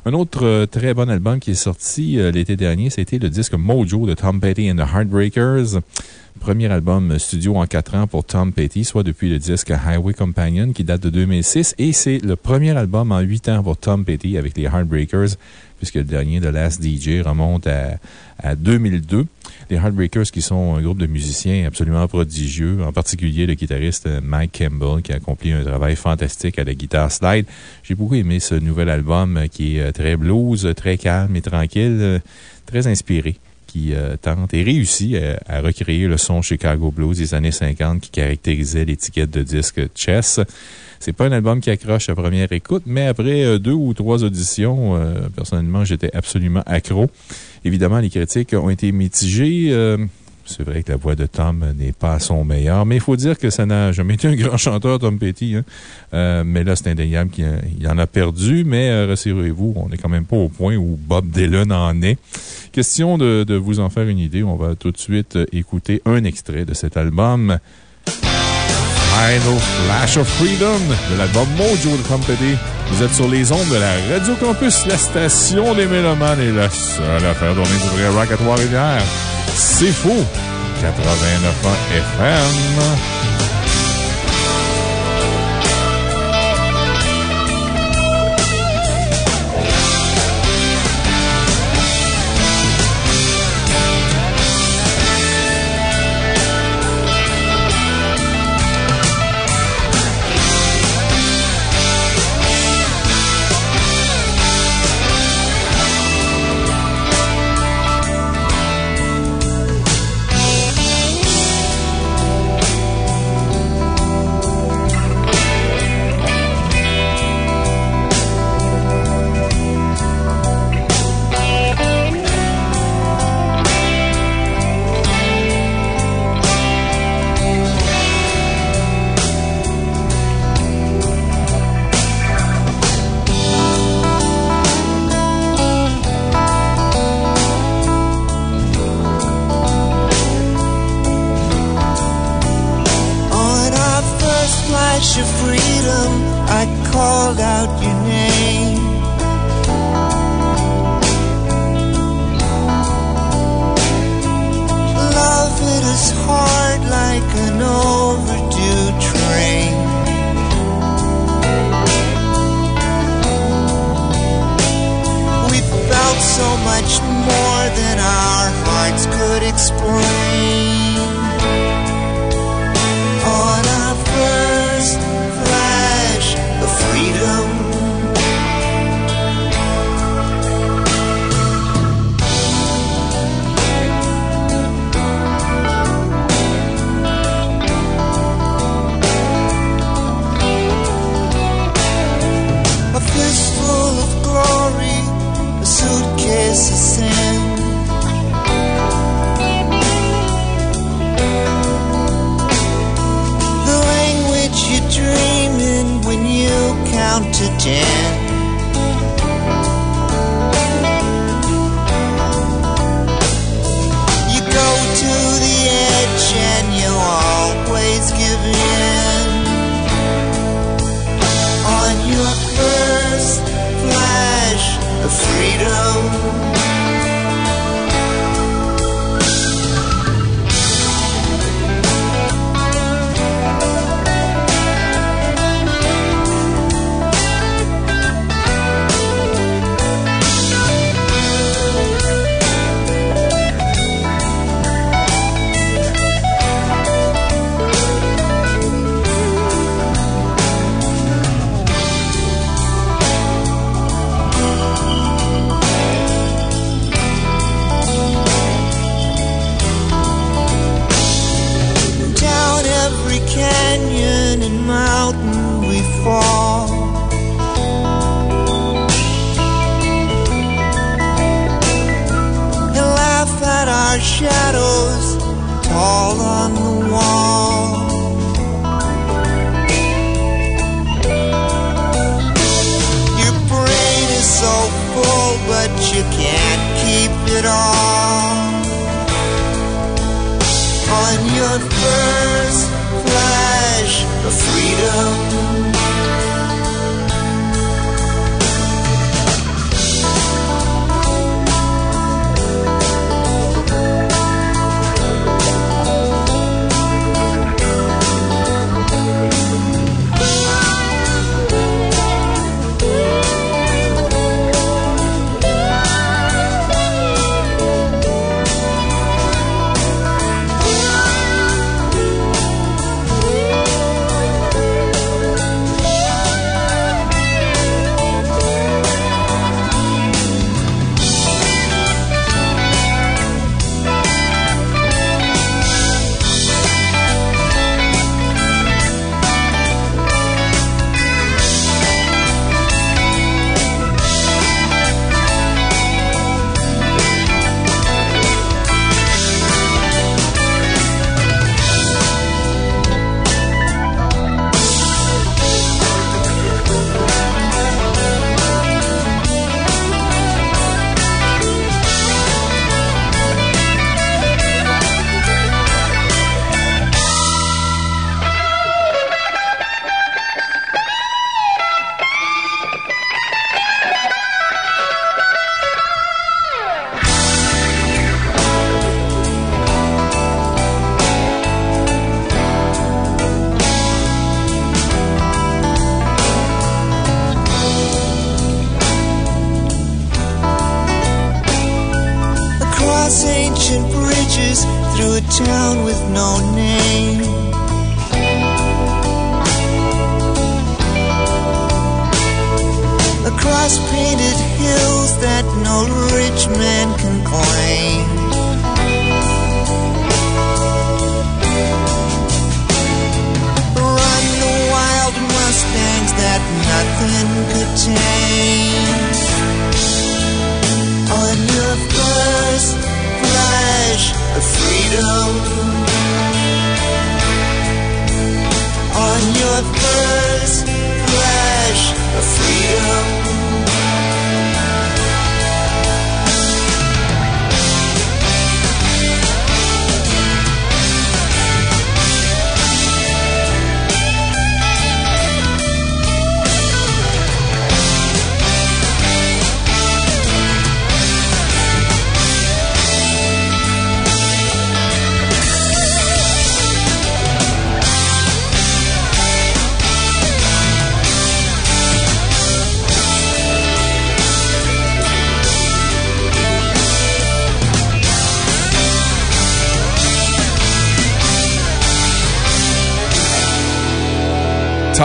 Un autre euh, très bon album qui est sorti euh, l'été dernier, c'était le disque Mojo de Tom Petty and the Heartbreakers. Premier album studio en quatre ans pour Tom Petty, soit depuis le disque Highway Companion qui date de 2006. Et c'est le premier album en huit ans pour Tom Petty avec les Heartbreakers, puisque le dernier de Last DJ remonte à 2002. Les Heartbreakers, qui sont un groupe de musiciens absolument prodigieux, en particulier le guitariste Mike Campbell, qui a accompli un travail fantastique à la guitare slide. J'ai beaucoup aimé ce nouvel album qui est très blues, très calme et tranquille, très inspiré qui euh, tente et réussit à, à, recréer le son Chicago Blues des années 50 qui caractérisait l'étiquette de disque Chess. C'est pas un album qui accroche à première écoute, mais après euh, deux ou trois auditions, euh, personnellement, j'étais absolument accro. Évidemment, les critiques ont été mitigées. C'est vrai que la voix de Tom n'est pas à son meilleur, mais il faut dire que ça n'a jamais été un grand chanteur, Tom Petty. Hein. Euh, mais là, c'est indéniable qu'il en a perdu, mais euh, rassurez-vous, on n'est quand même pas au point où Bob Dylan en est. Question de, vous en faire une idée, on va tout de suite écouter un extrait de cet album. Final Flash of Freedom de l'album Mojo de Tom Petty. Vous êtes sur les ondes de la Radio Campus, la station des Mélomanes et la seule à faire tourner du vrai rock à Trois-Rivières. C'est fou! 89 FM.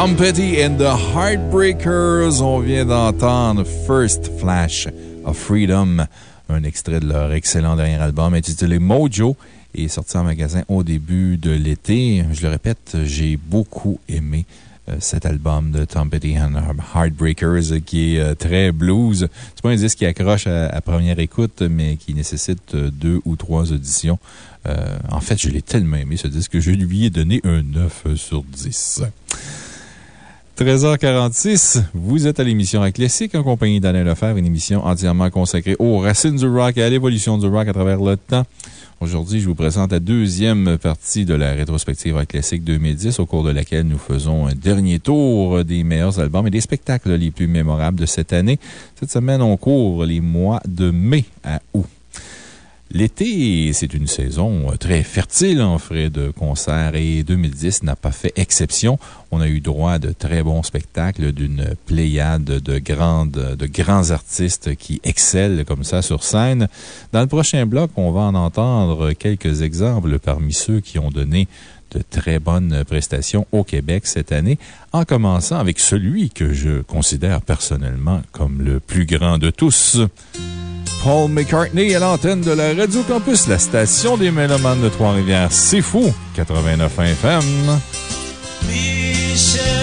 Tom Petty and the Heartbreakers. On vient d'entendre First Flash of Freedom, un extrait de leur excellent dernier album intitulé Mojo et sorti en magasin au début de l'été. Je le répète, j'ai beaucoup aimé euh, cet album de Tom Petty and the Heartbreakers qui est euh, très blues. C'est pas un disque qui accroche à, première écoute, mais qui nécessite euh, deux ou trois auditions. En fait, je l'ai tellement aimé ce disque que je lui ai donné un 9 sur 10. 13h46, vous êtes à l'émission Rock Classique en compagnie d'Alain Lefebvre, une émission entièrement consacrée aux racines du rock et à l'évolution du rock à travers le temps. Aujourd'hui, je vous présente la deuxième partie de la rétrospective Rock Classique 2010, au cours de laquelle nous faisons un dernier tour des meilleurs albums et des spectacles les plus mémorables de cette année. Cette semaine, on court les mois de mai à. L'été, c'est une saison euh, très fertile en frais de concerts et 2010 n'a pas fait exception. On a eu droit à de très bons spectacles d'une pléiade de, grandes, de grands artistes qui excellent comme ça sur scène. Dans le prochain bloc, on va en entendre quelques exemples parmi ceux qui ont donné de très bonnes prestations au Québec cette année, en commençant avec celui que je considère personnellement comme le plus grand de tous. Paul McCartney à l'antenne de la Radio Campus, la station des Mélomanes de Trois-Rivières. C'est fou! 89 FM. Michelle,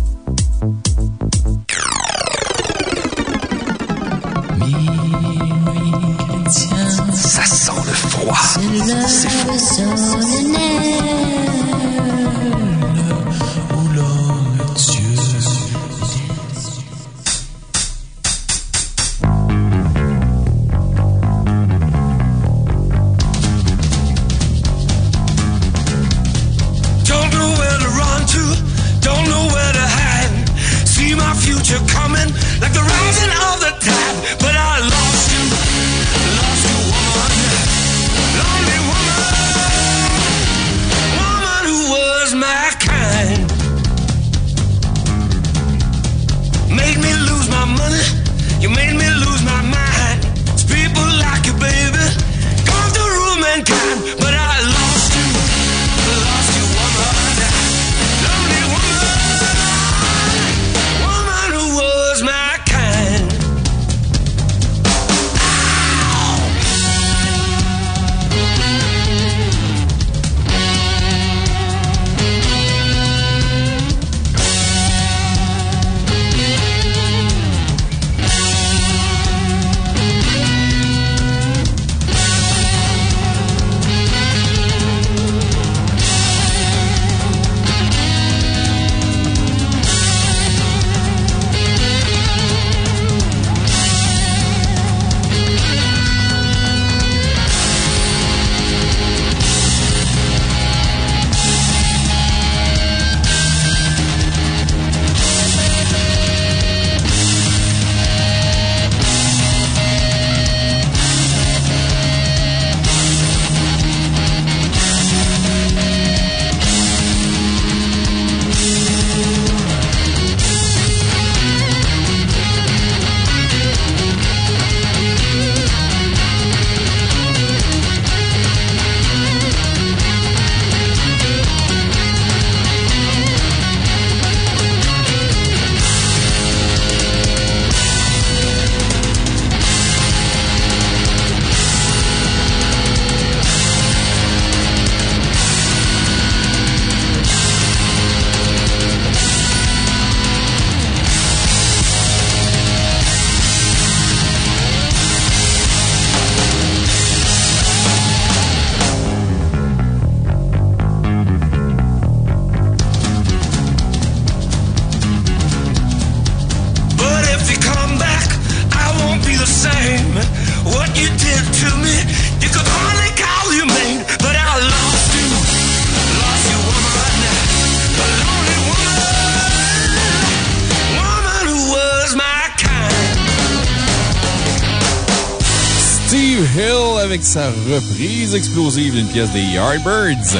Ça sent le froid. C'est fou. Des Yardbirds.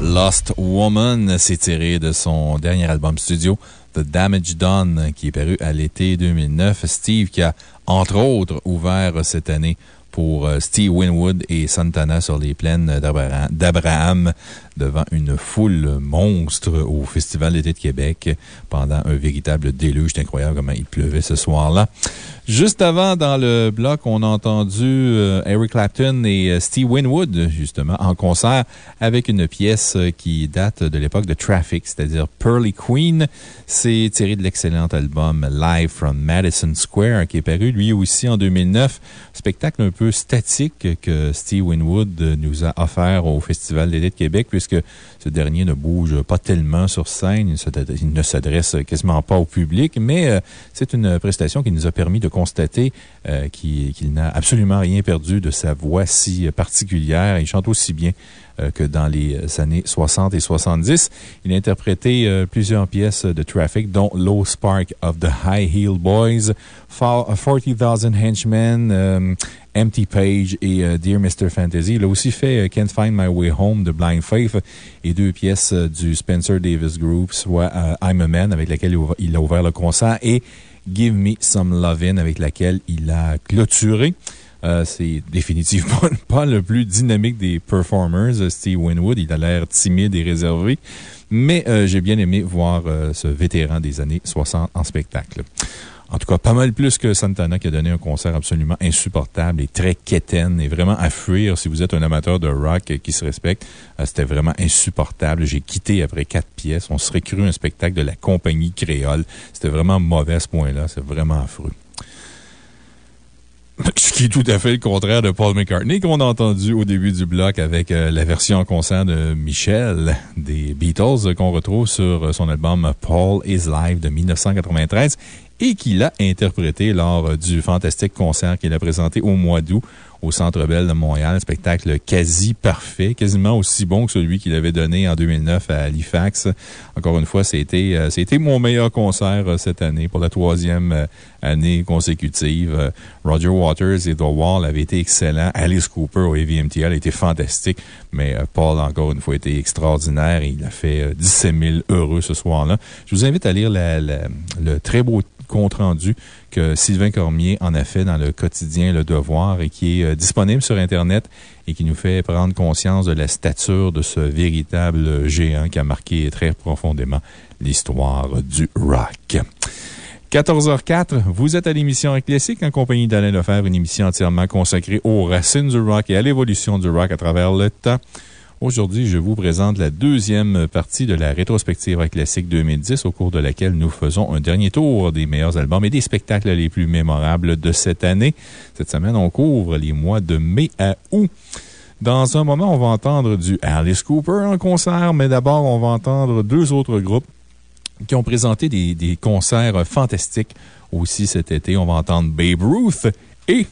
Lost Woman, c'est tiré de son dernier album studio, The Damage Done, qui est paru à l'été 2009. Steve qui a, entre autres, ouvert cette année pour euh, Steve Winwood et Santana sur les plaines d'Abraham devant une foule monstre au Festival d'été de Québec pendant un véritable déluge. C'est incroyable comment il pleuvait ce soir-là. Juste avant, dans le bloc, on a entendu euh, Eric Clapton et euh, Steve Winwood, justement, en concert avec une pièce euh, qui date de l'époque de Traffic, c'est-à-dire Pearly Queen. C'est tiré de l'excellent album Live from Madison Square, qui est paru lui aussi en 2009. Spectacle un peu statique que Steve Winwood nous a offert au Festival d'été de Québec, puisque ce dernier ne bouge pas tellement sur scène. Il ne s'adresse quasiment pas au public, mais c'est une prestation qui nous a permis de constater euh, qu'il n'a absolument rien perdu de sa voix si particulière. Il chante aussi bien euh, que dans les années 60 et 70. Il a interprété euh, plusieurs pièces de Traffic, dont Low Spark of the High Heel Boys, 40,000 Henchmen, Empty Page et Dear Mr. Fantasy. Il a aussi fait Can't Find My Way Home de Blind Faith et deux pièces du Spencer Davis Group, soit I'm a Man, avec laquelle il a ouvert le concert, et Give Me Some Lovin' avec laquelle il a clôturé. Euh, c'est définitivement pas le plus dynamique des performers, Steve Winwood. Il a l'air timide et réservé. Mais euh, j'ai bien aimé voir euh, ce vétéran des années 60 en spectacle. En tout cas, pas mal plus que Santana qui a donné un concert absolument insupportable et très quétaine et vraiment à fuir si vous êtes un amateur de rock qui se respecte. Euh, c'était vraiment insupportable. J'ai quitté après quatre pièces. On serait cru un spectacle de la compagnie créole. C'était vraiment mauvais à ce point-là. C'est vraiment affreux. Ce qui est tout à fait le contraire de Paul McCartney qu'on a entendu au début du bloc avec euh, la version en concert de Michel des Beatles qu'on retrouve sur son album Paul is Live de 1993 et qu'il a interprété lors du fantastique concert qu'il a présenté au mois d'août au Centre Bell de Montréal. Spectacle quasi parfait, quasiment aussi bon que celui qu'il avait donné en 2009 à Halifax. Encore une fois, c'était euh, mon meilleur concert euh, cette année pour la troisième euh, année consécutive. Roger Waters et The Wall avaient été excellents. Alice Cooper au AVMTL a été fantastique. Mais Paul, encore une fois, été extraordinaire il a fait 17 000 heureux ce soir-là. Je vous invite à lire le très beau compte-rendu Sylvain Cormier en a fait dans le quotidien Le Devoir et qui est euh, disponible sur Internet et qui nous fait prendre conscience de la stature de ce véritable géant qui a marqué très profondément l'histoire du rock. 14h04, vous êtes à l'émission Classique en compagnie d'Alain Lefebvre, une émission entièrement consacrée aux racines du rock et à l'évolution du rock à travers le temps. Aujourd'hui, je vous présente la deuxième partie de la rétrospective classique 2010, au cours de laquelle nous faisons un dernier tour des meilleurs albums et des spectacles les plus mémorables de cette année. Cette semaine, on couvre les mois de mai à août. Dans un moment, on va entendre du Alice Cooper en concert, mais d'abord, on va entendre deux autres groupes qui ont présenté des concerts fantastiques aussi cet été. On va entendre Babe Ruth et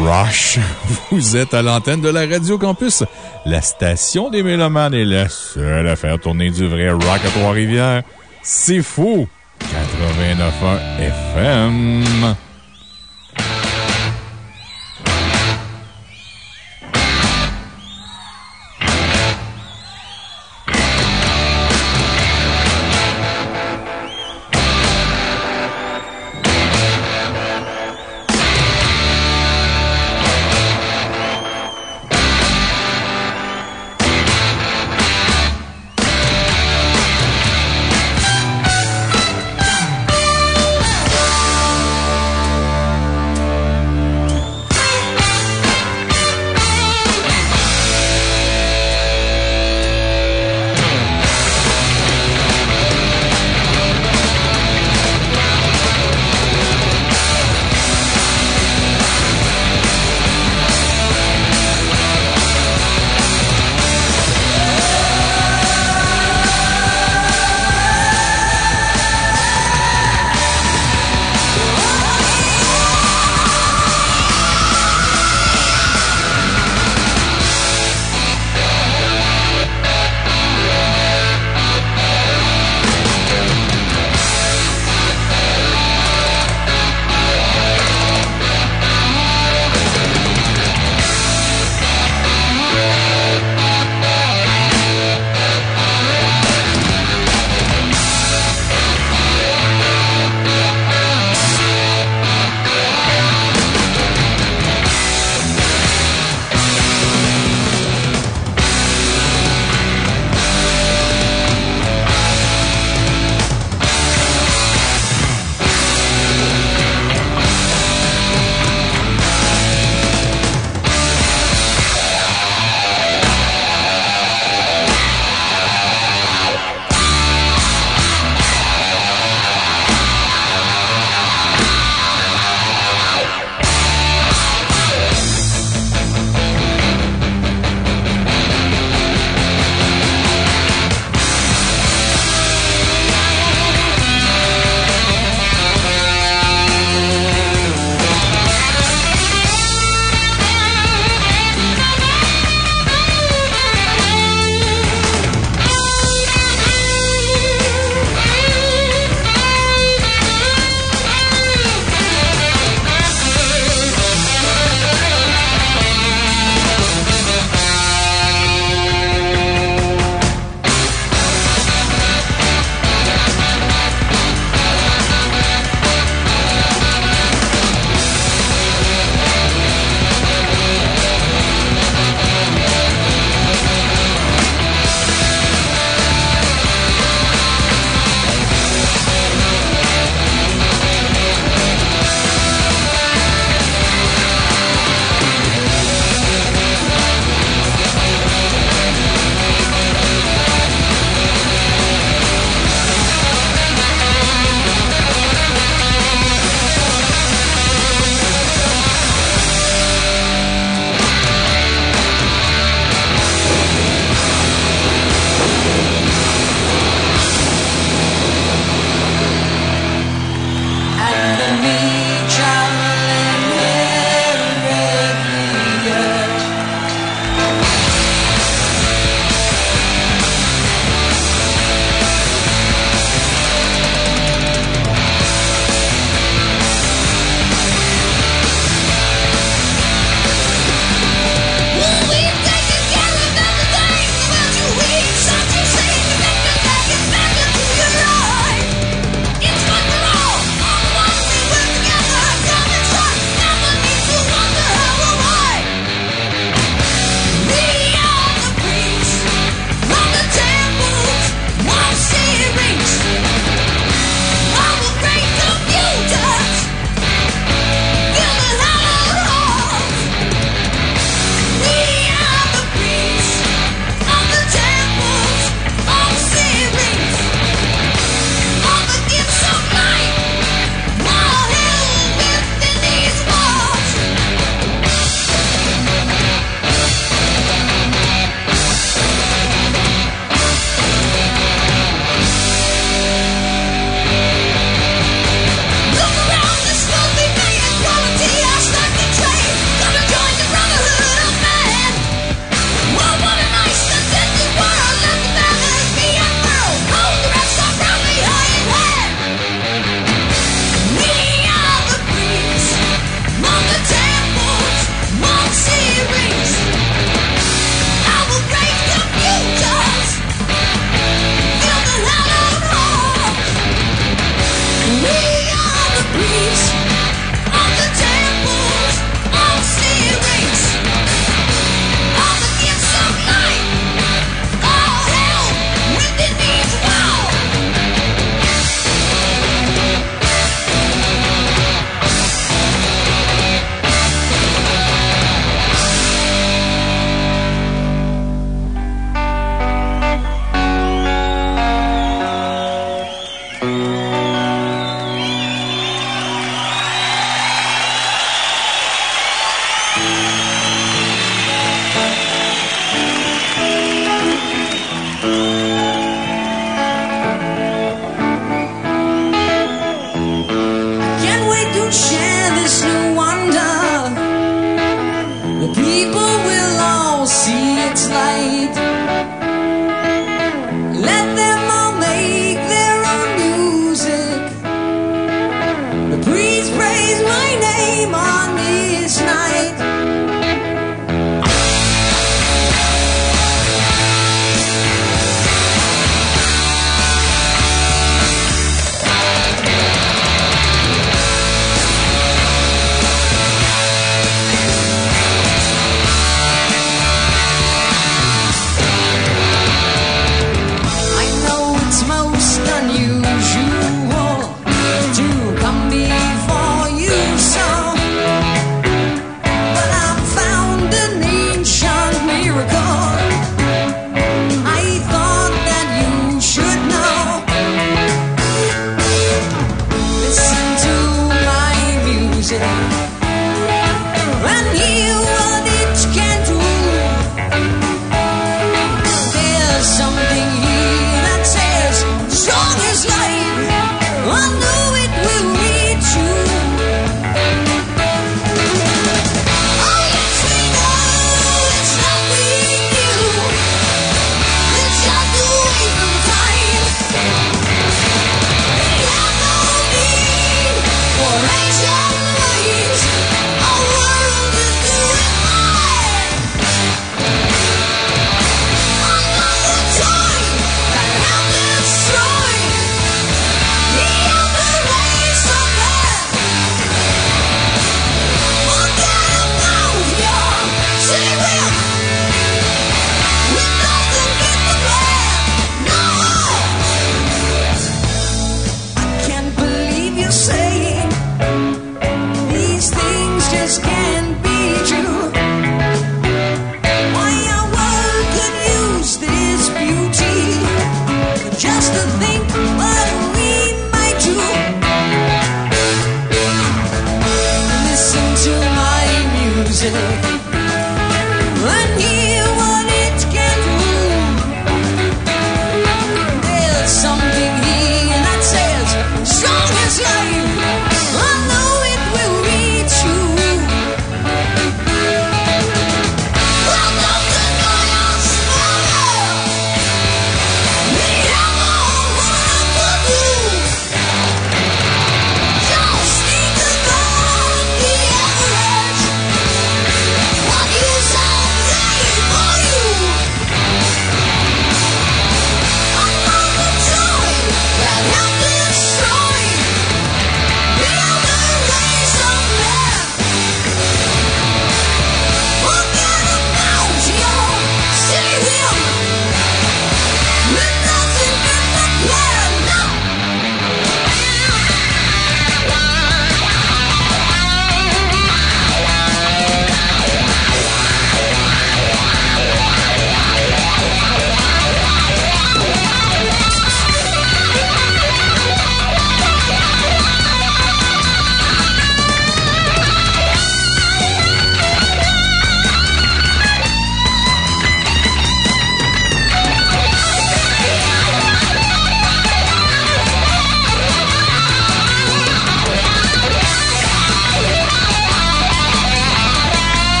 Rush. Vous êtes à l'antenne de la Radio Campus. La station des Mélomanes est la seule à faire tourner du vrai rock à Trois-Rivières. C'est fou! 89.1 FM.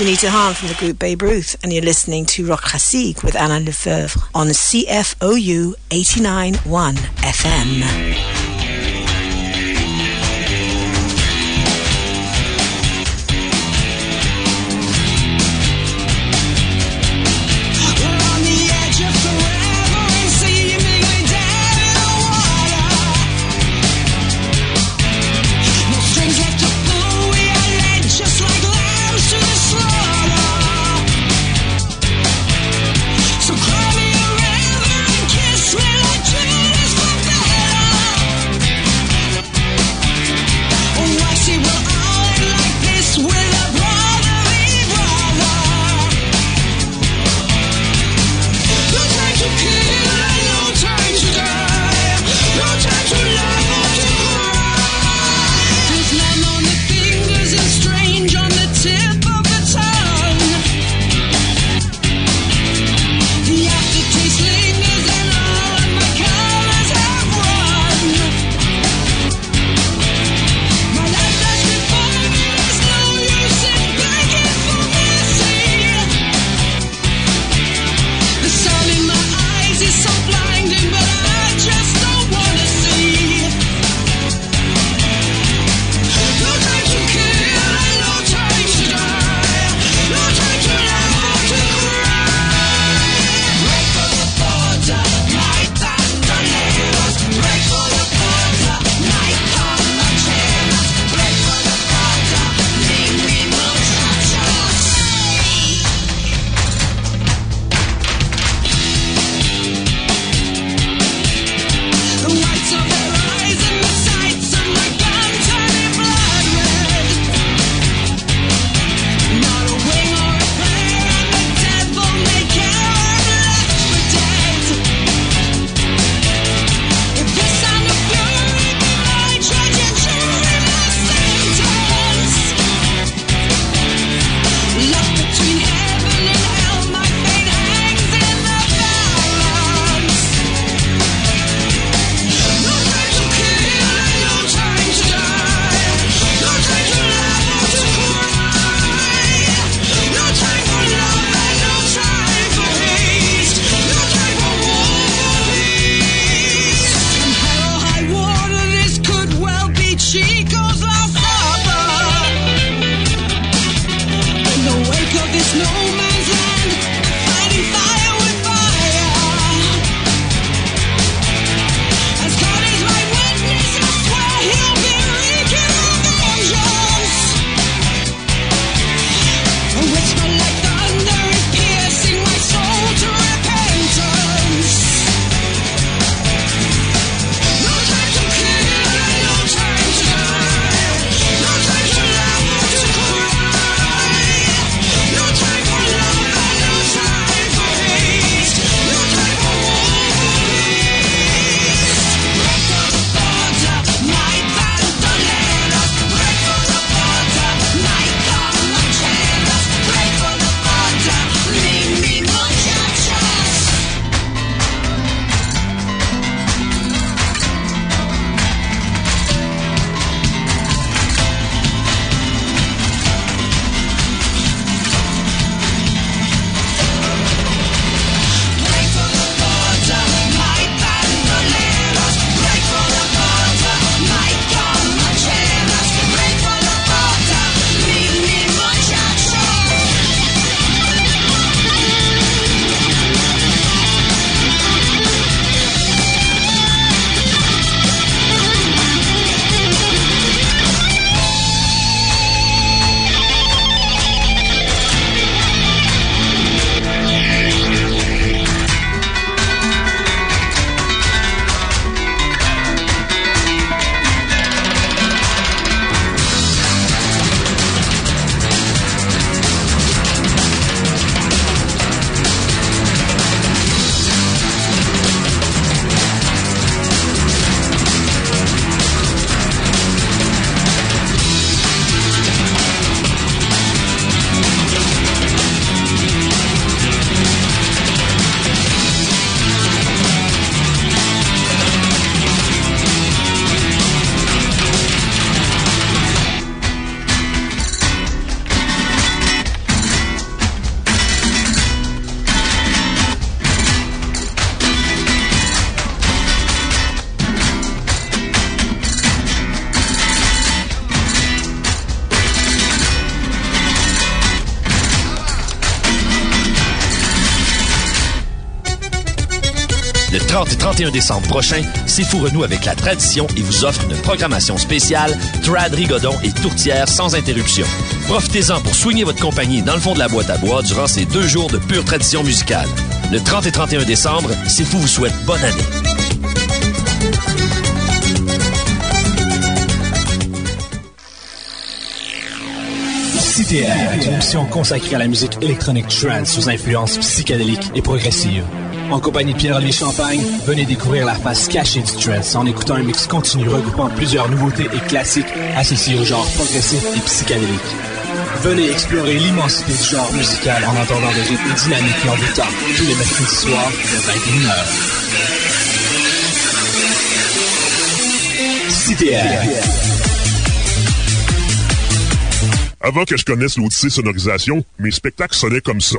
Janita Hahn from the group Babe Ruth, and you're listening to Rock Classique with Alain Lefebvre on CFOU 89.1 FM. 30 et 31 décembre prochain, C'est Fou renoue avec la tradition et vous offre une programmation spéciale, trad, rigodon et tourtière sans interruption. Profitez-en pour soigner votre compagnie dans le fond de la boîte à bois durant ces deux jours de pure tradition musicale. Le 30 et 31 décembre, C'est Fou vous souhaite bonne année. CTR est une émission consacrée à la musique électronique trance sous influence psychédélique et progressive. En compagnie de Pierre-Olivier Champagne, venez découvrir la face cachée du trance en écoutant un mix continu regroupant plusieurs nouveautés et classiques associés au genre progressif et psychédélique. Venez explorer l'immensité du genre musical en entendant des rythmes dynamiques et tous les mercredis soirs de 21h. CTR. Avant que je connaisse l'Odyssée Sonorisation, mes spectacles sonnaient comme ça.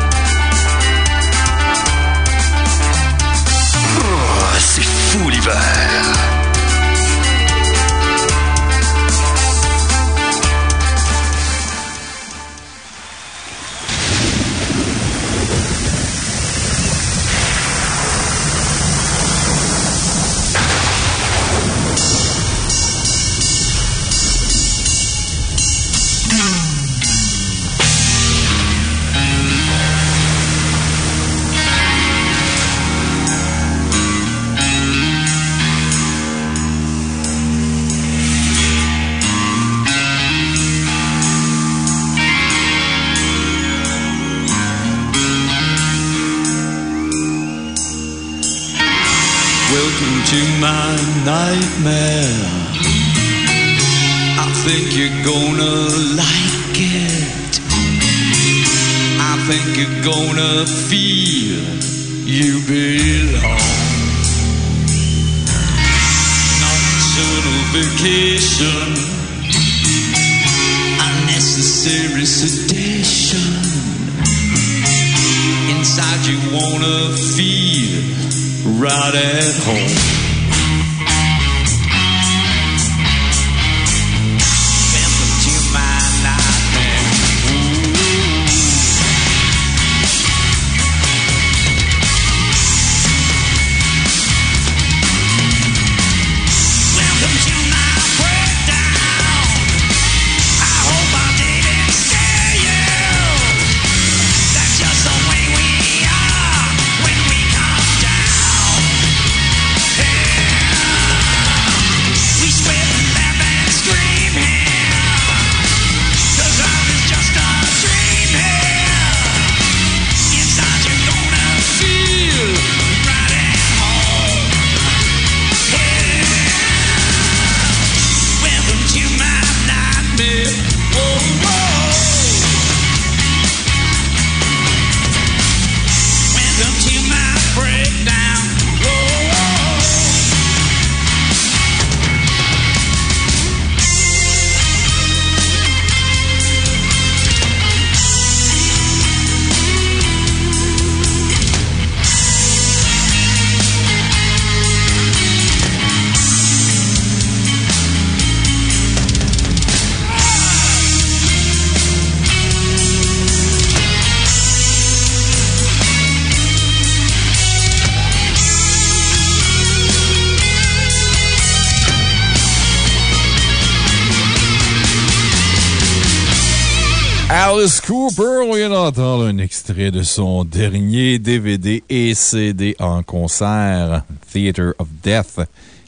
Fou vient d'entendre un extrait de son dernier DVD et CD en concert, Theatre of Death,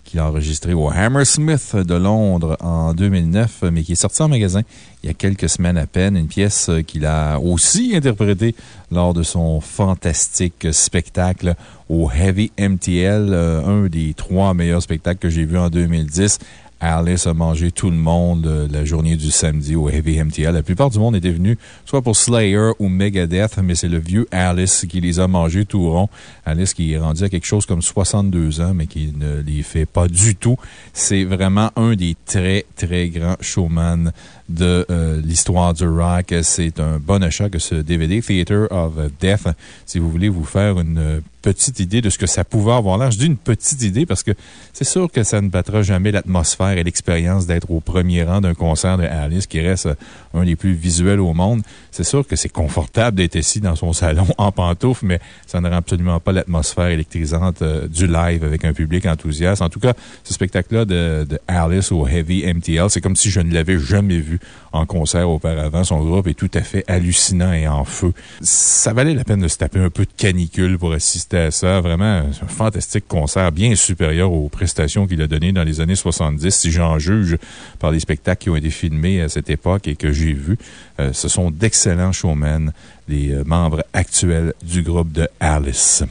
qu'il a enregistré au Hammersmith de Londres en 2009, mais qui est sorti en magasin il y a quelques semaines à peine. Une pièce qu'il a aussi interprétée lors de son fantastique spectacle au Heavy MTL, euh, un des trois meilleurs spectacles que j'ai vus en 2010. Alice a mangé tout le monde euh, la journée du samedi au Heavy MTL. La plupart du monde était venu soit pour Slayer ou Megadeth, mais c'est le vieux Alice qui les a mangés tout rond. Alice qui est rendu à quelque chose comme 62 ans, mais qui ne les fait pas du tout. C'est vraiment un des très, très grands showman de euh, l'histoire du rock. C'est un bon achat que ce DVD, Theater of Death, si vous voulez vous faire une petite idée de ce que ça pouvait avoir l'air. Je dis une petite idée parce que c'est sûr que ça ne battra jamais l'atmosphère et l'expérience d'être au premier rang d'un concert de Alice qui reste un des plus visuels au monde. C'est sûr que c'est confortable d'être ici dans son salon en pantoufles, mais ça ne rend absolument pas l'atmosphère électrisante euh, du live avec un public enthousiaste. En tout cas, ce spectacle-là de, de Alice au Heavy MTL, c'est comme si je ne l'avais jamais vu en concert auparavant. Son groupe est tout à fait hallucinant et en feu. Ça valait la peine de se taper un peu de canicule pour assister à ça. Vraiment, un fantastique concert, bien supérieur aux prestations qu'il a données dans les années 70, si j'en juge par les spectacles qui ont été filmés à cette époque et que j'ai vus. Euh, ce sont d'excellents showmen, les euh, membres actuels du groupe de Alice.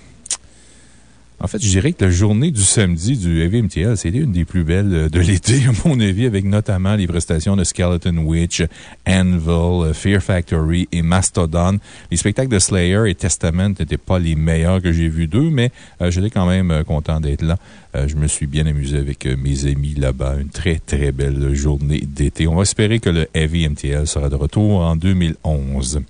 En fait, je dirais que la journée du samedi du Heavy MTL, c'était une des plus belles euh, de l'été, à mon avis, avec notamment les prestations de Skeleton Witch, Anvil, Fear Factory et Mastodon. Les spectacles de Slayer et Testament n'étaient pas les meilleurs que j'ai vus d'eux, mais j'étais quand même content d'être là. je me suis bien amusé avec mes amis là-bas. Une très, très belle journée d'été. On va espérer que le Heavy MTL sera de retour en 2011.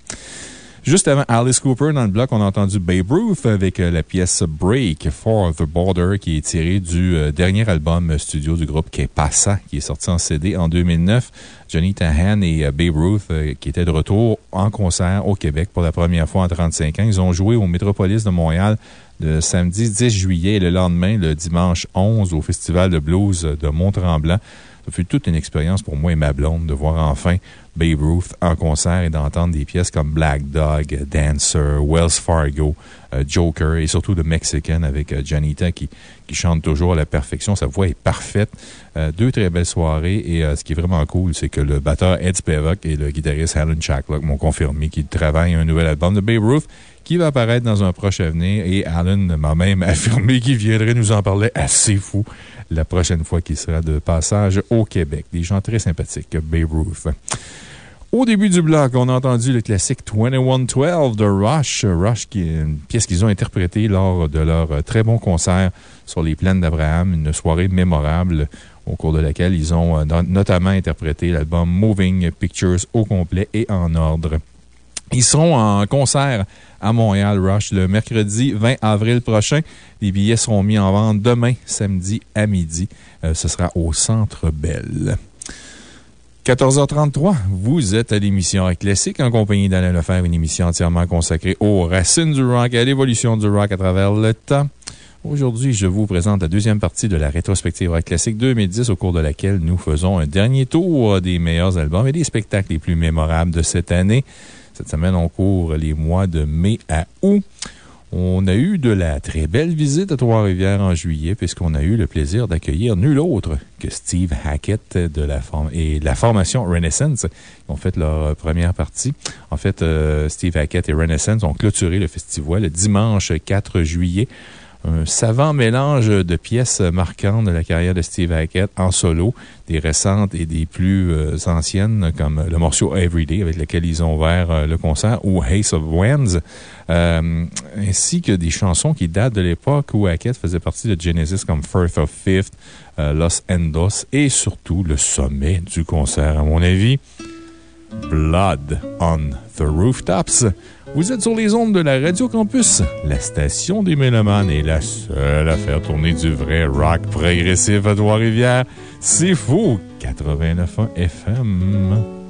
Juste avant Alice Cooper, dans le bloc, on a entendu Babe Ruth avec euh, la pièce Break for the Border, qui est tirée du euh, dernier album studio du groupe Que Passa, qui est sorti en CD en 2009. Johnny Tahan et euh, Babe Ruth, qui étaient de retour en concert au Québec pour la première fois en 35 ans. Ils ont joué au Métropolis de Montréal le samedi 10 juillet et le lendemain, le dimanche 11, au Festival de blues de Mont-Tremblant. Ça fut toute une expérience pour moi et ma blonde de voir enfin Babe Ruth en concert et d'entendre des pièces comme Black Dog, Dancer, Wells Fargo, euh, Joker et surtout The Mexican avec euh, Janita qui, chante toujours à la perfection. Sa voix est parfaite. Euh, deux très belles soirées et ce qui est vraiment cool, c'est que le batteur Ed Spevak et le guitariste Alan Shacklock m'ont confirmé qu'ils travaillent un nouvel album de Babe Ruth qui va apparaître dans un proche avenir et Alan m'a même affirmé qu'il viendrait nous en parler assez fou la prochaine fois qu'il sera de passage au Québec. Des gens très sympathiques, Babe. Au début du bloc, on a entendu le classique 2112 de Rush. Rush, qui une pièce qu'ils ont interprétée lors de leur très bon concert sur les plaines d'Abraham, une soirée mémorable au cours de laquelle ils ont euh, notamment interprété l'album Moving Pictures au complet et en ordre. Ils seront en concert à Montréal Rush le mercredi 20 avril prochain. Les billets seront mis en vente demain, samedi à midi. Euh, ce sera au Centre Bell. 14h33, vous êtes à l'émission Classique en compagnie d'Alain Lefer, une émission entièrement consacrée aux racines du rock et à l'évolution du rock à travers le temps. Aujourd'hui, je vous présente la deuxième partie de la rétrospective Rock Classique 2010, au cours de laquelle nous faisons un dernier tour des meilleurs albums et des spectacles les plus mémorables de cette année. Cette semaine, on court les mois de mai à août. On a eu de la très belle visite à Trois-Rivières en juillet, puisqu'on a eu le plaisir d'accueillir nul autre que Steve Hackett de la et la formation Renaissance. Ils ont fait leur première partie. En fait, euh, Steve Hackett et Renaissance ont clôturé le festival le dimanche 4 juillet un savant mélange de pièces marquantes de la carrière de Steve Hackett en solo, des récentes et des plus euh, anciennes, comme le morceau Everyday avec lequel ils ont ouvert euh, le concert, ou Haze of Winds, euh, ainsi que des chansons qui datent de l'époque où Hackett faisait partie de Genesis comme Firth of Fifth, Los Endos et surtout le sommet du concert, à mon avis, Blood on the Rooftops. Vous êtes sur les ondes de la Radio Campus, la station des Mélomanes est la seule à faire tourner du vrai rock progressif à Trois-Rivières. C'est faux! 89.1 FM.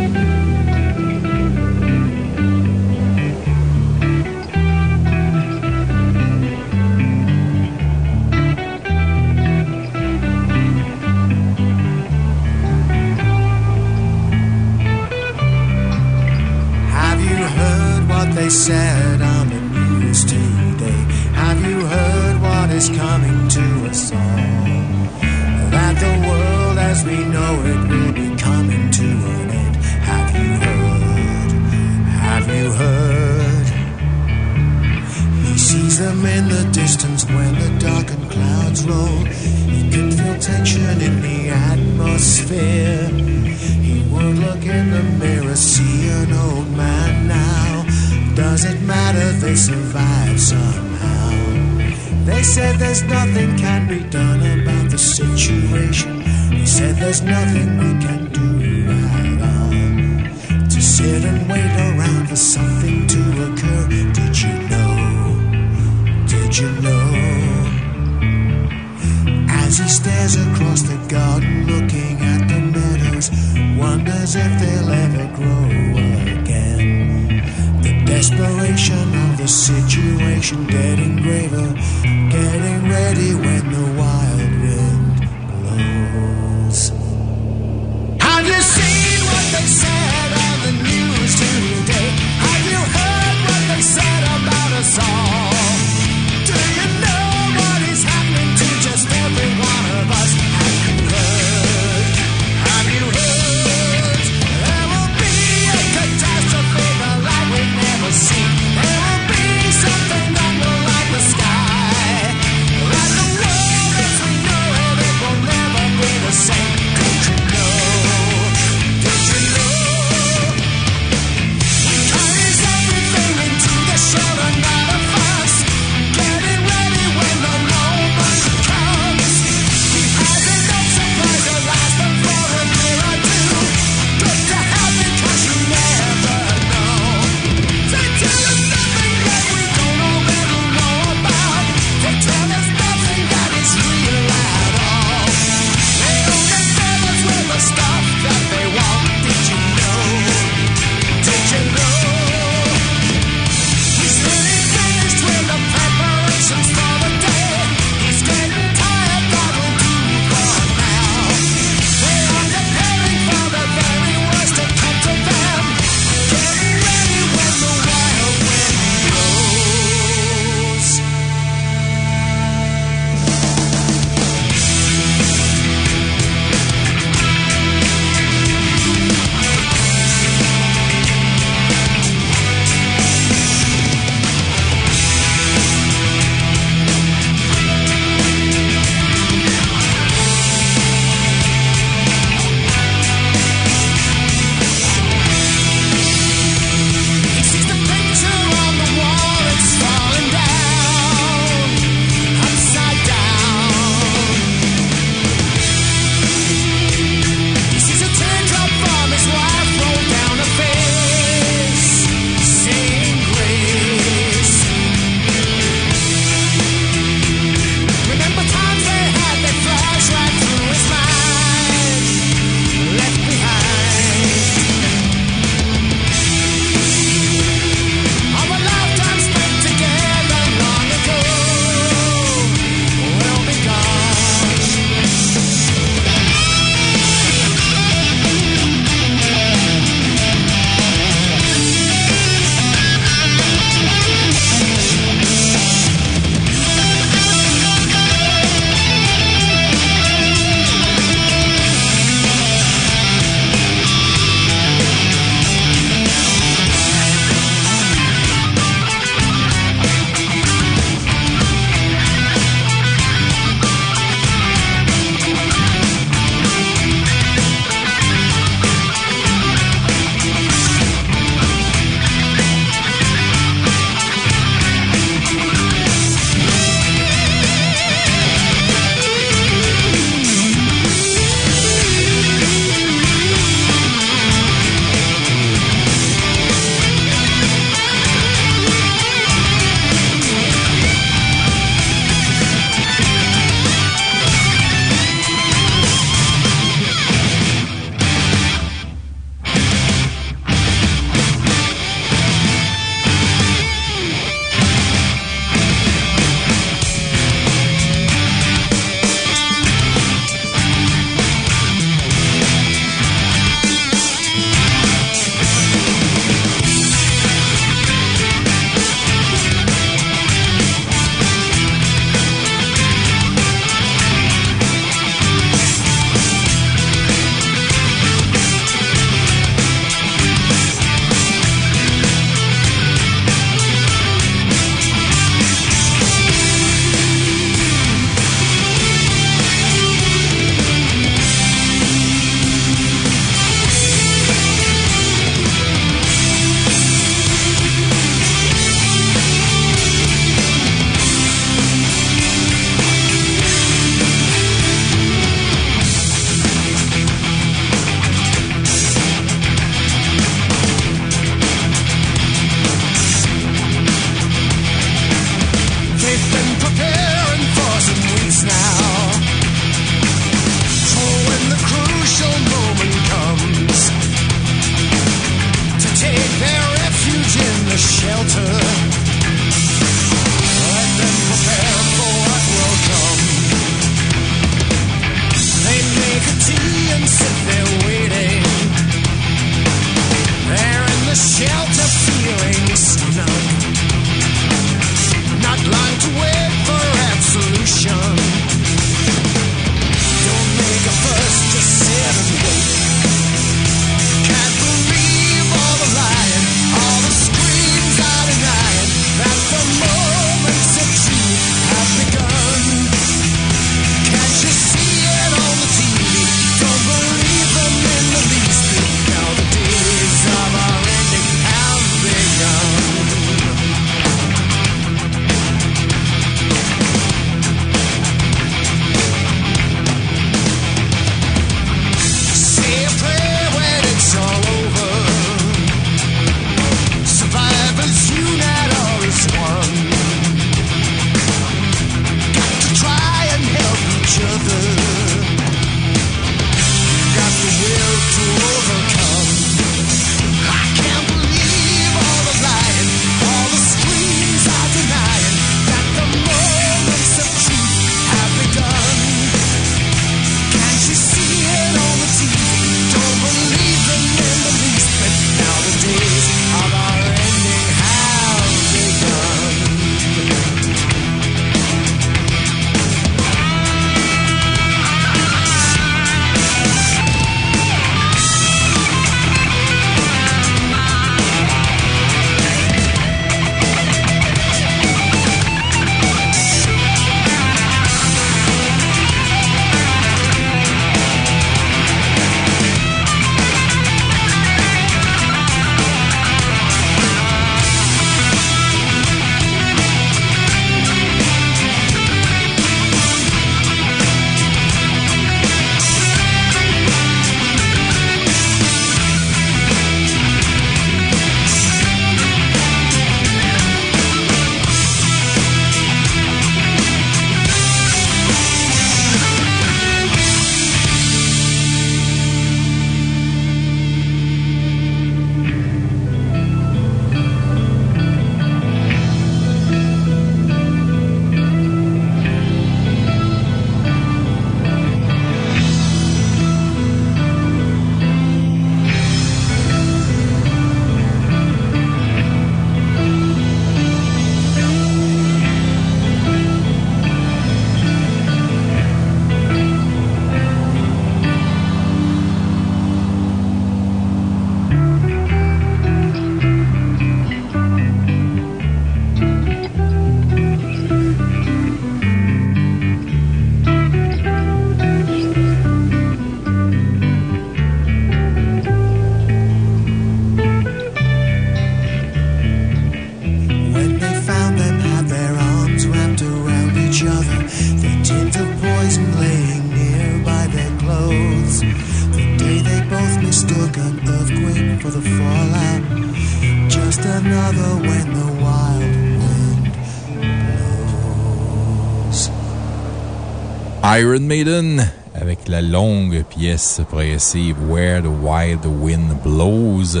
Iron Maiden avec la longue pièce progressive Where the Wild Wind Blows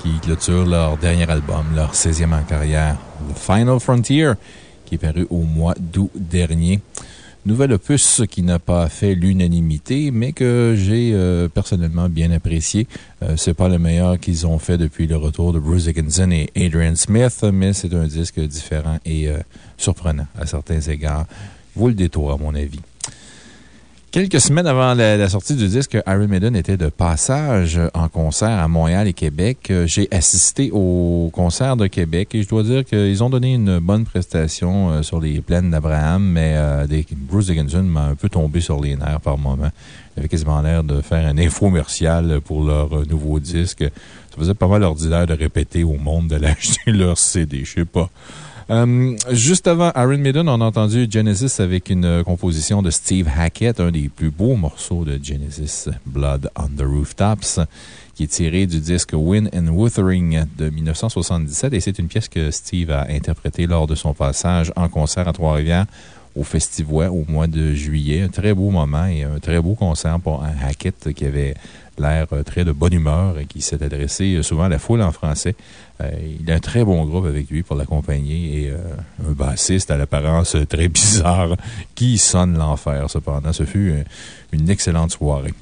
qui clôture leur dernier album, leur 16e en carrière, The Final Frontier, qui est paru au mois d'août dernier. Nouvel opus qui n'a pas fait l'unanimité, mais que j'ai euh, personnellement bien apprécié. Euh, c'est pas le meilleur qu'ils ont fait depuis le retour de Bruce Dickinson et Adrian Smith, mais c'est un disque différent et euh, surprenant à certains égards. Vaut le détour, à mon avis. Quelques semaines avant la, sortie du disque, Iron Maiden était de passage en concert à Montréal et Québec. Euh, J'ai assisté au concert de Québec et je dois dire qu'ils ont donné une bonne prestation euh, sur les plaines d'Abraham, mais euh, Bruce Dickinson m'a un peu tombé sur les nerfs par moment. Il avait quasiment l'air de faire un infomercial pour leur nouveau disque. Ça faisait pas mal ordinaire de répéter au monde d'aller acheter leur CD, je sais pas. Euh, juste avant Iron Maiden, on a entendu Genesis avec une euh, composition de Steve Hackett, un des plus beaux morceaux de Genesis, Blood on the Rooftops, qui est tiré du disque Win and Wuthering de 1977. Et c'est une pièce que Steve a interprétée lors de son passage en concert à Trois-Rivières au Festivois au mois de juillet. Un très beau moment et un très beau concert pour un Hackett qui avait l'air euh, très de bonne humeur et qui s'est adressé euh, souvent à la foule en français. Euh, il a un très bon groupe avec lui pour l'accompagner et un bassiste à l'apparence très bizarre qui sonne l'enfer. Cependant, ce fut une excellente soirée.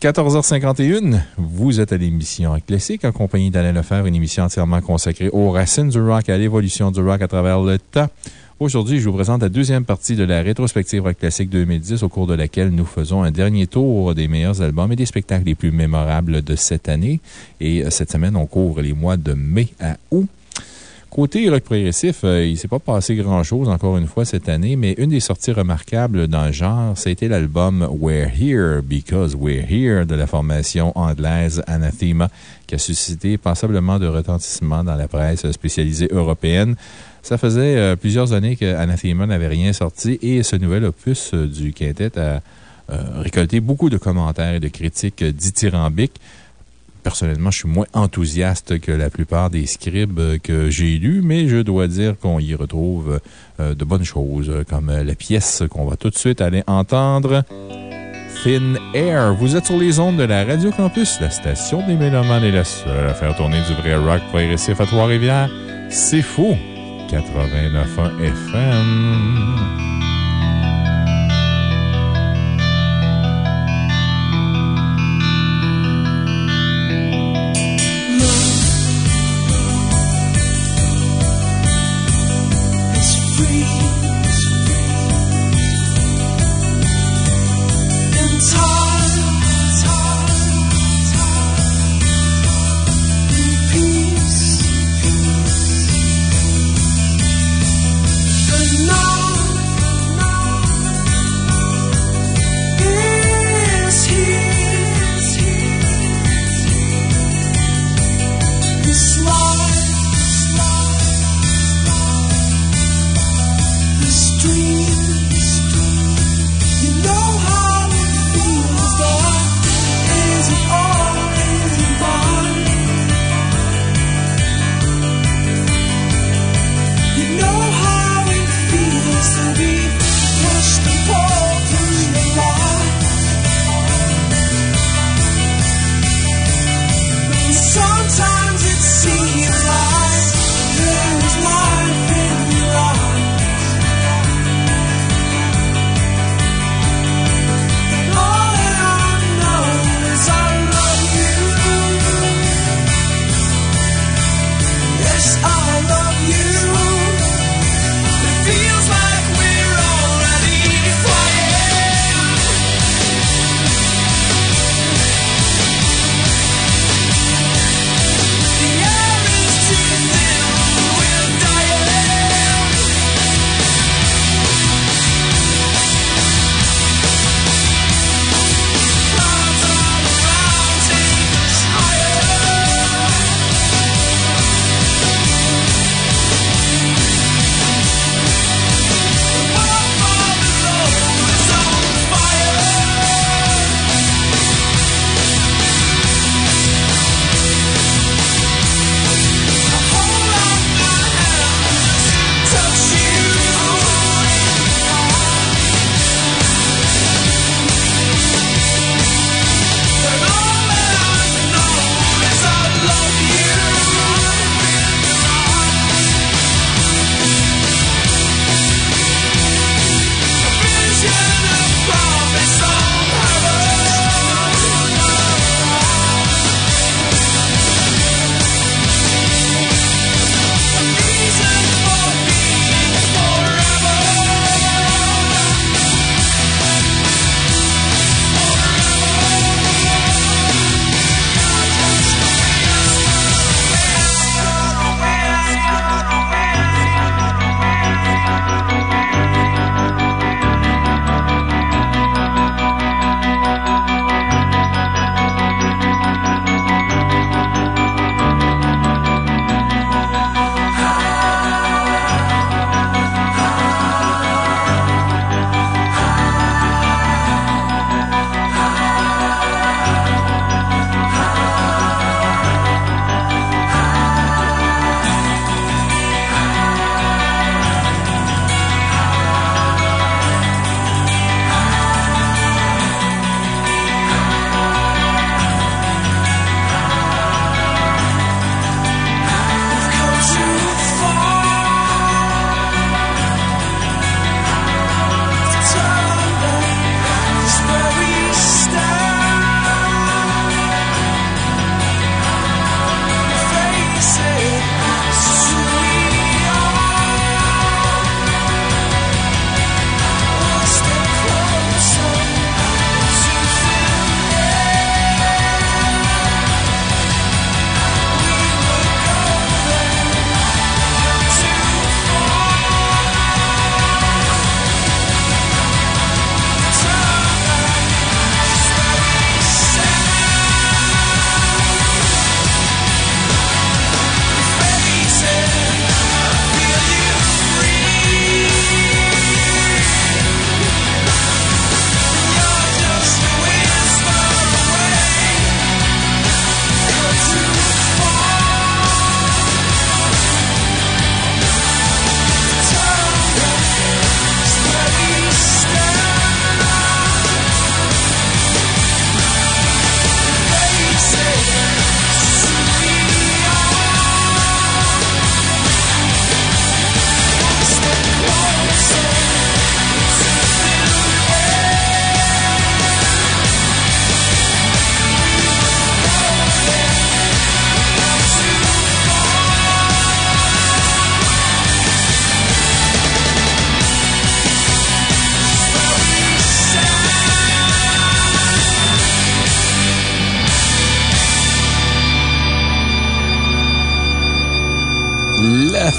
14h51, vous êtes à l'émission Classique en compagnie d'Alain Lefebvre, une émission entièrement consacrée aux racines du rock et à l'évolution du rock à travers le temps. Aujourd'hui, je vous présente la deuxième partie de la rétrospective Rock Classique 2010, au cours de laquelle nous faisons un dernier tour des meilleurs albums et des spectacles les plus mémorables de cette année. Et euh, cette semaine, on couvre les mois de mai à août. Côté rock progressif, euh, il ne s'est pas passé grand-chose encore une fois cette année, mais une des sorties remarquables dans le genre, c'était l'album We're Here Because We're Here de la formation anglaise Anathema, qui a suscité passablement de retentissement dans la presse spécialisée européenne. Ça faisait euh, plusieurs années qu'Anathema n'avait rien sorti et ce nouvel opus euh, du quintet a récolté beaucoup de commentaires et de critiques dithyrambiques. Personnellement, je suis moins enthousiaste que la plupart des scribes que j'ai lus, mais je dois dire qu'on y retrouve de bonnes choses, comme la pièce qu'on va tout de suite aller entendre. Thin Air. Vous êtes sur les ondes de la Radio Campus, la station des Mélomanes et la seule à faire tourner du vrai rock progressif à Trois-Rivières. C'est faux! 89.1 FM.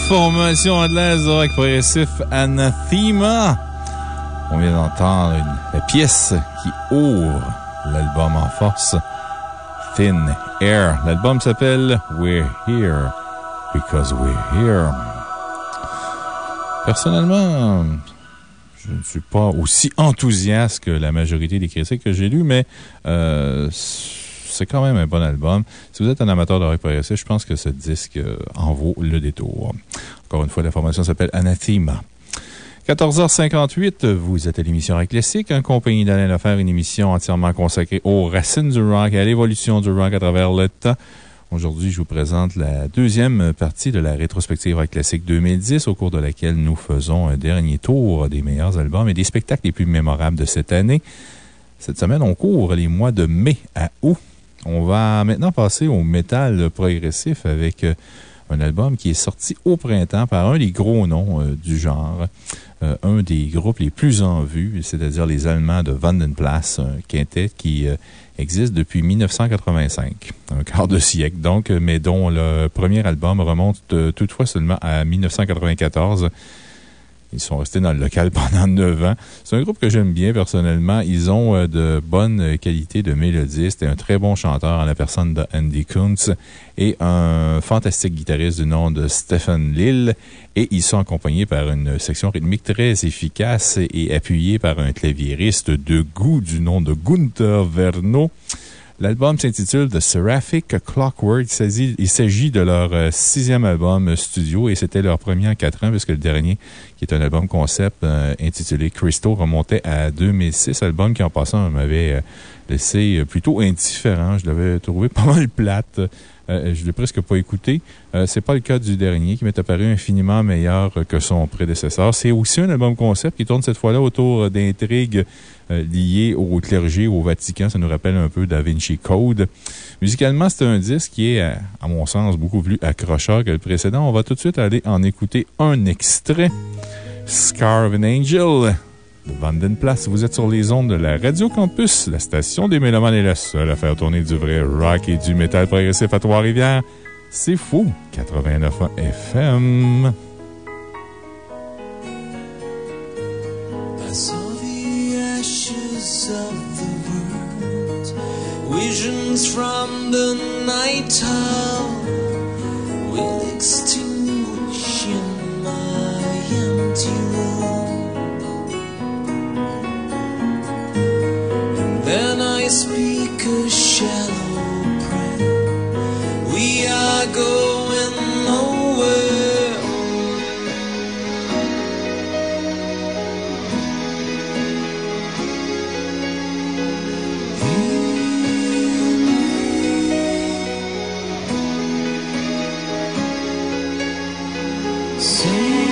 Formation anglaise de rock progressif Anathema. On vient d'entendre une- la pièce qui ouvre l'album en force, Thin Air. L'album s'appelle We're Here Because We're Here. Personnellement, je ne suis pas aussi enthousiaste que la majorité des critiques que j'ai lues, mais euh, c'est quand même un bon album. Si vous êtes un amateur de rock je pense que ce disque euh, en vaut le détour. Encore une fois, la formation s'appelle Anathema. 14h58, vous êtes à l'émission Rock Classique, en compagnie d'Alain Lefebvre, une émission entièrement consacrée aux racines du rock et à l'évolution du rock à travers le temps. Aujourd'hui, je vous présente la deuxième partie de la rétrospective Rock Classique 2010, au cours de laquelle nous faisons un dernier tour des meilleurs albums et des spectacles les plus mémorables de cette année. Cette semaine, on couvre les mois de mai à août. On va maintenant passer au métal progressif avec euh, un album qui est sorti au printemps par un des gros noms euh, du genre. Euh, un des groupes les plus en vue, c'est-à-dire les Allemands de Vandenplas, un quintet qui existe depuis 1985, un quart de siècle donc, mais dont le premier album remonte toutefois seulement à 1994. Ils sont restés dans le local pendant neuf ans. C'est un groupe que j'aime bien personnellement. Ils ont euh, de bonnes qualités de mélodiste et un très bon chanteur en la personne de Andy Kuntz et un fantastique guitariste du nom de Stephen Lill. Et ils sont accompagnés par une section rythmique très efficace et appuyée par un claviériste de goût du nom de Gunther Verno. L'album s'intitule The Seraphic Clockwork. Il s'agit- de leur euh, sixième album studio et c'était leur premier en quatre ans puisque le dernier, qui est un album concept euh, intitulé Crystal, remontait à 2006. Album qui en passant m'avait euh, laissé euh, plutôt indifférent. Je l'avais trouvé pas mal plate. Euh, je l'ai presque pas écouté. Euh, c'est pas le cas du dernier qui m'est apparu infiniment meilleur euh, que son prédécesseur. C'est aussi un album concept qui tourne cette fois-là autour euh, d'intrigues euh, liées au clergé, au Vatican. Ça nous rappelle un peu Da Vinci Code. Musicalement, c'est un disque qui est, à, à mon sens, beaucoup plus accrocheur que le précédent. On va tout de suite aller en écouter un extrait. Scar of an Angel de Vandenplas. Vous êtes sur les ondes de la Radio Campus. La station des Mélomanes est la seule à faire tourner du vrai rock et du métal progressif à Trois-Rivières. C'est fou! 89 FM. Visions from the night owl will extinguish in my empty room. And then I speak a shallow prayer. We are going Sing.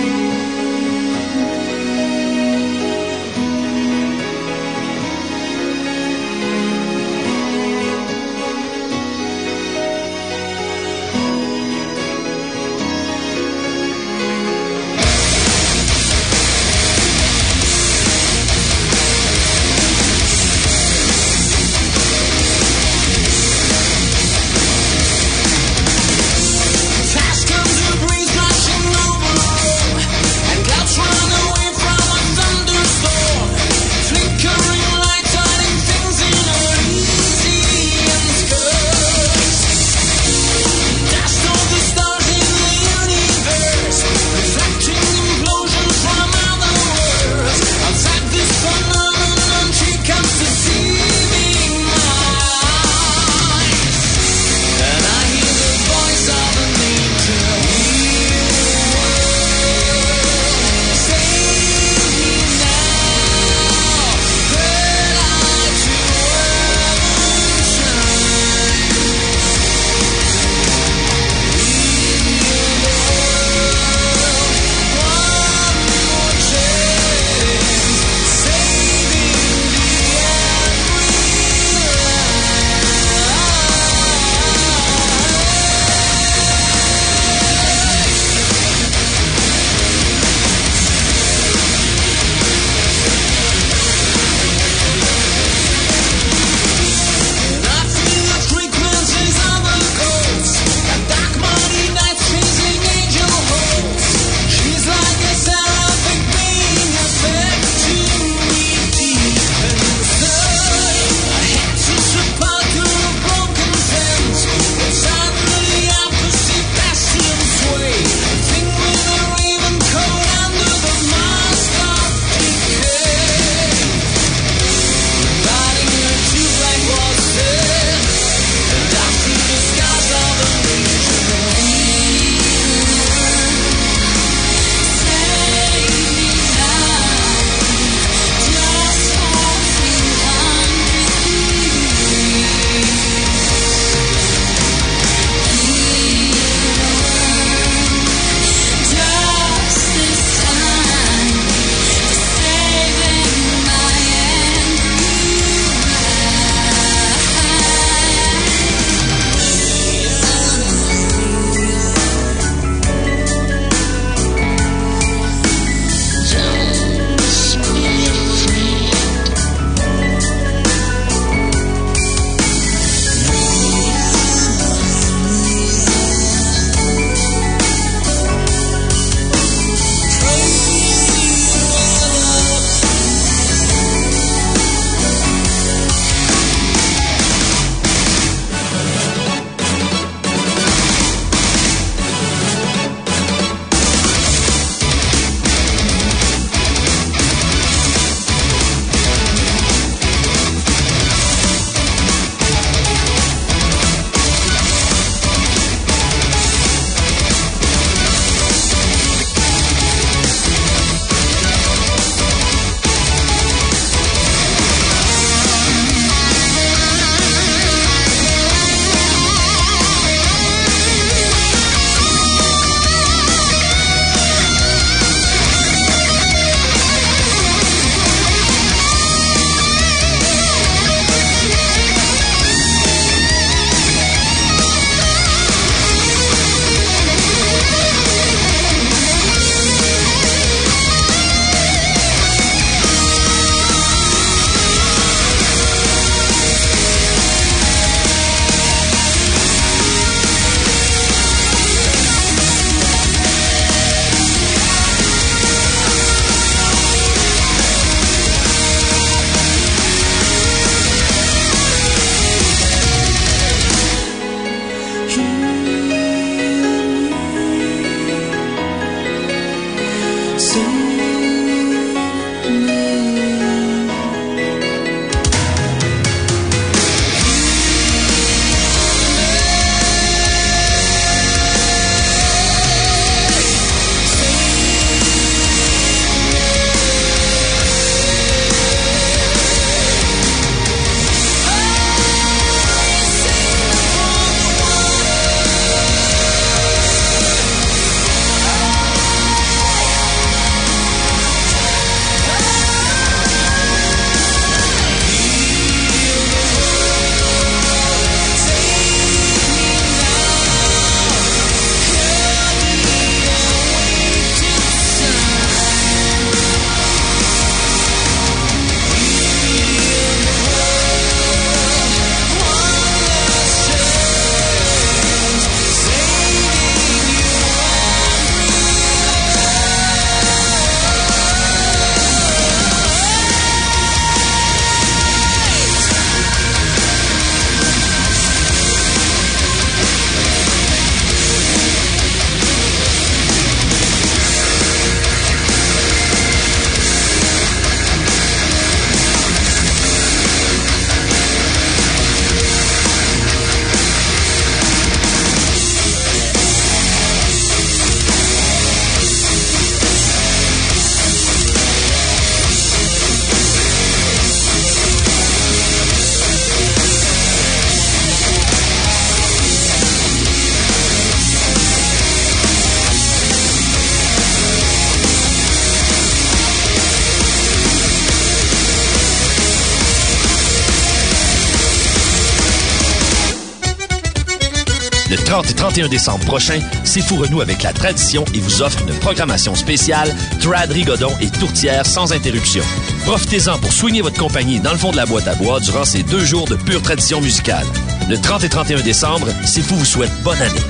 31 décembre prochains, C'est Fou renoue avec la tradition et vous offre une programmation spéciale, trad, rigodon et tourtière sans interruption. Profitez-en pour soigner votre compagnie dans le fond de la boîte à bois durant ces deux jours de pure tradition musicale. Le 30 et 31 décembre, C'est Fou vous souhaite bonne année.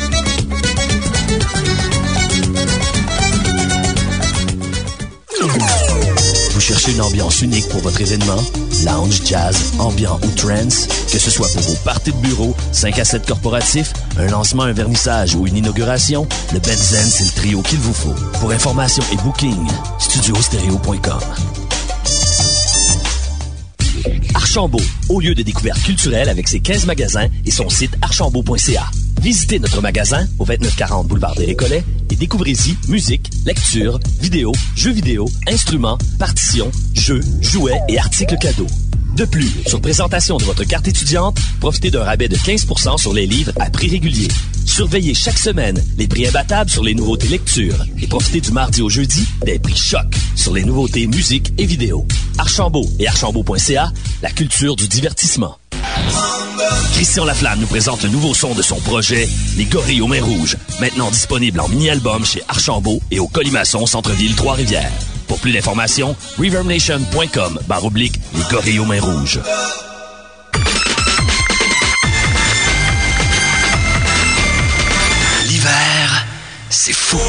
Vous cherchez une ambiance unique pour votre événement? Lounge, jazz, ambiant ou trance? Que ce soit pour vos parties de bureau, 5 à 7 corporatifs, un lancement, un vernissage ou une inauguration, le Benzen, c'est le trio qu'il vous faut. Pour information et booking, studiostereo.com. Archambault, au lieu de découverte culturelle avec ses 15 magasins et son site archambault.ca. Visitez notre magasin au 2940 boulevard des Récollets et découvrez-y musique, lecture, vidéo, jeux vidéo, instruments, partitions, jeux, jouets et articles cadeaux. De plus, sur présentation de votre carte étudiante, profitez d'un rabais de 15% sur les livres à prix régulier. Surveillez chaque semaine les prix imbattables sur les nouveautés lecture et profitez du mardi au jeudi des prix choc sur les nouveautés musique et vidéo. Archambault et archambault.ca, la culture du divertissement. Christian Laflamme nous présente le nouveau son de son projet, Les Gorilles aux Mains Rouges, maintenant disponible en mini-album chez Archambault et au Colimaçon Centre-Ville Trois-Rivières. Pour plus d'informations, reverbnation.com barre oblique Les Gorilles aux Mains Rouges. L'hiver, c'est fou.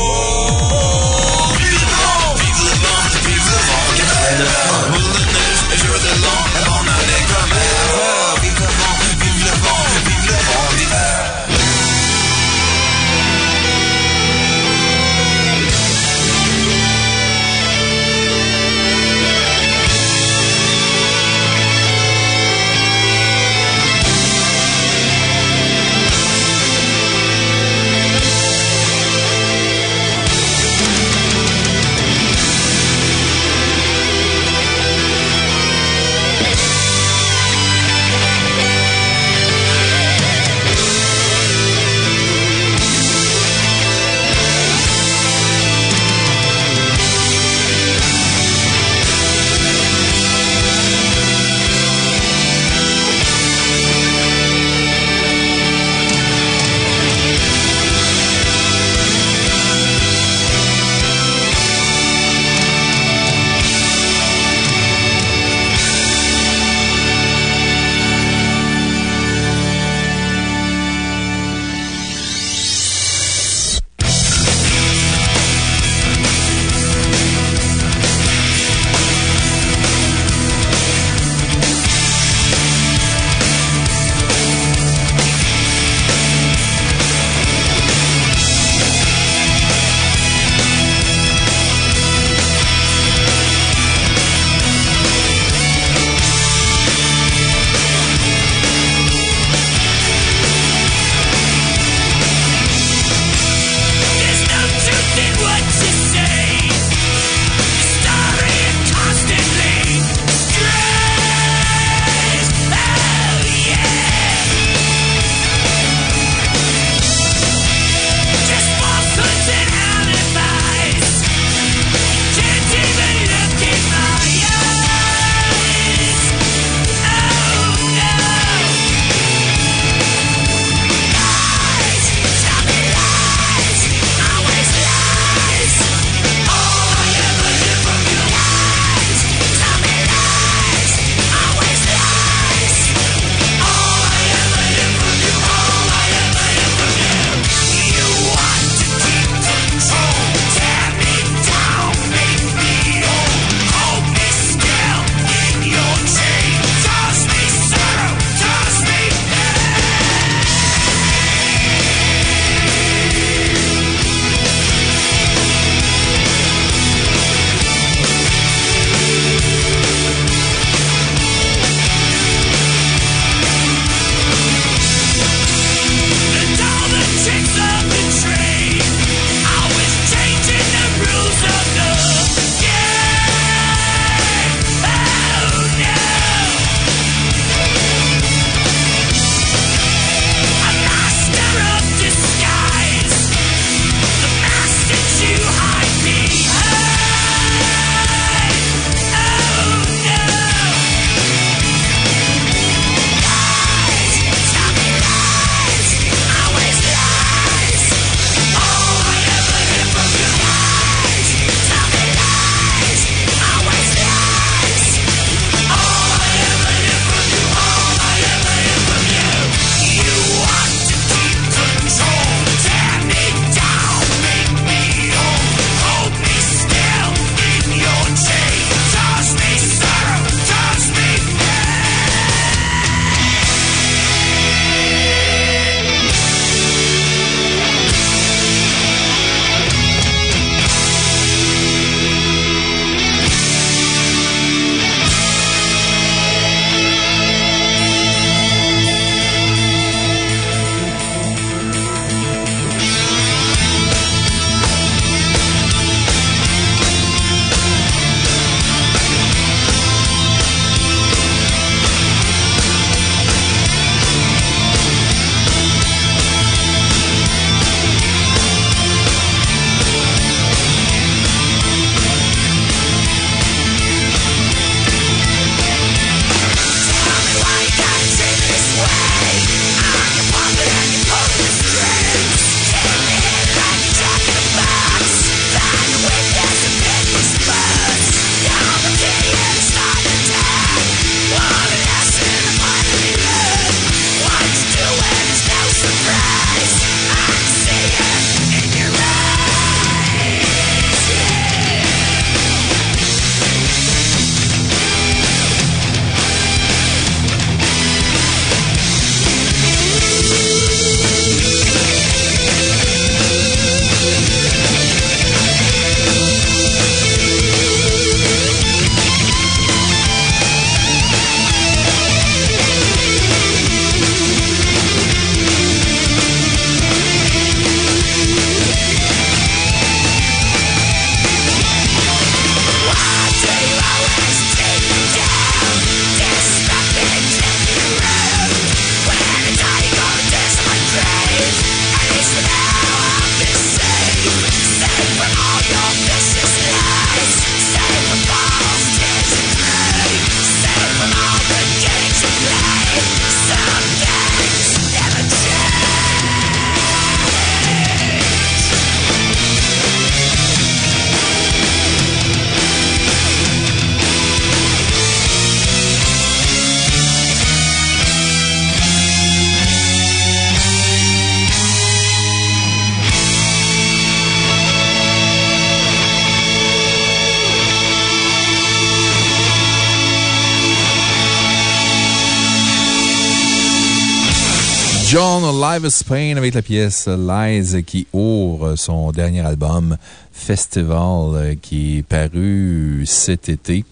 Avec la pièce Lies qui ouvre son dernier album Festival qui est paru cet été.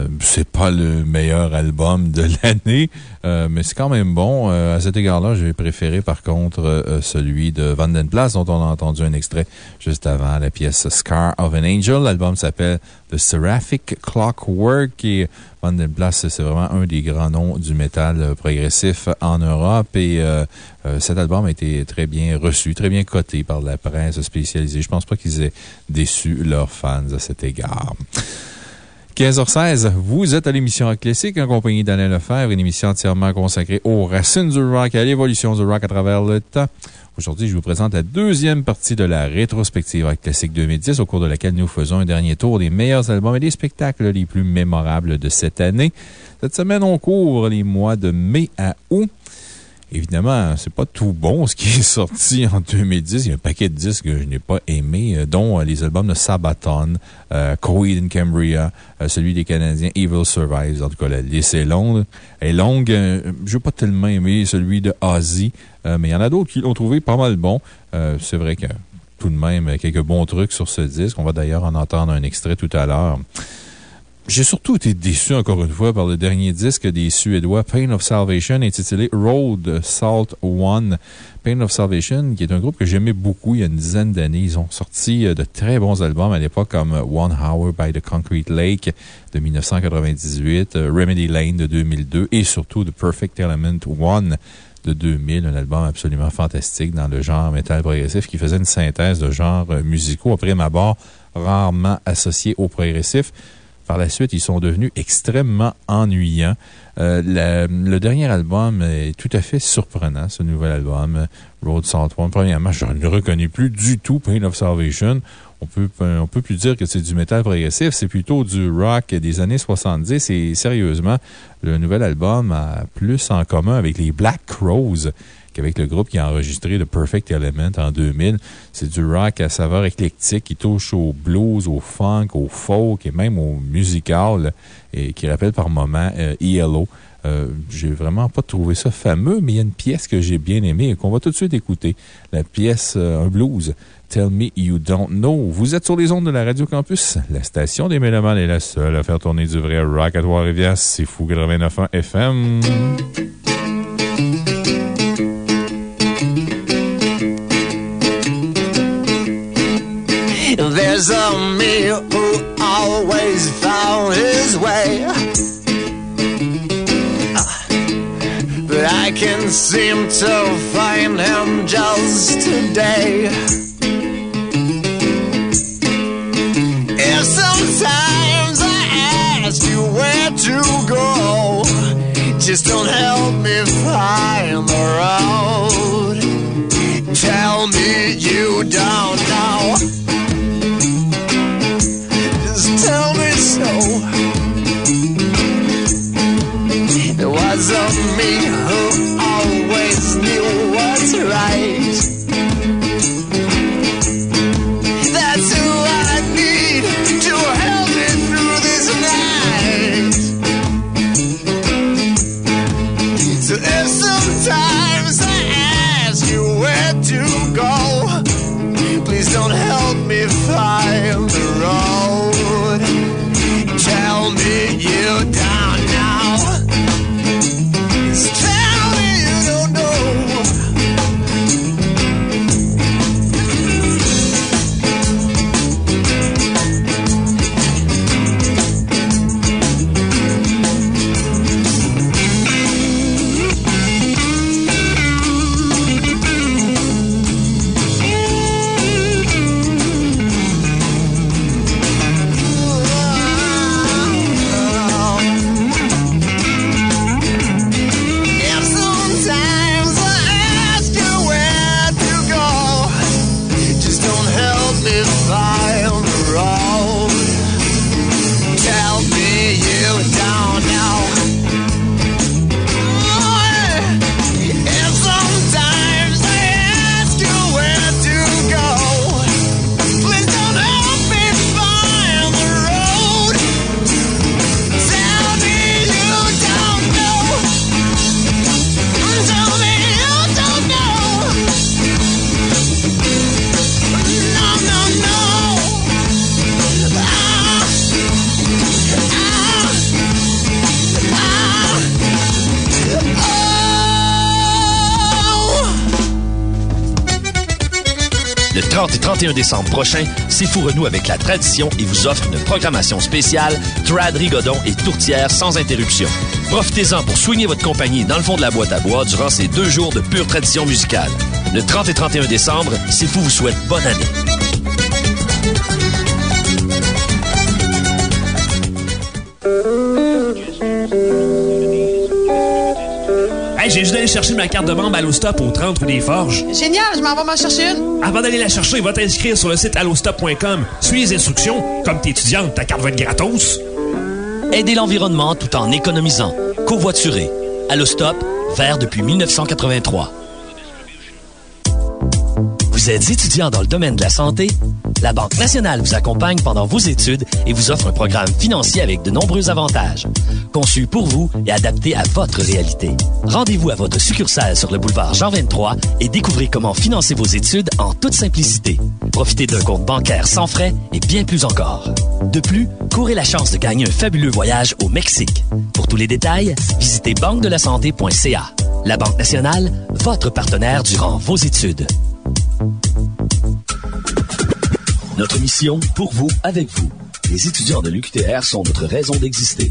Euh, c'est pas le meilleur album de l'année, euh, mais c'est quand même bon. Euh, à cet égard-là, j'ai préféré par contre euh, celui de Vandenplas, dont on a entendu un extrait juste avant, la pièce Scar of an Angel. L'album s'appelle The Seraphic Clockwork et Vandenplas, c'est vraiment un des grands noms du métal progressif en Europe et cet album a été très bien reçu, très bien coté par la presse spécialisée. Je pense pas qu'ils aient déçu leurs fans à cet égard. 15h16, vous êtes à l'émission Rock Classique en compagnie d'Alain Lefebvre, une émission entièrement consacrée aux racines du rock et à l'évolution du rock à travers le temps. Aujourd'hui, je vous présente la deuxième partie de la rétrospective Rock Classique 2010, au cours de laquelle nous faisons un dernier tour des meilleurs albums et des spectacles les plus mémorables de cette année. Cette semaine, on couvre les mois de mai à août. Évidemment, c'est pas tout bon ce qui est sorti en 2010. Il y a un paquet de disques que je n'ai pas aimés, euh, dont euh, les albums de Sabaton, euh, Coheed and Cambria, euh, celui des Canadiens Evil Survives. En tout cas, la liste est longue. Je n'ai pas tellement aimé celui de Ozzy, mais il y en a d'autres qui l'ont trouvé pas mal bon. C'est vrai que tout de même, quelques bons trucs sur ce disque. On va d'ailleurs en entendre un extrait tout à l'heure. J'ai surtout été déçu, encore une fois, par le dernier disque des Suédois, Pain of Salvation, intitulé Road Salt One. Pain of Salvation, qui est un groupe que j'aimais beaucoup il y a une dizaine d'années. Ils ont sorti euh, de très bons albums à l'époque, comme One Hour by the Concrete Lake de 1998, euh, Remedy Lane de 2002 et surtout The Perfect Element One de 2000, un album absolument fantastique dans le genre métal progressif qui faisait une synthèse de genres euh, musicaux, après ma barre, rarement associés au progressif. Par la suite, ils sont devenus extrêmement ennuyants. Euh, le dernier album est tout à fait surprenant, ce nouvel album, euh, Road Salt One. Premièrement, je ne reconnais plus du tout Pain of Salvation. On peut, on peut plus dire que c'est du métal progressif, c'est plutôt du rock des années 70 et sérieusement, le nouvel album a plus en commun avec les Black Crows qu'avec le groupe qui a enregistré The Perfect Element en 2000. C'est du rock à saveur éclectique qui touche au blues, au funk, au folk et même au musical et qui rappelle par moments euh, ELO. Euh, j'ai vraiment pas trouvé ça fameux, mais il y a une pièce que j'ai bien aimée et qu'on va tout de suite écouter. La pièce, euh, un blues, Tell Me You Don't Know. Vous êtes sur les ondes de la Radio Campus. La station des Mélomanes est la seule à faire tourner du vrai rock à Trois-Rivières. C'est fou 89.1 FM. I can't seem to find him just today. And sometimes I ask you where to go. Just don't help me find the road. Tell me you don't know. Just tell me so. It wasn't me right. Décembre prochain, C'est Fou renoue avec la tradition et vous offre une programmation spéciale, trad, rigodon et tourtière sans interruption. Profitez-en pour soigner votre compagnie dans le fond de la boîte à bois durant ces deux jours de pure tradition musicale. Le 30 et 31 décembre, C'est Fou vous souhaite bonne année. Hey, j'ai juste d'aller chercher ma carte de membre Allostop au 30 rue des Forges. Génial, je m'en vais m'en chercher une. Avant d'aller la chercher, va t'inscrire sur le site allostop.com. Suis les instructions. Comme t'es étudiante, ta carte va être gratos. Aidez l'environnement tout en économisant. Covoiturer. Allostop, vert depuis 1983. Vous êtes étudiant dans le domaine de la santé? La Banque nationale vous accompagne pendant vos études et vous offre un programme financier avec de nombreux avantages. Conçu pour vous et adapté à votre réalité. Rendez-vous à votre succursale sur le boulevard Jean 23 et découvrez comment financer vos études en toute simplicité. Profitez d'un compte bancaire sans frais et bien plus encore. De plus, courez la chance de gagner un fabuleux voyage au Mexique. Pour tous les détails, visitez banque-de-la-santé.ca. La Banque nationale, votre partenaire durant vos études. Notre mission, pour vous, avec vous. Les étudiants de l'UQTR sont notre raison d'exister.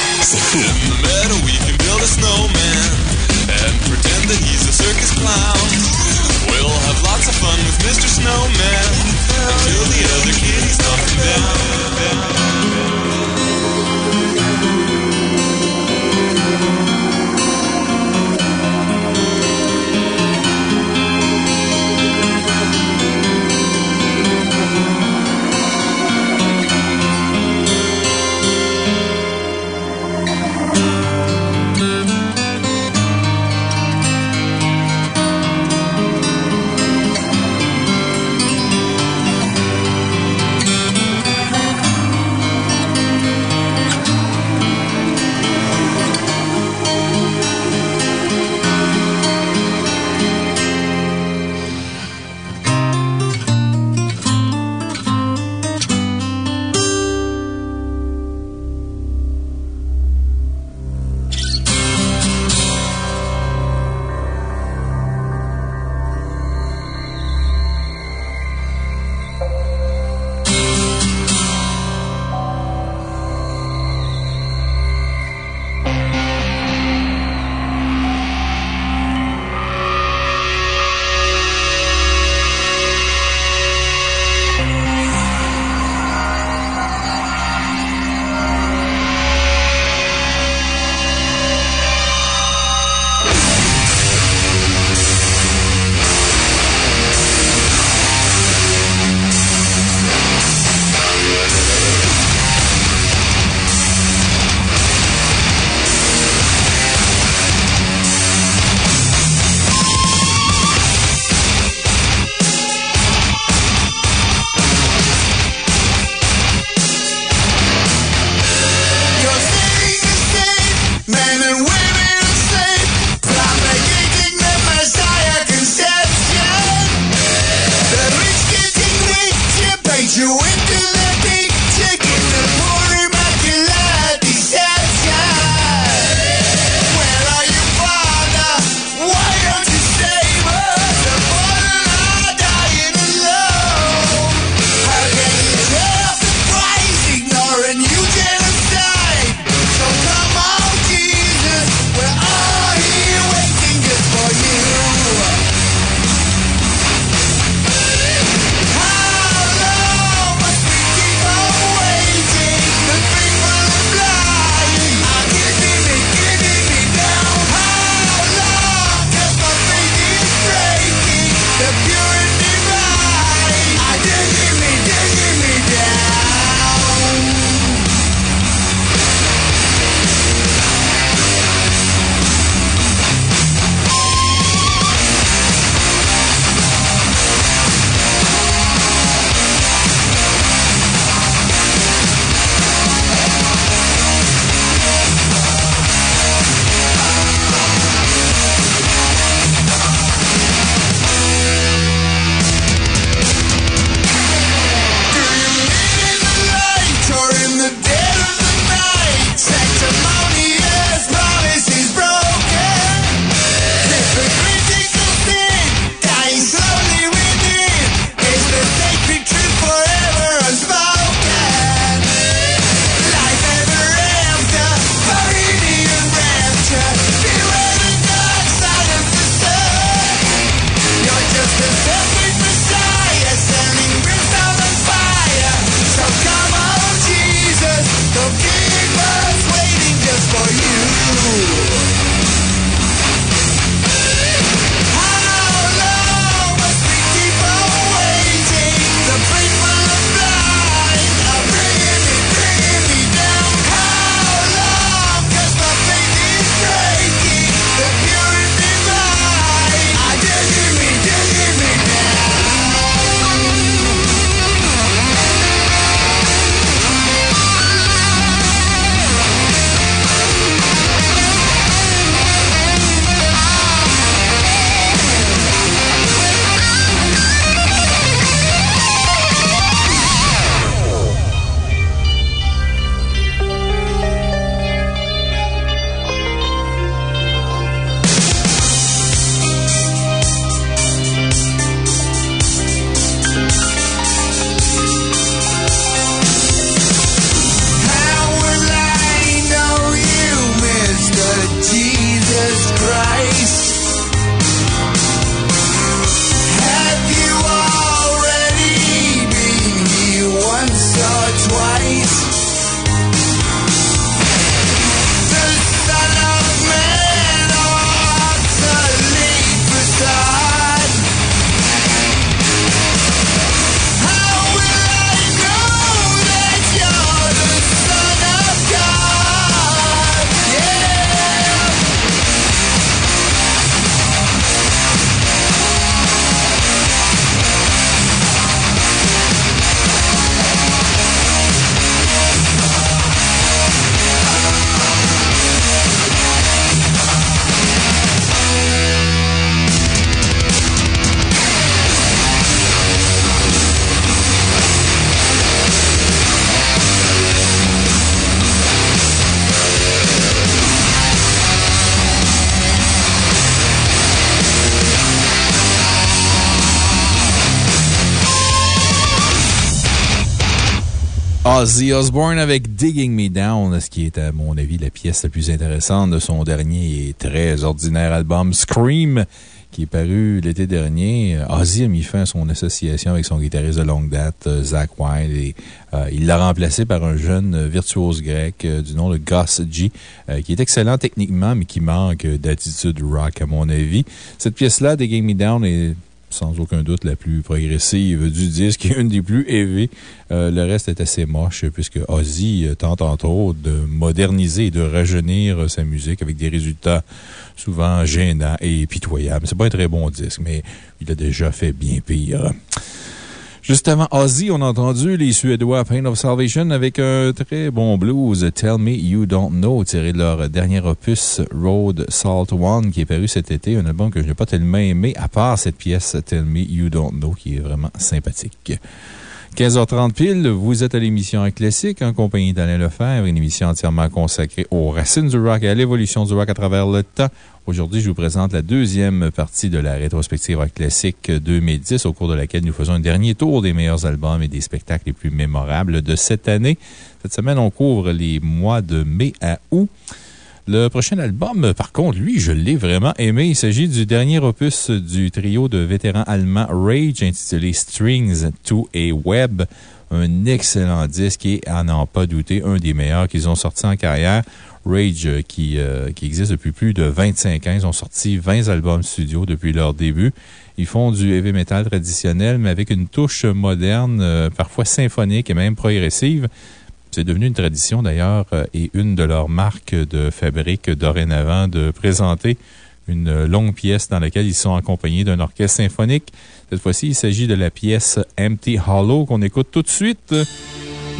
C'est fou. In the meadow we can build a snowman and pretend that he's a circus clown. We'll have lots of fun with Mr. Snowman until the other kitties knock him Ozzy Osbourne avec Digging Me Down, ce qui est, à mon avis, la pièce la plus intéressante de son dernier et très ordinaire album Scream, qui est paru l'été dernier. Ozzy a mis fin à son association avec son guitariste de longue date, euh, Zach Wilde, et euh, il l'a remplacé par un jeune virtuose grec euh, du nom de Gus G, qui est excellent techniquement, mais qui manque d'attitude rock, à mon avis. Cette pièce-là, Digging Me Down, est sans aucun doute la plus progressive du disque et une des plus élevées. le reste est assez moche puisque Ozzy tente entre autres de moderniser et de rajeunir sa musique avec des résultats souvent gênants et pitoyables. C'est pas un très bon disque, mais il a déjà fait bien pire. Juste avant Ozzy, on a entendu les Suédois Pain of Salvation avec un très bon blues, Tell Me You Don't Know, tiré de leur dernier opus, Road Salt One, qui est paru cet été. Un album que je n'ai pas tellement aimé, à part cette pièce, Tell Me You Don't Know, qui est vraiment sympathique. 15h30 pile, vous êtes à l'émission Classique en compagnie d'Alain Lefebvre, une émission entièrement consacrée aux racines du rock et à l'évolution du rock à travers le temps. Aujourd'hui, je vous présente la deuxième partie de la rétrospective Rock Classique 2010, au cours de laquelle nous faisons un dernier tour des meilleurs albums et des spectacles les plus mémorables de cette année. Cette semaine, on couvre les mois de mai à août. Le prochain album, par contre, lui, je l'ai vraiment aimé. Il s'agit du dernier opus du trio de vétérans allemands Rage, intitulé Strings to a Web. Un excellent disque et, à n'en pas douter, un des meilleurs qu'ils ont sortis en carrière. Rage, euh, qui, euh, qui existe depuis plus de 25 ans. Ils ont sorti 20 albums studio depuis leur début. Ils font du heavy metal traditionnel, mais avec une touche moderne, euh, parfois symphonique et même progressive. C'est devenu une tradition d'ailleurs et une de leurs marques de fabrique dorénavant de présenter une longue pièce dans laquelle ils sont accompagnés d'un orchestre symphonique. Cette fois-ci, il s'agit de la pièce Empty Hollow qu'on écoute tout de suite.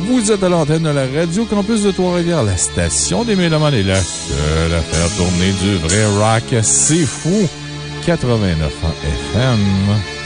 Vous êtes à l'antenne de la Radio Campus de Trois-Rivières, la station des Mélomanes est la seule à faire tourner du vrai rock. C'est fou! 89 ans FM.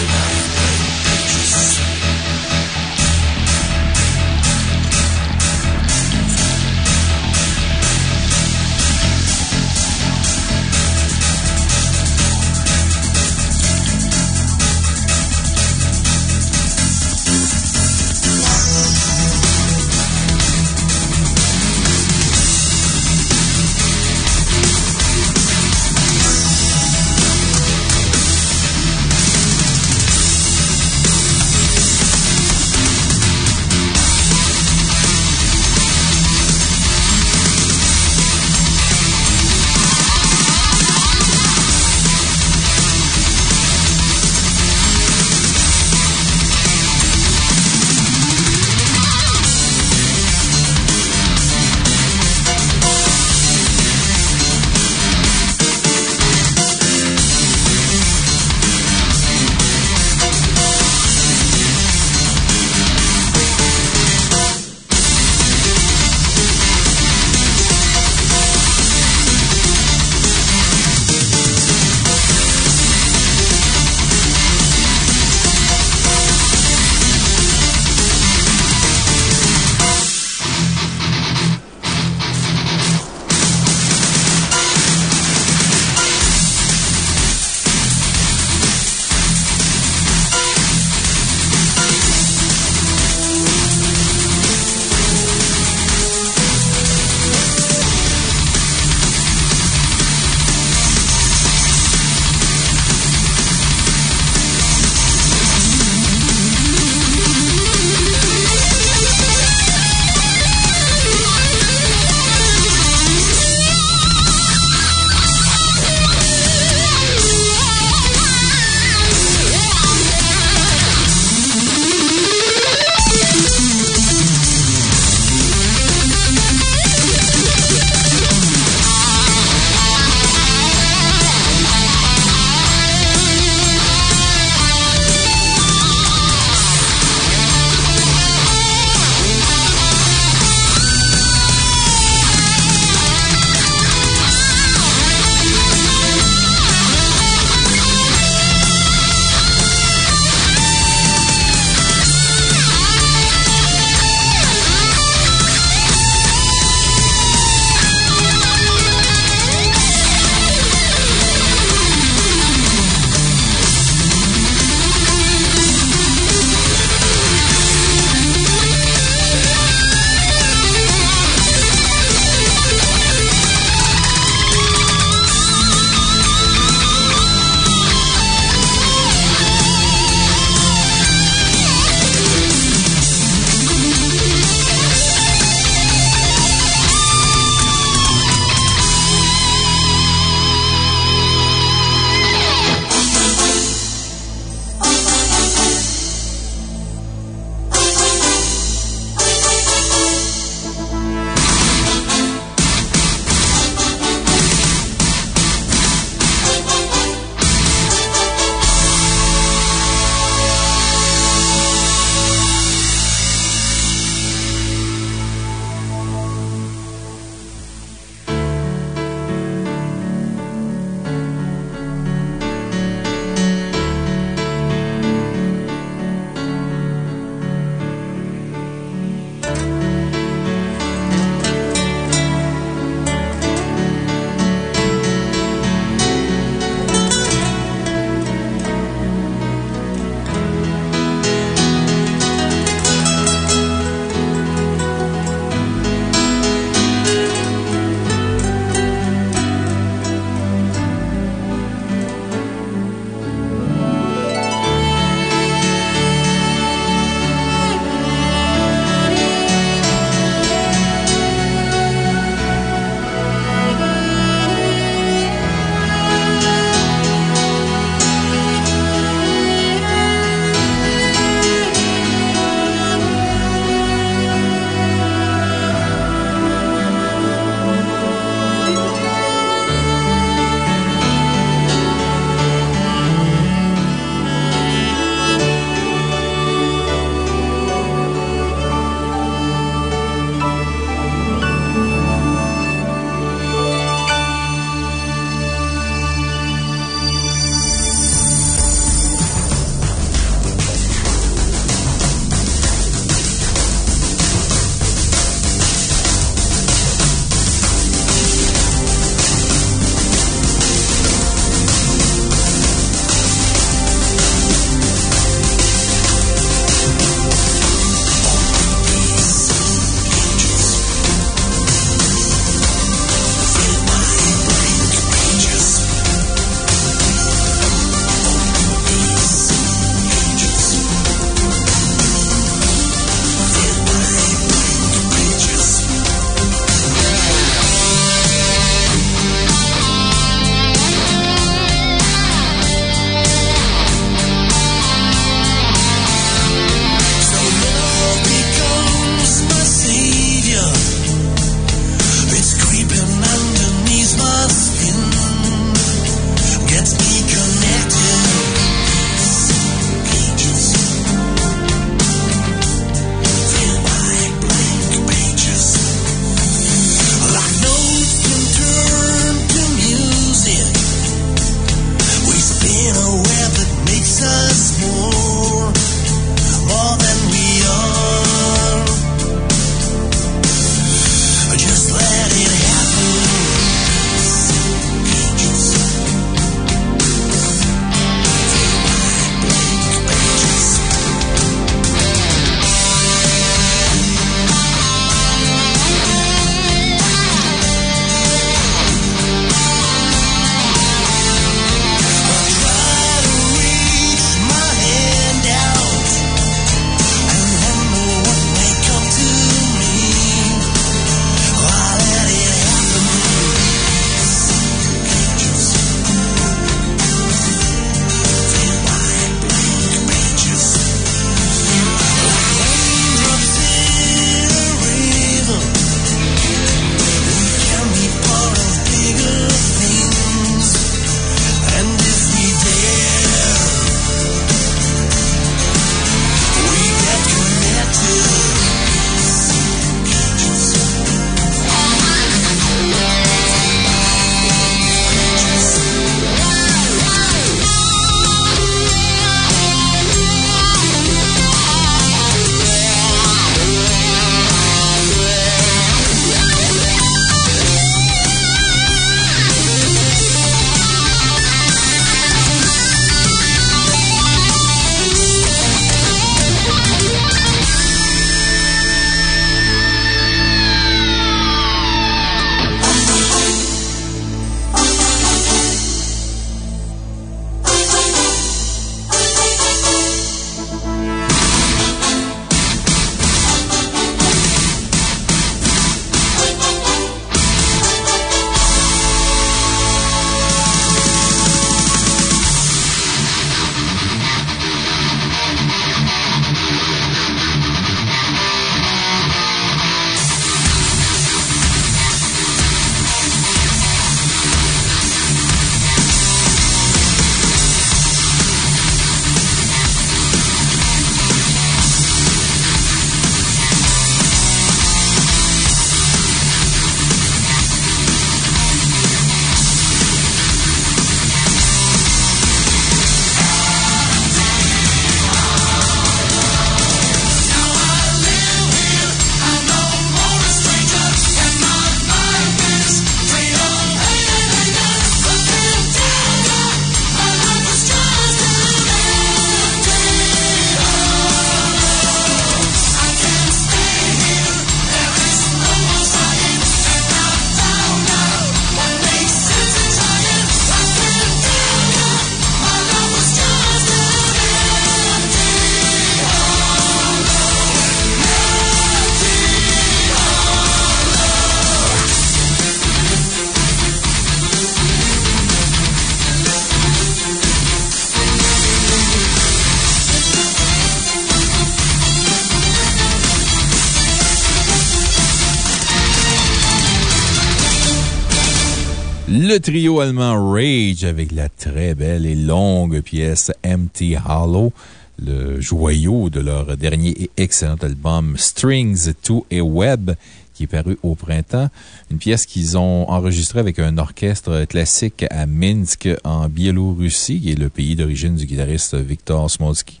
Rage avec la très belle et longue pièce Empty Hollow, le joyau de leur dernier et excellent album Strings to a Web qui est paru au printemps. Une pièce qu'ils ont enregistrée avec un orchestre classique à Minsk, en Biélorussie, qui est le pays d'origine du guitariste Viktor Smolsky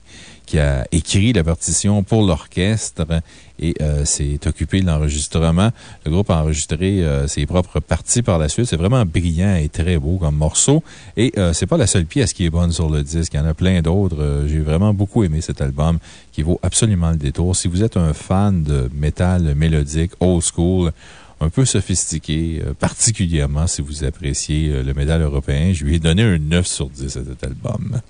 qui a écrit la partition pour l'orchestre et euh, s'est occupé de l'enregistrement. Le groupe a enregistré euh, ses propres parties par la suite. C'est vraiment brillant et très beau comme morceau. Et euh, c'est pas la seule pièce qui est bonne sur le disque. Il y en a plein d'autres. J'ai vraiment beaucoup aimé cet album qui vaut absolument le détour. Si vous êtes un fan de métal mélodique, old school, un peu sophistiqué, particulièrement si vous appréciez le métal européen, je lui ai donné un 9 sur 10 à cet album.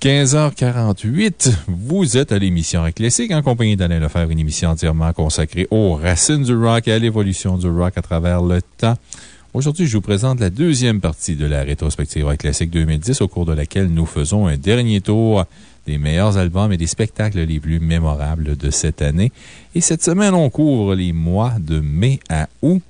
15h48, vous êtes à l'émission Rock Classique en compagnie d'Alain Lefebvre, une émission entièrement consacrée aux racines du rock et à l'évolution du rock à travers le temps. Aujourd'hui, je vous présente la deuxième partie de la rétrospective Rock Classique 2010, au cours de laquelle nous faisons un dernier tour des meilleurs albums et des spectacles les plus mémorables de cette année. Et cette semaine, on couvre les mois de mai à août.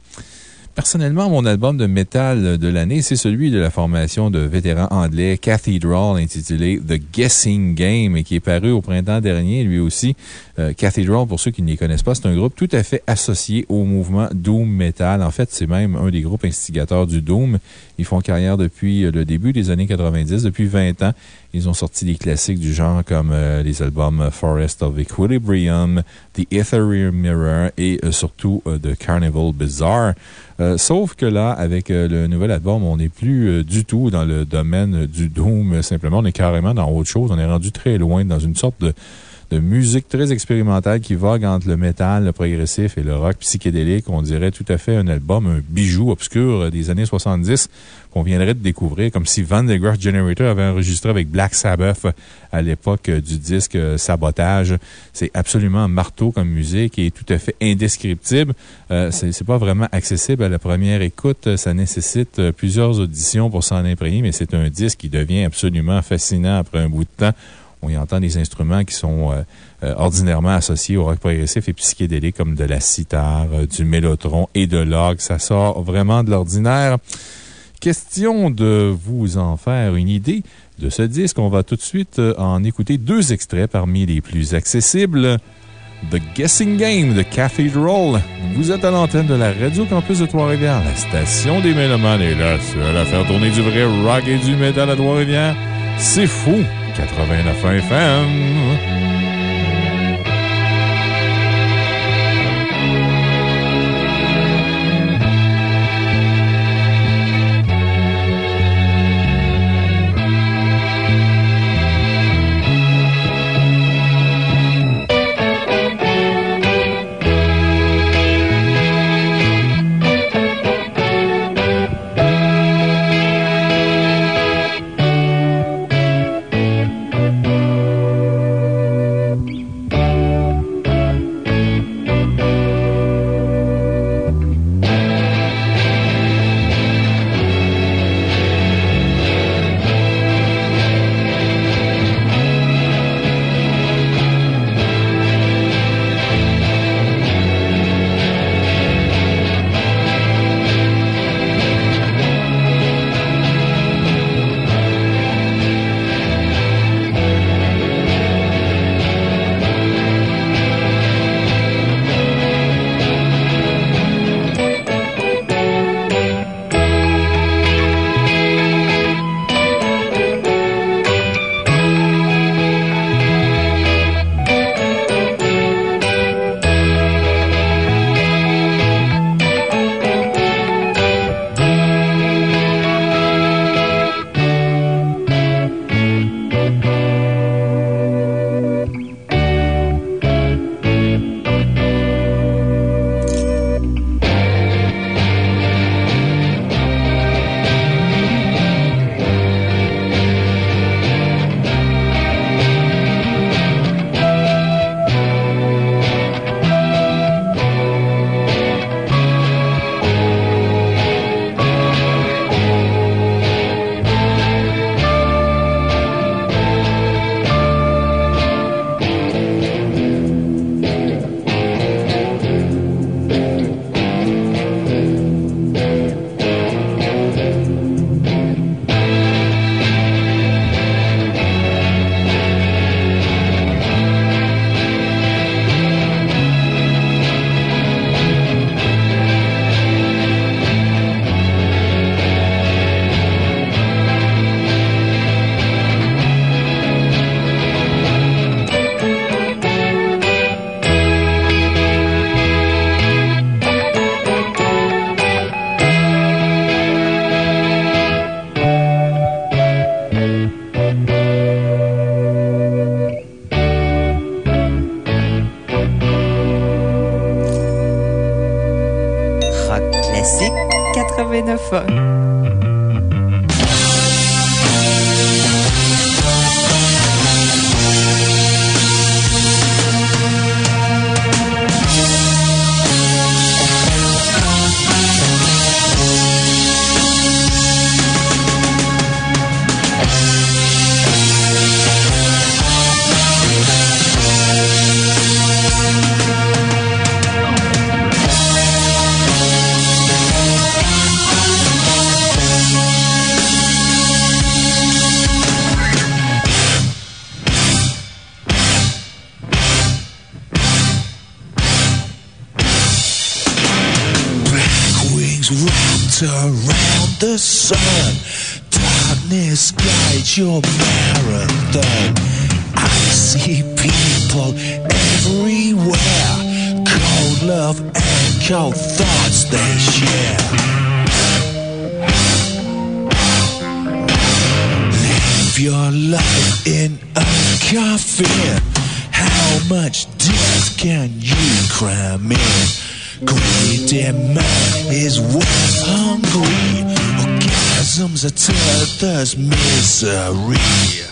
Personnellement, mon album de métal de l'année, c'est celui de la formation de vétérans anglais Cathedral intitulé The Guessing Game et qui est paru au printemps dernier, lui aussi. Euh, Cathedral, pour ceux qui ne les connaissent pas, c'est un groupe tout à fait associé au mouvement Doom Metal. En fait, c'est même un des groupes instigateurs du Doom. Ils font carrière depuis le début des années 90, depuis 20 ans. Ils ont sorti des classiques du genre comme euh, les albums Forest of Equilibrium, The Ethereal Mirror et euh, surtout The Carnival Bizarre. Sauf que là, avec le nouvel album, on n'est plus du tout dans le domaine du Doom. Simplement, on est carrément dans autre chose. On est rendu très loin dans une sorte de de musique très expérimentale qui vogue entre le métal, le progressif et le rock psychédélique. On dirait tout à fait un album, un bijou obscur des années 70 qu'on viendrait de découvrir, comme si Van de Graaff Generator avait enregistré avec Black Sabbath à l'époque du disque Sabotage. C'est absolument marteau comme musique et tout à fait indescriptible. Euh, c'est pas vraiment accessible à la première écoute. Ça nécessite plusieurs auditions pour s'en imprégner, mais c'est un disque qui devient absolument fascinant après un bout de temps. On y entend des instruments qui sont euh, euh, ordinairement associés au rock progressif et psychédélique, comme de la sitar, euh, du mélotron et de l'orgue. Ça sort vraiment de l'ordinaire. Question de vous en faire une idée de ce disque. On va tout de suite en écouter deux extraits parmi les plus accessibles. The Guessing Game de Cathedral. Vous êtes à l'antenne de la Radio Campus de Trois-Rivières, la station des Mélomanes est là, seule à faire tourner du vrai rock et du métal à Trois-Rivières. C'est fou! 89 FM. fun. Your such misery.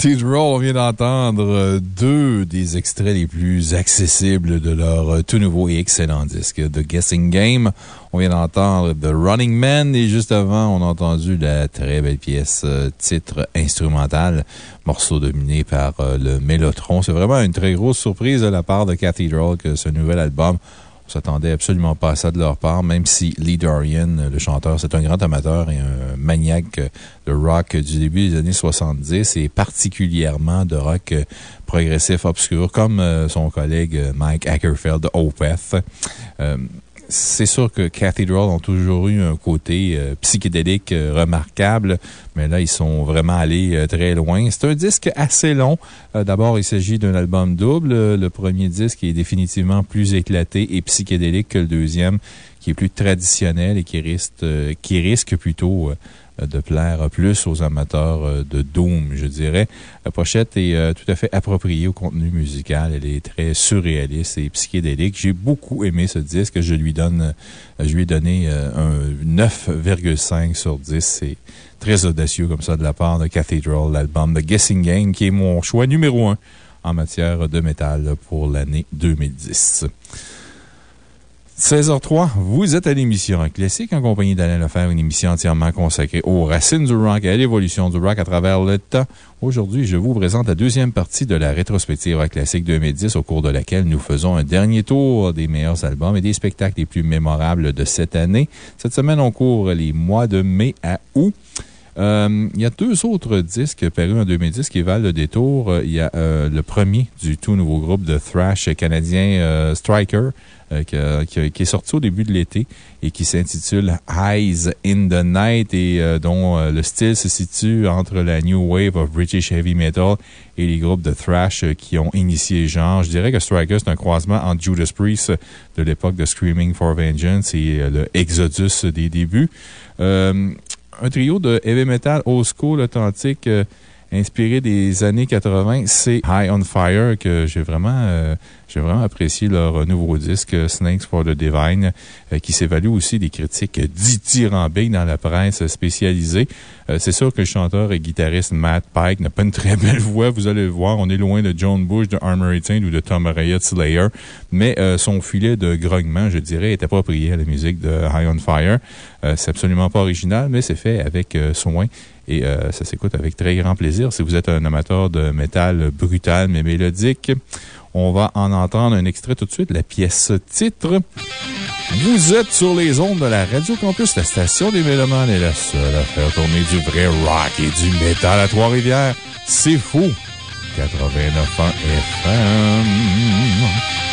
Cathedral, on vient d'entendre euh, deux des extraits les plus accessibles de leur euh, tout nouveau et excellent disque, The Guessing Game. On vient d'entendre The Running Man et juste avant, on a entendu la très belle pièce euh, titre instrumental, morceau dominé par le Mélotron. C'est vraiment une très grosse surprise de la part de Cathedral que ce nouvel album on s'attendait absolument pas à ça de leur part, même si Lee Dorian, le chanteur, c'est un grand amateur et un maniaque de rock du début des années 70 et particulièrement de rock progressif obscur, comme euh, son collègue Mike Ackerfeld Opeth. Euh, c'est sûr que Cathedral ont toujours eu un côté euh, psychédélique euh, remarquable, mais là, ils sont vraiment allés euh, très loin. C'est un disque assez long. D'abord, il s'agit d'un album double. Le premier disque est définitivement plus éclaté et psychédélique que le deuxième, qui est plus traditionnel et qui risque, qui risque plutôt de plaire plus aux amateurs euh, de Doom, je dirais. La pochette est euh, tout à fait appropriée au contenu musical. Elle est très surréaliste et psychédélique. J'ai beaucoup aimé ce disque. Je lui donne, je lui ai donné euh, un 9,5 sur 10. C'est très audacieux comme ça de la part de Cathedral, l'album The Guessing Game, qui est mon choix numéro un en matière de métal pour l'année 2010. 16h03, vous êtes à l'émission Classique en compagnie d'Alain Lefebvre, une émission entièrement consacrée aux racines du rock et à l'évolution du rock à travers le temps. Aujourd'hui, je vous présente la deuxième partie de la rétrospective Classique 2010, au cours de laquelle nous faisons un dernier tour des meilleurs albums et des spectacles les plus mémorables de cette année. Cette semaine, on court les mois de mai à août. Euh, il y a deux autres disques parus en 2010 qui valent le détour. Euh, Il y a euh, le premier du tout nouveau groupe de thrash canadien Striker. Euh, qui, qui qui est sorti au début de l'été et qui s'intitule Eyes in the Night et euh, dont euh, le style se situe entre la New Wave of British Heavy Metal et les groupes de thrash qui ont initié genre. Je dirais que Striker, c'est un croisement entre Judas Priest de l'époque de Screaming for Vengeance et le Exodus des débuts. Un trio de heavy metal old school authentique inspiré des années 80, c'est High on Fire que j'ai vraiment, euh, vraiment apprécié leur nouveau disque Snakes for the Divine euh, qui s'évalue aussi des critiques dithyrambiques dans la presse spécialisée. Euh, c'est sûr que le chanteur et guitariste Matt Pike n'a pas une très belle voix, vous allez le voir. On est loin de John Bush, de Armory Saint ou de Tom de Slayer, mais son filet de grognement, je dirais, est approprié à la musique de High on Fire. C'est absolument pas original, mais c'est fait avec soin et euh, ça s'écoute avec très grand plaisir. Si vous êtes un amateur de métal brutal mais mélodique, on va en entendre un extrait tout de suite, la pièce titre. Vous êtes sur les ondes de la Radio Campus, la station des Mélomanes est la seule à faire tourner du vrai rock et du métal à Trois-Rivières. C'est fou! 89 ans FM.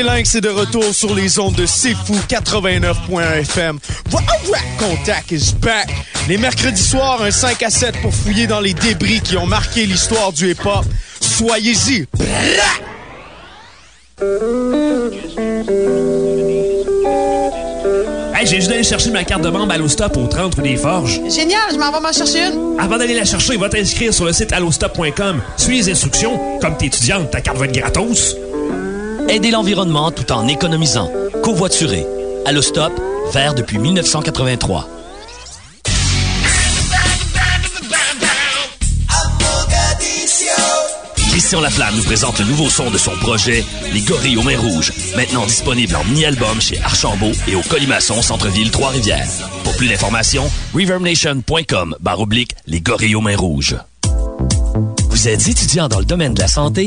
DJ Lynx est de retour sur les ondes de C'est Fou 89.1 FM. Rap Contact is back. Les mercredis soirs, un 5 à 7 pour fouiller dans les débris qui ont marqué l'histoire du hip-hop. Soyez-y. Hey, j'ai juste d'aller chercher ma carte de membre Allostop au 30 rue des Forges. Génial, je m'en vais m'en chercher une. Avant d'aller la chercher, va t'inscrire sur le site allostop.com. Suis les instructions. Comme t'es étudiante, ta carte va être gratos. Aider l'environnement tout en économisant. Covoiturer. Allostop, vert depuis 1983. Christian Laflamme nous présente le nouveau son de son projet, Les Gorilles aux Mains Rouges, maintenant disponible en mini-album chez Archambault et au Colimaçon Centre-Ville Trois-Rivières. Pour plus d'informations, reverbnation.com barre oblique Les Gorilles aux Mains Rouges. Vous êtes étudiant dans le domaine de la santé?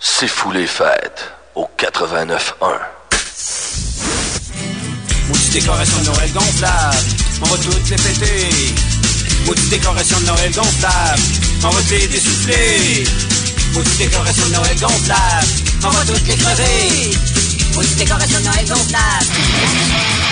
C'est fou les fêtes au 89.1. Maudite décoration de Noël gonflable, on va toutes les péter. Maudite décoration de Noël gonflable, on va toutes les souffler. Maudite décoration de Noël gonflable, on va toutes les crever. Maudite décoration de Noël gonflable.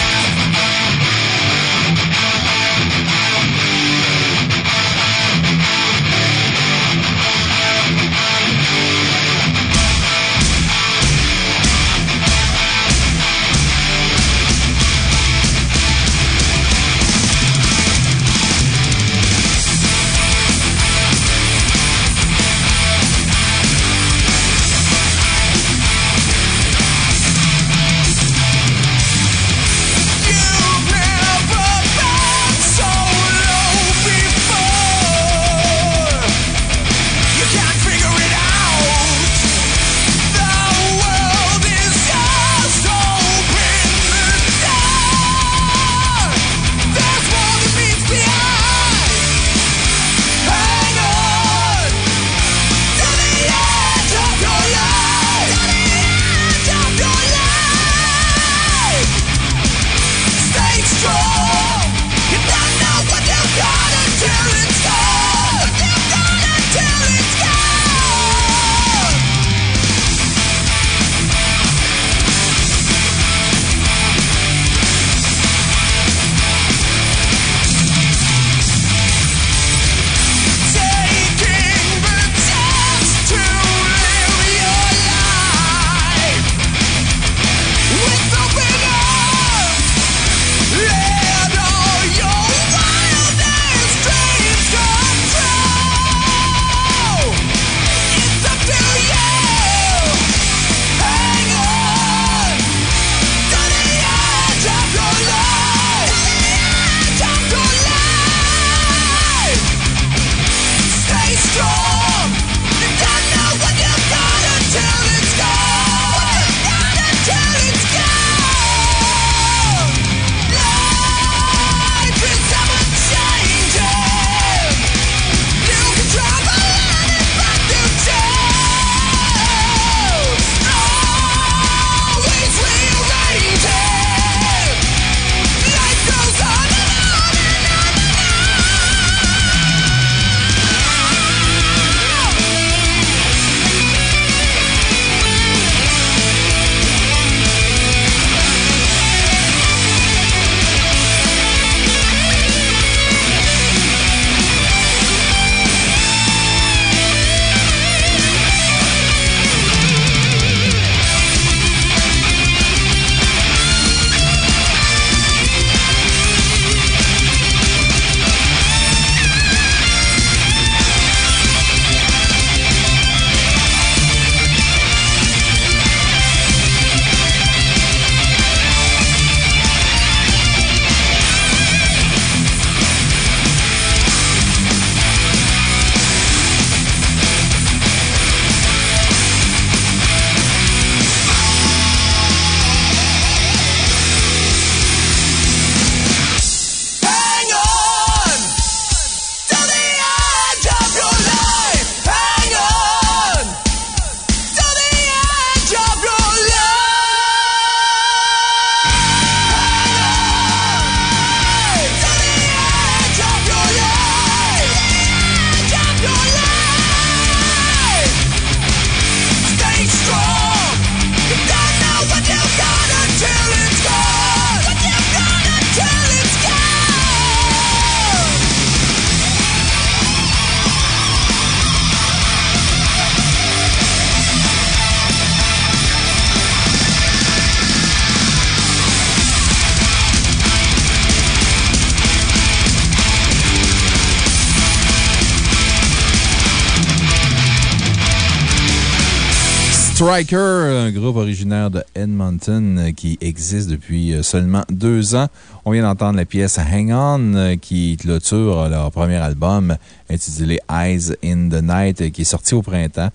Striker, un groupe originaire de Edmonton euh, qui existe depuis euh, seulement deux ans. On vient d'entendre la pièce Hang On euh, qui clôture leur premier album intitulé Eyes in the Night qui est sorti au printemps,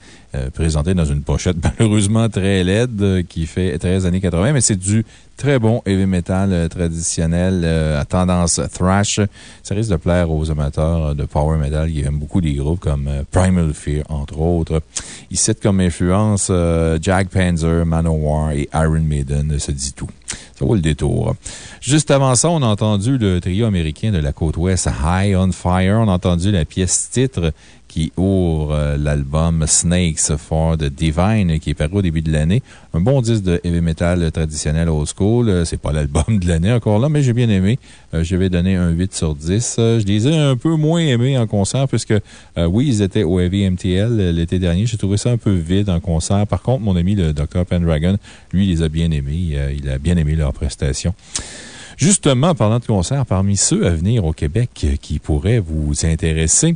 présenté dans une pochette malheureusement très laide qui fait 13 années 80, mais c'est du très bon heavy metal traditionnel à tendance thrash. Ça risque de plaire aux amateurs de power metal qui aiment beaucoup des groupes comme Primal Fear, entre autres. Ils citent comme influence Jack Panzer, Manowar et Iron Maiden, se dit tout. Juste avant ça, on a entendu le trio américain de la côte ouest, High on Fire. On a entendu la pièce titre qui ouvre euh, l'album Snakes for the Divine, qui est paru au début de l'année. Un bon disque de heavy metal traditionnel old school. Euh, C'est pas l'album de l'année encore là, mais j'ai bien aimé. Euh, je vais donner un 8 sur 10. Je les ai un peu moins aimés en concert, puisque, oui, ils étaient au Heavy MTL l'été dernier. J'ai trouvé ça un peu vide en concert. Par contre, mon ami, le Dr. Pendragon, lui, les a bien aimés. Il a bien aimé leur prestation. Justement, parlant de concert, parmi ceux à venir au Québec qui pourraient vous intéresser,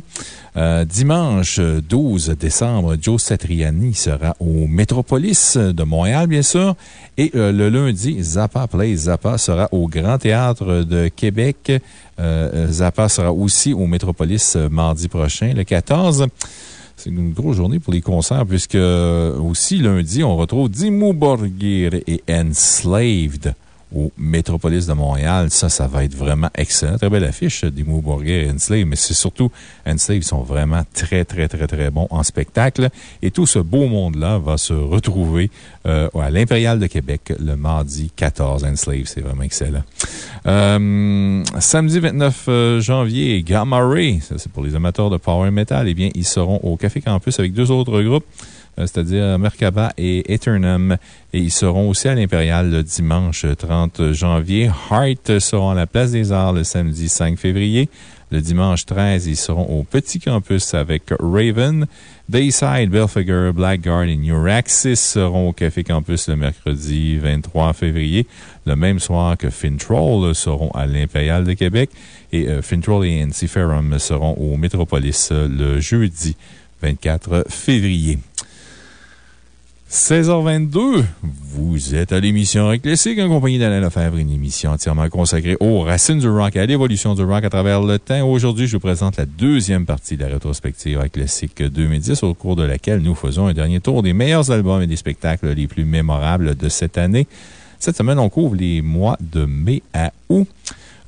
euh, dimanche 12 décembre, Joe Satriani sera au Métropolis de Montréal, bien sûr. Et euh, le lundi, Zappa Play Zappa sera au Grand Théâtre de Québec. Euh, Zappa sera aussi au Métropolis mardi prochain, le 14. C'est une grosse journée pour les concerts, puisque aussi lundi, on retrouve Dimmu Borgir et Enslaved au Métropolis de Montréal. Ça, ça va être vraiment excellent. Très belle affiche des Borgir et Enslave, mais c'est surtout Enslave, ils sont vraiment très, très, très, très bons en spectacle. Et tout ce beau monde-là va se retrouver euh, à l'Impérial de Québec le mardi 14. Enslave, c'est vraiment excellent. Euh, samedi 29 euh, janvier, Gamma Ray, ça c'est pour les amateurs de Power Metal, eh bien, ils seront au Café Campus avec deux autres groupes. Euh, c'est-à-dire Merkaba et Eternum. Et ils seront aussi à l'Impérial le dimanche 30 janvier. Heart seront à la Place des Arts le samedi 5 février. Le dimanche 13, ils seront au Petit Campus avec Raven. Dayside, Belfagor, Blackguard et New Axis seront au Café Campus le mercredi 23 février. Le même soir que Fintroll seront à l'Impérial de Québec. Et euh, Fintroll et NC Ferrum seront au Metropolis le jeudi 24 février. 16h22, vous êtes à l'émission Rock Classique en compagnie d'Alain Lefebvre, une émission entièrement consacrée aux racines du rock et à l'évolution du rock à travers le temps. Aujourd'hui, je vous présente la deuxième partie de la rétrospective Rock Classique 2010, au cours de laquelle nous faisons un dernier tour des meilleurs albums et des spectacles les plus mémorables de cette année. Cette semaine, on couvre les mois de mai à août.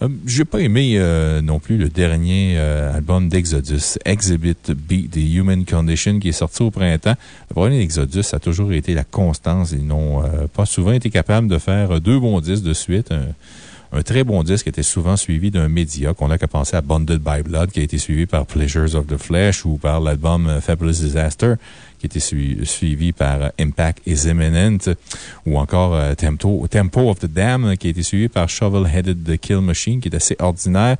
Euh, j'ai pas aimé euh, non plus le dernier euh, album d'Exodus, Exhibit B, The Human Condition, qui est sorti au printemps. Le problème d'Exodus a toujours été la constance. Ils n'ont pas souvent été capables de faire deux bons disques de suite. Un, très bon disque était souvent suivi d'un médiocre. On n'a qu'à penser à Bonded by Blood, qui a été suivi par Pleasures of the Flesh ou par l'album Fabulous Disaster qui était suivi par euh, Impact is Imminent, ou encore euh, Tempo, Tempo of the Dam, qui a été suivi par Shovel-Headed The Kill Machine, qui est assez ordinaire.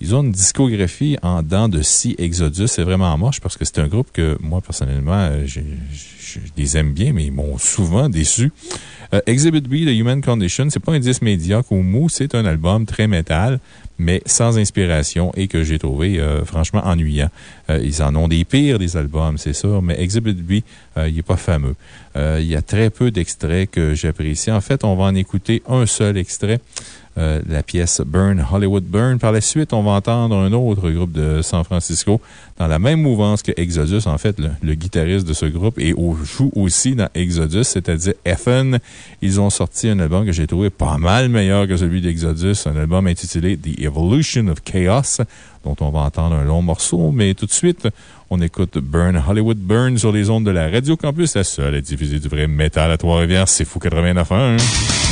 Ils ont une discographie en dents de six Exodus. C'est vraiment moche parce que c'est un groupe que moi, personnellement, euh, je les aime bien, mais ils m'ont souvent déçu. Exhibit B, The Human Condition, c'est pas un disque médiocre ou mou, c'est un album très métal mais sans inspiration et que j'ai trouvé euh, franchement ennuyant. Euh, ils en ont des pires, des albums, c'est sûr, mais Exhibit B, euh, il n'est pas fameux. il y a très peu d'extraits que j'apprécie. En fait, on va en écouter un seul extrait. Euh, la pièce Burn, Hollywood Burn. Par la suite, on va entendre un autre groupe de San Francisco dans la même mouvance que Exodus. En fait, le, guitariste de ce groupe et joue aussi dans Exodus, c'est-à-dire Effen. Ils ont sorti un album que j'ai trouvé pas mal meilleur que celui d'Exodus, un album intitulé The Evolution of Chaos, dont on va entendre un long morceau. Mais tout de suite, on écoute Burn, Hollywood Burn sur les ondes de la Radio Campus, la seule à diffuser du vrai métal à Trois-Rivières. C'est fou 89.1.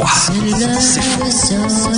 Le froid. C'est fou.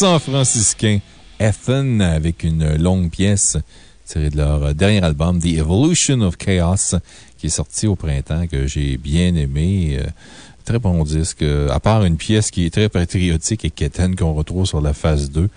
San Franciscains Ethan avec une longue pièce tirée de leur dernier album, The Evolution of Chaos, qui est sorti au printemps, que j'ai bien aimé. Euh, Très bon disque, euh, à part une pièce qui est très patriotique et quétaine qu'on retrouve sur la phase 2 euh,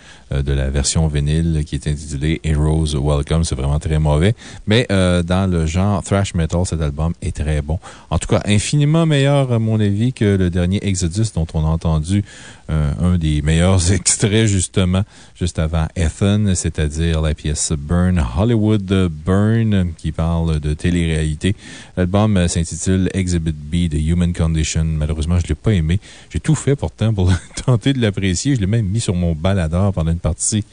de la version vinyle qui est intitulée Heroes Welcome. C'est vraiment très mauvais. Mais euh, dans le genre thrash metal, cet album est très bon. En tout cas, infiniment meilleur, à mon avis, que le dernier Exodus dont on a entendu euh, un des meilleurs extraits, justement, juste avant Ethan, c'est-à-dire la pièce Burn Hollywood Burn, qui parle de télé-réalité. L'album euh, s'intitule Exhibit B The Human Condition. Malheureusement, je ne l'ai pas aimé. J'ai tout fait pourtant pour tenter de l'apprécier. Je l'ai même mis sur mon baladeur pendant une partie,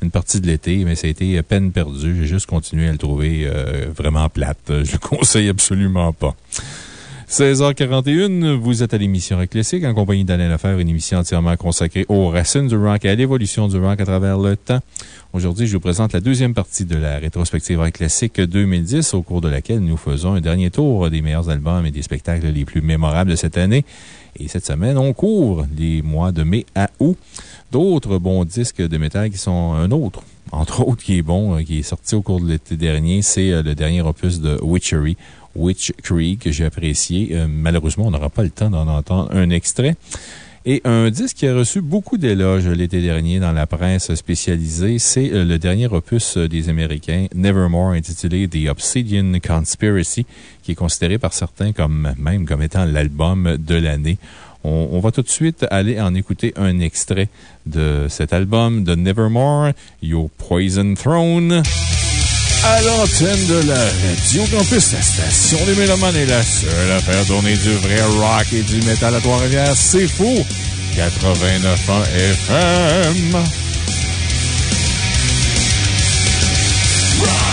une partie de l'été, mais ça a été peine perdue. J'ai juste continué à le trouver euh, vraiment plate. Je le conseille absolument pas. 16h41, vous êtes à l'émission Rock Classique en compagnie d'Alain Lefebvre, une émission entièrement consacrée aux racines du rock et à l'évolution du rock à travers le temps. Aujourd'hui, je vous présente la deuxième partie de la rétrospective Rock Classique 2010, au cours de laquelle nous faisons un dernier tour des meilleurs albums et des spectacles les plus mémorables de cette année. Et cette semaine, on couvre les mois de mai à août. D'autres bons disques de métal qui sont un autre entre autres, qui est bon, euh, qui est sorti au cours de l'été dernier, c'est euh, le dernier opus de Witchery, Witch Creek, que j'ai apprécié. Euh, malheureusement, on n'aura pas le temps d'en entendre un extrait. Et un disque qui a reçu beaucoup d'éloges l'été dernier dans la presse spécialisée, c'est le dernier opus des Américains, Nevermore, intitulé The Obsidian Conspiracy, qui est considéré par certains comme, même comme étant l'album de l'année. On, va tout de suite aller en écouter un extrait de cet album de Nevermore, Your Poison Throne. À l'antenne de la Radio Campus, la station des Mélomanes est la seule à faire tourner du vrai rock et du métal à Trois-Rivières. C'est fou! 89 FM. Nevermore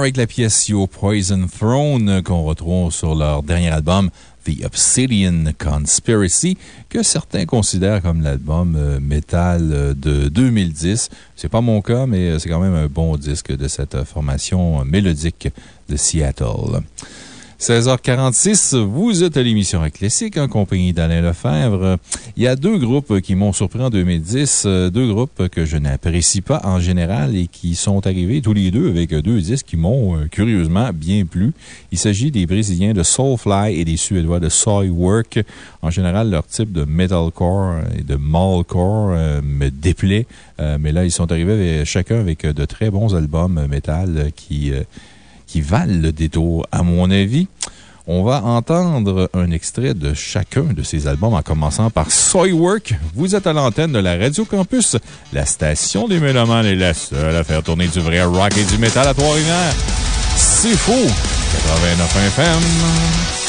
avec la pièce Your Poison Throne qu'on retrouve sur leur dernier album The Obsidian Conspiracy, que certains considèrent comme l'album euh, métal euh, de 2010. C'est pas mon cas, mais euh, c'est quand même un bon disque de cette formation mélodique de Seattle. 16h46, vous êtes à l'émission Classique en compagnie d'Alain Lefebvre. Il y a deux groupes qui m'ont surpris en 2010, euh, deux groupes que je n'apprécie pas en général et qui sont arrivés tous les deux avec deux disques qui m'ont euh, curieusement bien plu. Il s'agit des Brésiliens de Soulfly et des Suédois de Soilwork. En général, leur type de metalcore et de mallcore euh, me déplaît, mais là, ils sont arrivés chacun avec de très bons albums métal qui qui valent le détour, à mon avis. On va entendre un extrait de chacun de ces albums, en commençant par Soywork. Vous êtes à l'antenne de la Radio Campus, la station des Mélomanes est la seule à faire tourner du vrai rock et du métal à Trois-Rivières. C'est faux! 89 FM.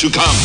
To come.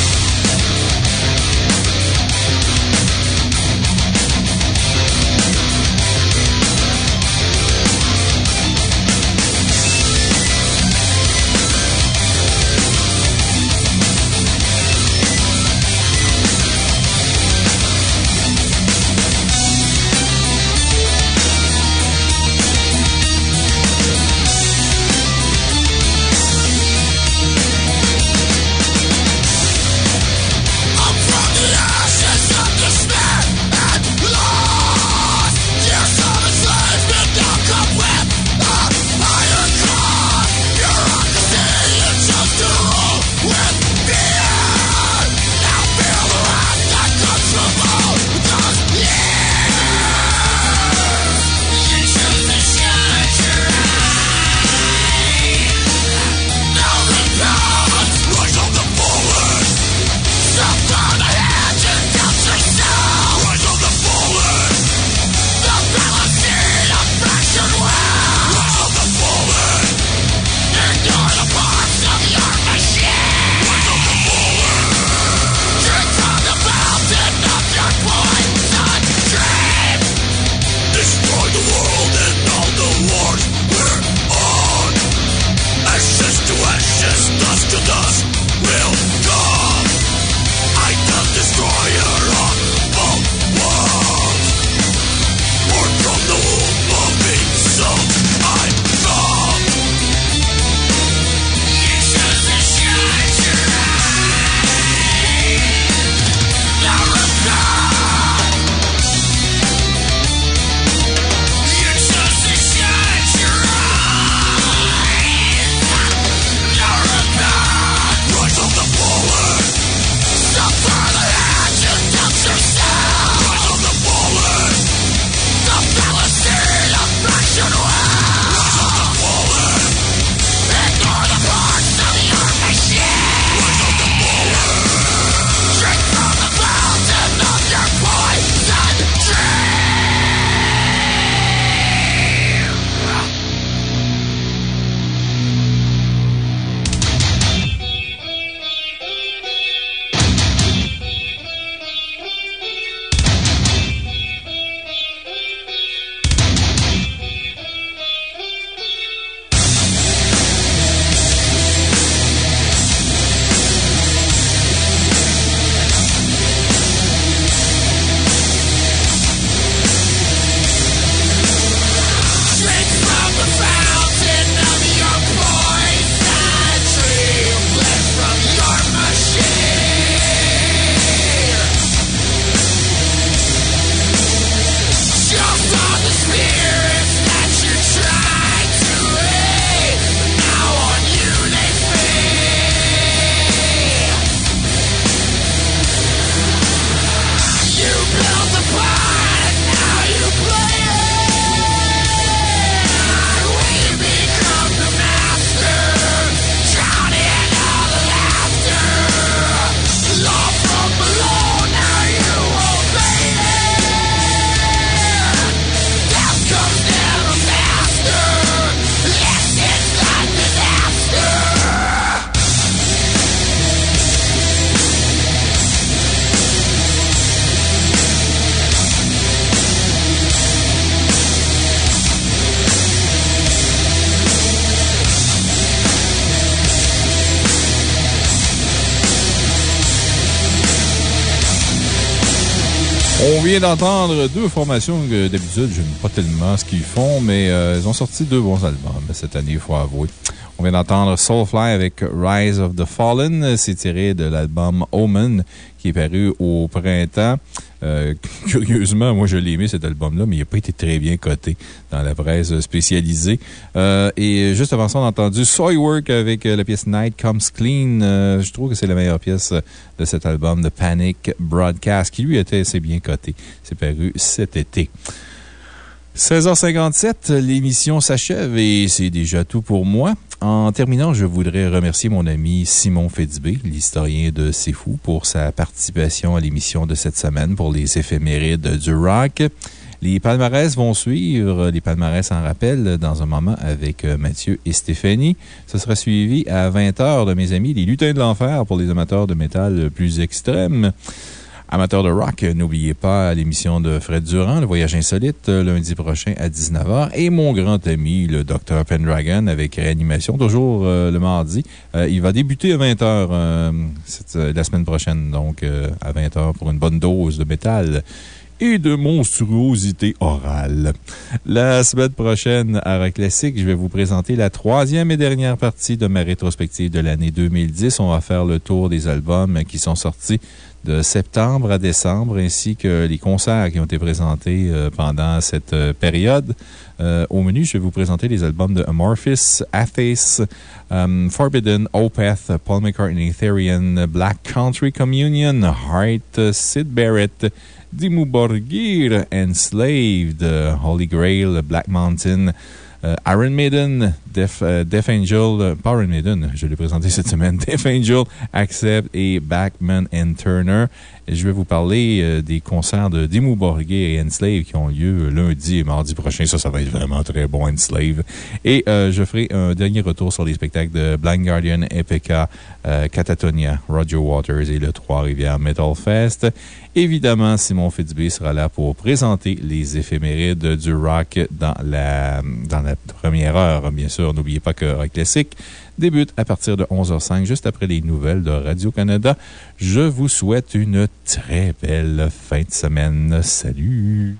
Vient d'entendre deux formations que d'habitude, je n'aime pas tellement ce qu'ils font, mais euh, ils ont sorti deux bons albums cette année, il faut avouer. On vient d'entendre Soulfly avec Rise of the Fallen. C'est tiré de l'album Omen qui est paru au printemps. Euh, curieusement, moi, je l'ai aimé cet album-là, mais il n'a pas été très bien coté dans la presse spécialisée. Euh, et juste avant ça, on a entendu Soilwork avec euh, la pièce Night Comes Clean. Je trouve que c'est la meilleure pièce de cet album de Panic Broadcast, qui lui était assez bien coté. C'est paru cet été. 16h57, l'émission s'achève et c'est déjà tout pour moi. En terminant, je voudrais remercier mon ami Simon Fitzbé, l'historien de C'est Fou, pour sa participation à l'émission de cette semaine pour les éphémérides du rock. Les palmarès vont suivre. Les palmarès en rappel dans un moment avec euh, Mathieu et Stéphanie. Ce sera suivi à 20h de mes amis, les lutins de l'enfer pour les amateurs de métal plus extrêmes. Amateurs de rock, n'oubliez pas l'émission de Fred Durand, Le Voyage Insolite, euh, lundi prochain à 19h. Et mon grand ami, le Dr. Pendragon, avec réanimation, toujours euh, le mardi. Euh, il va débuter à 20h la semaine prochaine, donc à 20h pour une bonne dose de métal et de monstruosité orale. La semaine prochaine, à Rock Classique, je vais vous présenter la troisième et dernière partie de ma rétrospective de l'année 2010. On va faire le tour des albums qui sont sortis de septembre à décembre, ainsi que les concerts qui ont été présentés euh, pendant cette euh, période. Euh, au menu, je vais vous présenter les albums de Amorphis, Athis, Forbidden, Opeth, Paul McCartney, Therian, Black Country Communion, Heart, Sid Barrett, Dimmu Borgir, Enslaved, Holy Grail, Black Mountain, Iron Maiden, Death, euh, Death Angel, euh, pas Iron Maiden, je l'ai présenté cette semaine, Death Angel, Accept et Backman and Turner. Je vais vous parler des concerts de Dimmu Borgir et Enslave qui ont lieu lundi et mardi prochain. Ça, ça va être vraiment très bon, Enslave. Et je ferai un dernier retour sur les spectacles de Blind Guardian, Epica, Catatonia, Roger Waters et le Trois-Rivières Metal Fest. Évidemment, Simon Fitzbé sera là pour présenter les éphémérides du rock dans la, dans la première heure. Bien sûr, n'oubliez pas que Rock Classique débute à partir de 11h05, juste après les nouvelles de Radio-Canada. Je vous souhaite une très belle fin de semaine. Salut!